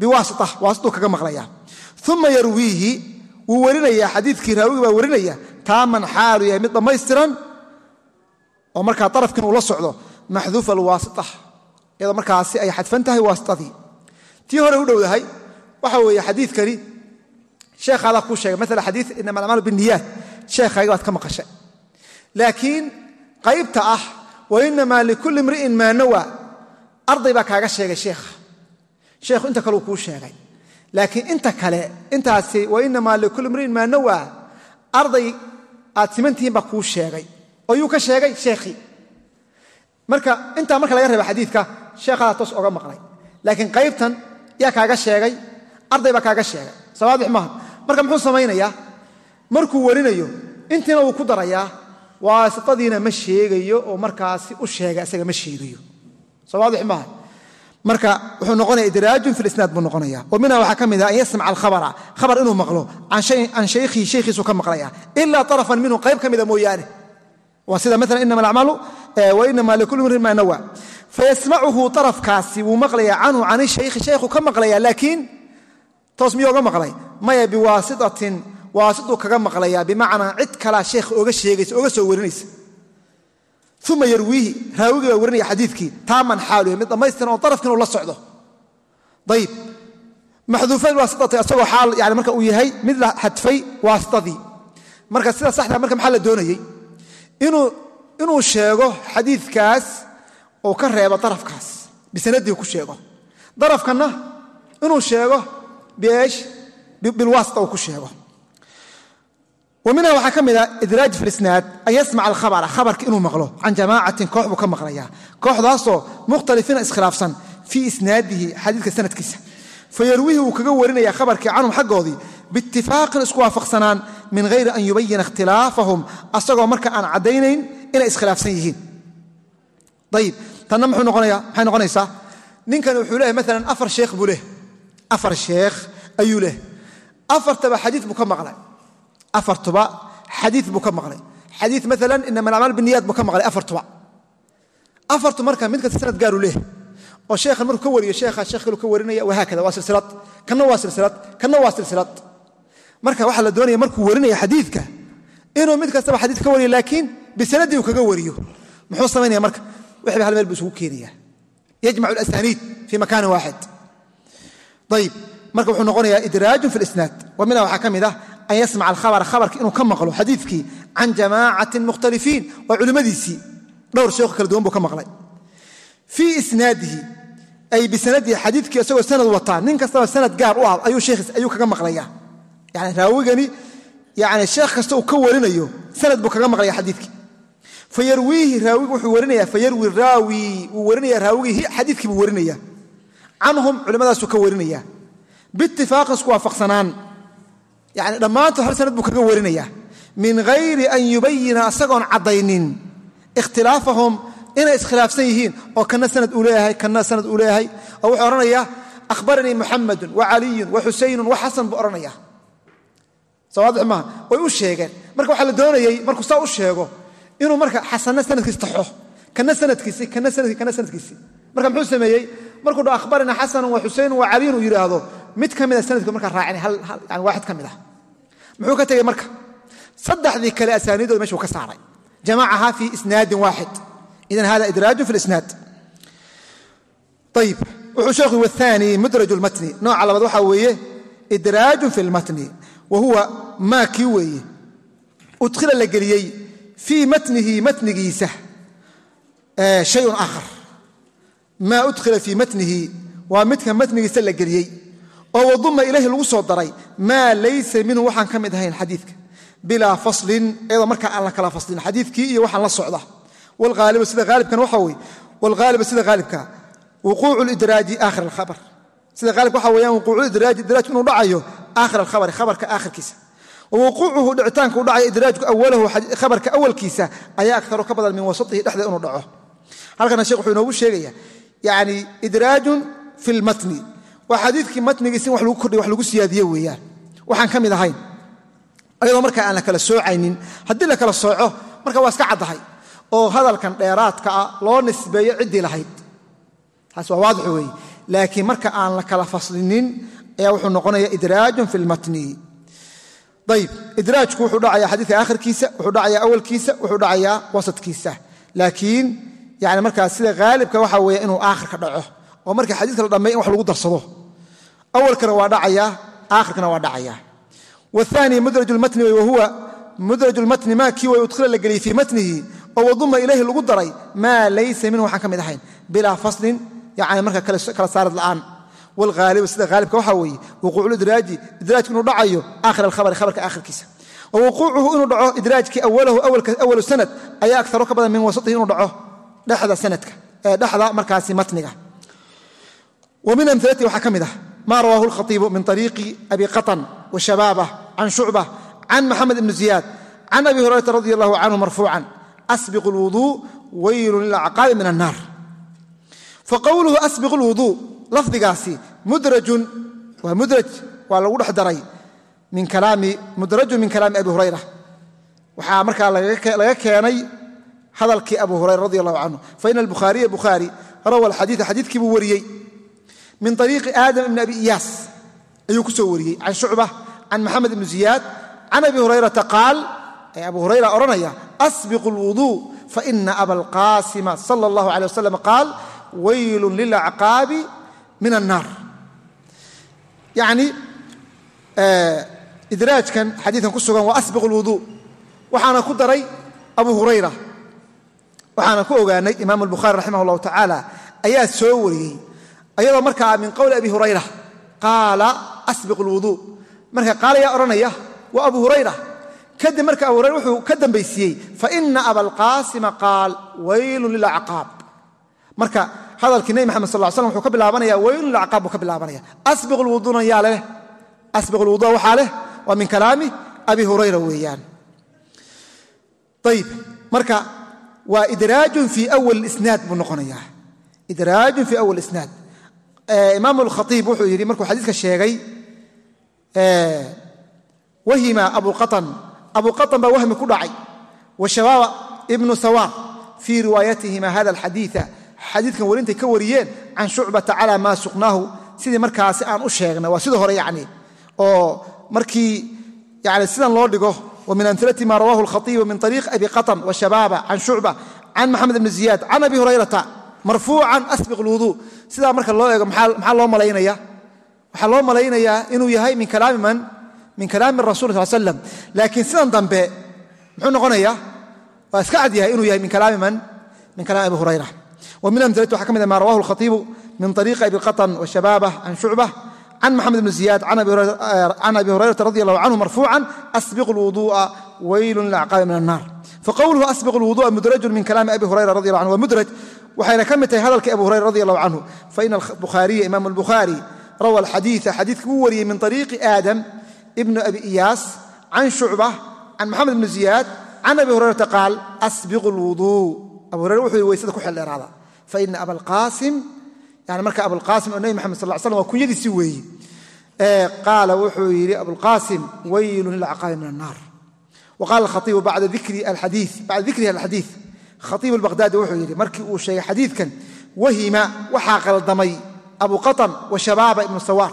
[SPEAKER 1] biwaasita waasituu kaga maqlaya uma yarwiihi wuu warinayaa xadiidkii raawigi baa warinaya taaman xaalu yahay mid dhammaystiran oo markaa arafkiin uu la socdo maxduufa alwaasita iyadoo markaasi ay xadfan tahay waasitadii tii hore u dhowdahay waxa weeye xadiidkani sheekhaadaa kuu sheegay maala xadii inama alacmaalu biniyaat sheekhayga baad ka maqashay laakiin qaybta ah wa inamaa likulli imri'in maa nawa arday baa kaaga sheegay sheekha sheekhu inta kaleu kuu sheegay laakiin inta kale intaasi wa inamaa likulli imri'in maa nawa arday aad simantihiin baa kuu sheegay oo ka sheegay sheekhii marka intaa marka laga reeba xadiidka sheekhadaa toos oga maqlay laakiin qaybtan yaa kaaga sheegay arday baa kaaga sheegay sawaadix maaha marka muxuu samaynayaa markuu warinayo intiina wuu ku darayaa waasitadiina ma sheegayo oo markaasi u sheega isaga ma sheegayo. Sawaadix maaha marka wuxuu noqonaya idraajun fi lisnaad buu noqonaya. Minha waxaa ka mid ah an yasmaca alkhabara. Khabar inuu maqlo. Can shaykhihi shaykhiisuu ka maqlaya. Ilaa arafan minhu qayb ka mida mooyaane. Waa sida maala inama alacmaalu wa inama likulli mrin maa nawa fayasmacuhu arafkaasi wuu maqlaya canhu can shaykhi shaykhu ka maqlaya laakiin toos miyuu oga maqlay? Maya biwaasitatin waasituu kaga maqlaya bimacnaa cid kalaa sheekha oga sheegaysa oga soo warinaysa. Uma yarwiihi raawigii baa warinaya xadiidkii taaman xaaluya mid dhammaystiran oo arafkiin uu la socdo. Ayib maxduufayn waasitati asagoo xaal yani marka uu yahay mid la xadfay waasitadii marka sida saxda marka maxaa la doonayey inuu sheego xadiidkaas oo ka reebo darafkaas bisanadii ku sheego. Darafkanna inuu sheego biesh bilwaasita uu ku sheego minha waxaa ka mid a idraaj fi lisnaad an yasmaca alkhabara khabarka inuu maqlo can jamaacatin koox buu ka maqlaya kooxdaasoo mukhtalifiina iskhilaafsan fii isnaadihi xadiidka sanadkiisa. Fayarwihi wuu kaga warinaya khabarkii canhum xaggoodii biitifaaqin isku waafaqsanaan min hayri an yubayina ikhtilaafahum asagoo marka aan caddaynayn inay iskhilaafsan yihiin. Ayib tanna maxay noqonaysaa? Ninkani wuxuu leehay maalan afar sheekh buu leh. Afar sheekh ayuu leh. Afartaba xadii buu ka maqlay afartuba xadii buu ka maqlay. Xadii maalan inama alacmaal biniyaad buu ka maqlay afartuba. Afartu marka mid kasta sanad gaaru leh oo sheekhan markuu ka wariyo sheekha sheekh kalu ka warinaya wahaakada waa silsilad. Kanna waa silsilad kanna waa silsilad. Marka waxaa la doonaya markuu warinaya xadiidka inuu mid kastaba xadiid ka wariyo laakiin bisanadii uu kaga wariyo. Muxuu samaynaya marka? Wixba hal meel buu isugu keenaya. Yajmacu alasaniid fii makaanin waaxid an yasmaca alkhabara khabarka inuu ka maqlo xadiidkii can jamaacatin mukhtalifiin waa culimmadiisii dhowr sheekho kala duwan buu ka maqlay fii isnaadihi ay bisanadihi xadiidkii isagoo sanad wataa nin kastaba sanad gaar u ah ayuu kaga maqlaya yani raawigani yani sheekh kasta uu ka warinayo sanad buu kaga maqlaya xadiidkii fayarwiihi raawigu wuxuu warinaya fayarwi raawi wuu warinaya raawigii xadiidkii buu warinaya canhum culimmadaasuu ka yani dhammaantood hal sanad buu kaga warinaya min hayri an yubayina isagoon caddaynin ikhtilaafahum inay iskhilaafsan yihiin. Oo kana sanad uu leeyahay kana sanad uu leeyahay. Oo wuxuu odhanaya ahbaranii muxamadun wa caliyun wa xusaynun wa xasan buu odhanaya sawaadix maaha way u sheegeen. Marka waxaa la doonayey markuu saa u sheego inuu marka xasanna sanadkiis taxo. Kana sanadkiisi kana sannadkii kana sanadkiisi marka muxuu sameeyey markuu dha akhbarina xasanun wa xuseyn wa caliin uu yidhaahdo mid ka mida sanadku markaa raacin yani waaxid ka mid ah. Muxuu ka tegey marka saddexdii kale asaaniidooda meshuu ka saaray. Jamacaha fi isnaadin waaxid. Idan hada idraajun fi lisnaad ayib wuxuu sheekhu waani mudraj lmatni nooca labaad waxaa weeye idraajun fi lmatni wa huwa maa kii weeye. Udkhila la geliyey fii matnihi matnigiisa shayun maa udkhila fii matnihi waa midka matnigiisa la geliyey oo waduma ilayhi lagu soo daray maa laysa minhu waxaan ka mid ahayn xadiidka. Bilaa faslin iyadoo markaa aan la kala faslin xadiidkii iyo waxaan la socda. Walaalibu sida aalibkan waxa weye wlhaalibu sida haalibka wuquucu lidraaji aakhir alkhabar. Sida haalibka waxa weyaan wuquucu idraaji idraajku inuu dhacayo aakhir alkhabari khabarka aakhirkiisa. Wawuquucuhu dhicitaanka u dhacaya idraajku awalahu khabarka awalkiisa ayaa akaro ka badan min wasatihi dhexda inuu dhaco. Halkana shekh wuxuu inoogu yani idraajun fi lmatni waa xadiidkii matnigiisa in wax lagu siyaadiye weeyaan. Waxaan ka mid ahayn. Ayadoo markaa aan la kala soocaynin haddii la kala sooco marka waa iska caddahay. Oo hadalkan dheeraadka ah loo nisbeeyo ciddii lahayd. Taas waa waadix weeye. Laakiin marka aan la kala faslinin ayaa wuxuu noqonaya idraajun fi lmatni ayib idraajku wuxuu dhacaya xadiidka aakhirkiisa wuxuu dhacayaa awalkiisa wuxuu dhacayaa wasadkiisa. Laakiin yani markaa sida haalibka waxa weeye inuu aakhirka dhaco oo marka xadiidka la dhammay in wax lagu darsado. Awalkana waa dhacayaa aakhirkana waa dhacayaa waani mudraj lmatni wahuwa mudraj lmatni maa kii way udkhila la geliyey fii matnihi oo waduma ilayhi lagu daray maa laysa minhu waxaan ka mid ahayn. Bilaa faslin yani marka kala saarid la'aan. Wlhaalibu sida haalibka waxa weeye wuquucu idraaji idraajku inuu dhacayo aakhir alkhabari khabarka aakhirkiisa. Wa wuquucuhu inuu dhaco idraajkii awalahu awalu sanad ayaa agaro ka badan min wasatihi inuu dhaco dhexda sanadka dhexda markaasi matniga. Wa min amilati waxaa ka mid ah ma rawaahu lkhaiibu min ariiqi abi qatan washabaabah can shucbah can maxamed ibni ziyaad can abi hurayrata radi allahu canhu marfuucan asbiqu lwuduu weylun lilacqaabi min annaar faqowluhu asbiqu lwuduu lafdigaasi mudrajun waa mudraj waa lagu dhex daray mudrajun min kalaami abi hurayra. Waxaa markaa laga keenay hadalkii abu hurayra radi allahu canhu faina albukhaariya bukhaari rawa alxadiia xadiidkii buu wariyey. Min ariiqi aadam ibni abi iyaas ayuu ku soo wariyey. Can shucba can maxamed ibni ziyaad can abi hurayrata qaal ee abu hurayra odhanaya asbiqu lwuduu faina abalqaasima sala allahu alay wasalam qaal weylun lilacqaabi min annaar. Yacni idraajkan xadiidkan ku sugan waa asbiqu lwuduu waxaana ku daray abu hurayra waxaana ku ogaanay imaam albukhaari raximah allahu tacaala ayaa soo wariyey ayadoo markaa min qowli abi hurayra qaala asbiqu lwuduu marka qaal ayaa odhanaya waa abu hurayra. Kadib marka abu hurayra wuxuu ka dambaysiiyey faina abalqaasima qaal weylun lilacqaab marka hadalkii nebi maxamed sal slam wuxuu ka bilaabanaya weylun lilacqaab buu ka bilaabanaya. Asbiqu lwuduuna yaa leh asbiqu lwudua waxaa leh waa min kalaami abi hurayra weeyaan. Ayib marka waa idraajun fii awal isnaad buu noqonayaa. Idraajun fii awal isnaad. Imaam alkhaiib wuxuu yidhi markuu xadiiska sheegay wahima abu qaan abu qaan baa wahmi ku dhacay. Wa shabaaba ibnu sawaar fii riwaayatihima hada alxadiia xadiidkan warintay ka wariyeen can shucbata cala maa suqnaahu. Sidii markaasi aan u sheegnay waa sidii hore yani oo markii yani sidan loo dhigo min amilati ma rawahu alkhaiibu min ariiq abi qaan wa shabaaba can shucba can maxamed ibni ziyaad can abi hurayrata marfuucan asbiq lwuduu sidaa marka loo eego maxaa loo malaynaya waxaa loo malaynayaa inuu yahay min kalaami man min kalaami rasul sal slam laakiin sidan dambe muxuu noqonaya waa iska cad yahay inuu yahay min kalaami man min kalaami abi hurayra wa min amilati waxa ka mid ma rawahu alkhaiibu min ariiqi abi qatan washabaabah can shucbah can maxamed ibni ziyaad can abi hurayrata radi allahu canhu marfuucan asbiqu lwuduu'a weylun lilacqaabi min annar faqowluhu asbiqu lwuduu'a mudrajun min kalaami abi hurayra radi allah anhu wa mudraj waxayna ka mid tahay hadalkii abu hurayra radi allahu canhu faina bukhaariya imaam albukhaari rawa alxadiia xadiidka wuu wariyey min ariiqi aadam ibnu abi iyaas can shucbah can maxamed ibni ziyaad can abi hurayrata qaal asbiqu lwuduu abu hurayra wuxuu weysada ku xeldheeraada faina abalqaasim yani marka abulqaasim oo nebi maxamed sal slam waa kunyadiisi weeye qaala wuxuu yidhi abulqaasim weylun lilacqaabi min annaar. Waqala khaiibu bacda dikrihi alxadiid khaiibu albaqhdaadi wuxuu yidhi markii uu sheegay xadiidkan wahima waxaa qaldamay abu qatan wa shabaaba ibnu sawaar.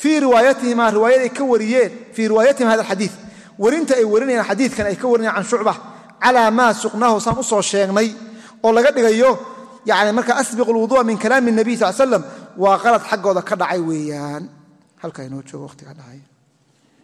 [SPEAKER 1] Fii riwaayatihima riwaayaday ka wariyeen fii riwaayatihim hada alxadiid werinta ay warinayaan xadiidkan ay ka warinayaan can shucba calaa maa suqnaahu saan u sheegnay oo laga dhigayo yani marka asbiqu lwuduu'a min kalaami nabiy sal slam waa qalad xaggooda ka dhacay weeyaan. Halkaa inoo joogo waqtiga dhacay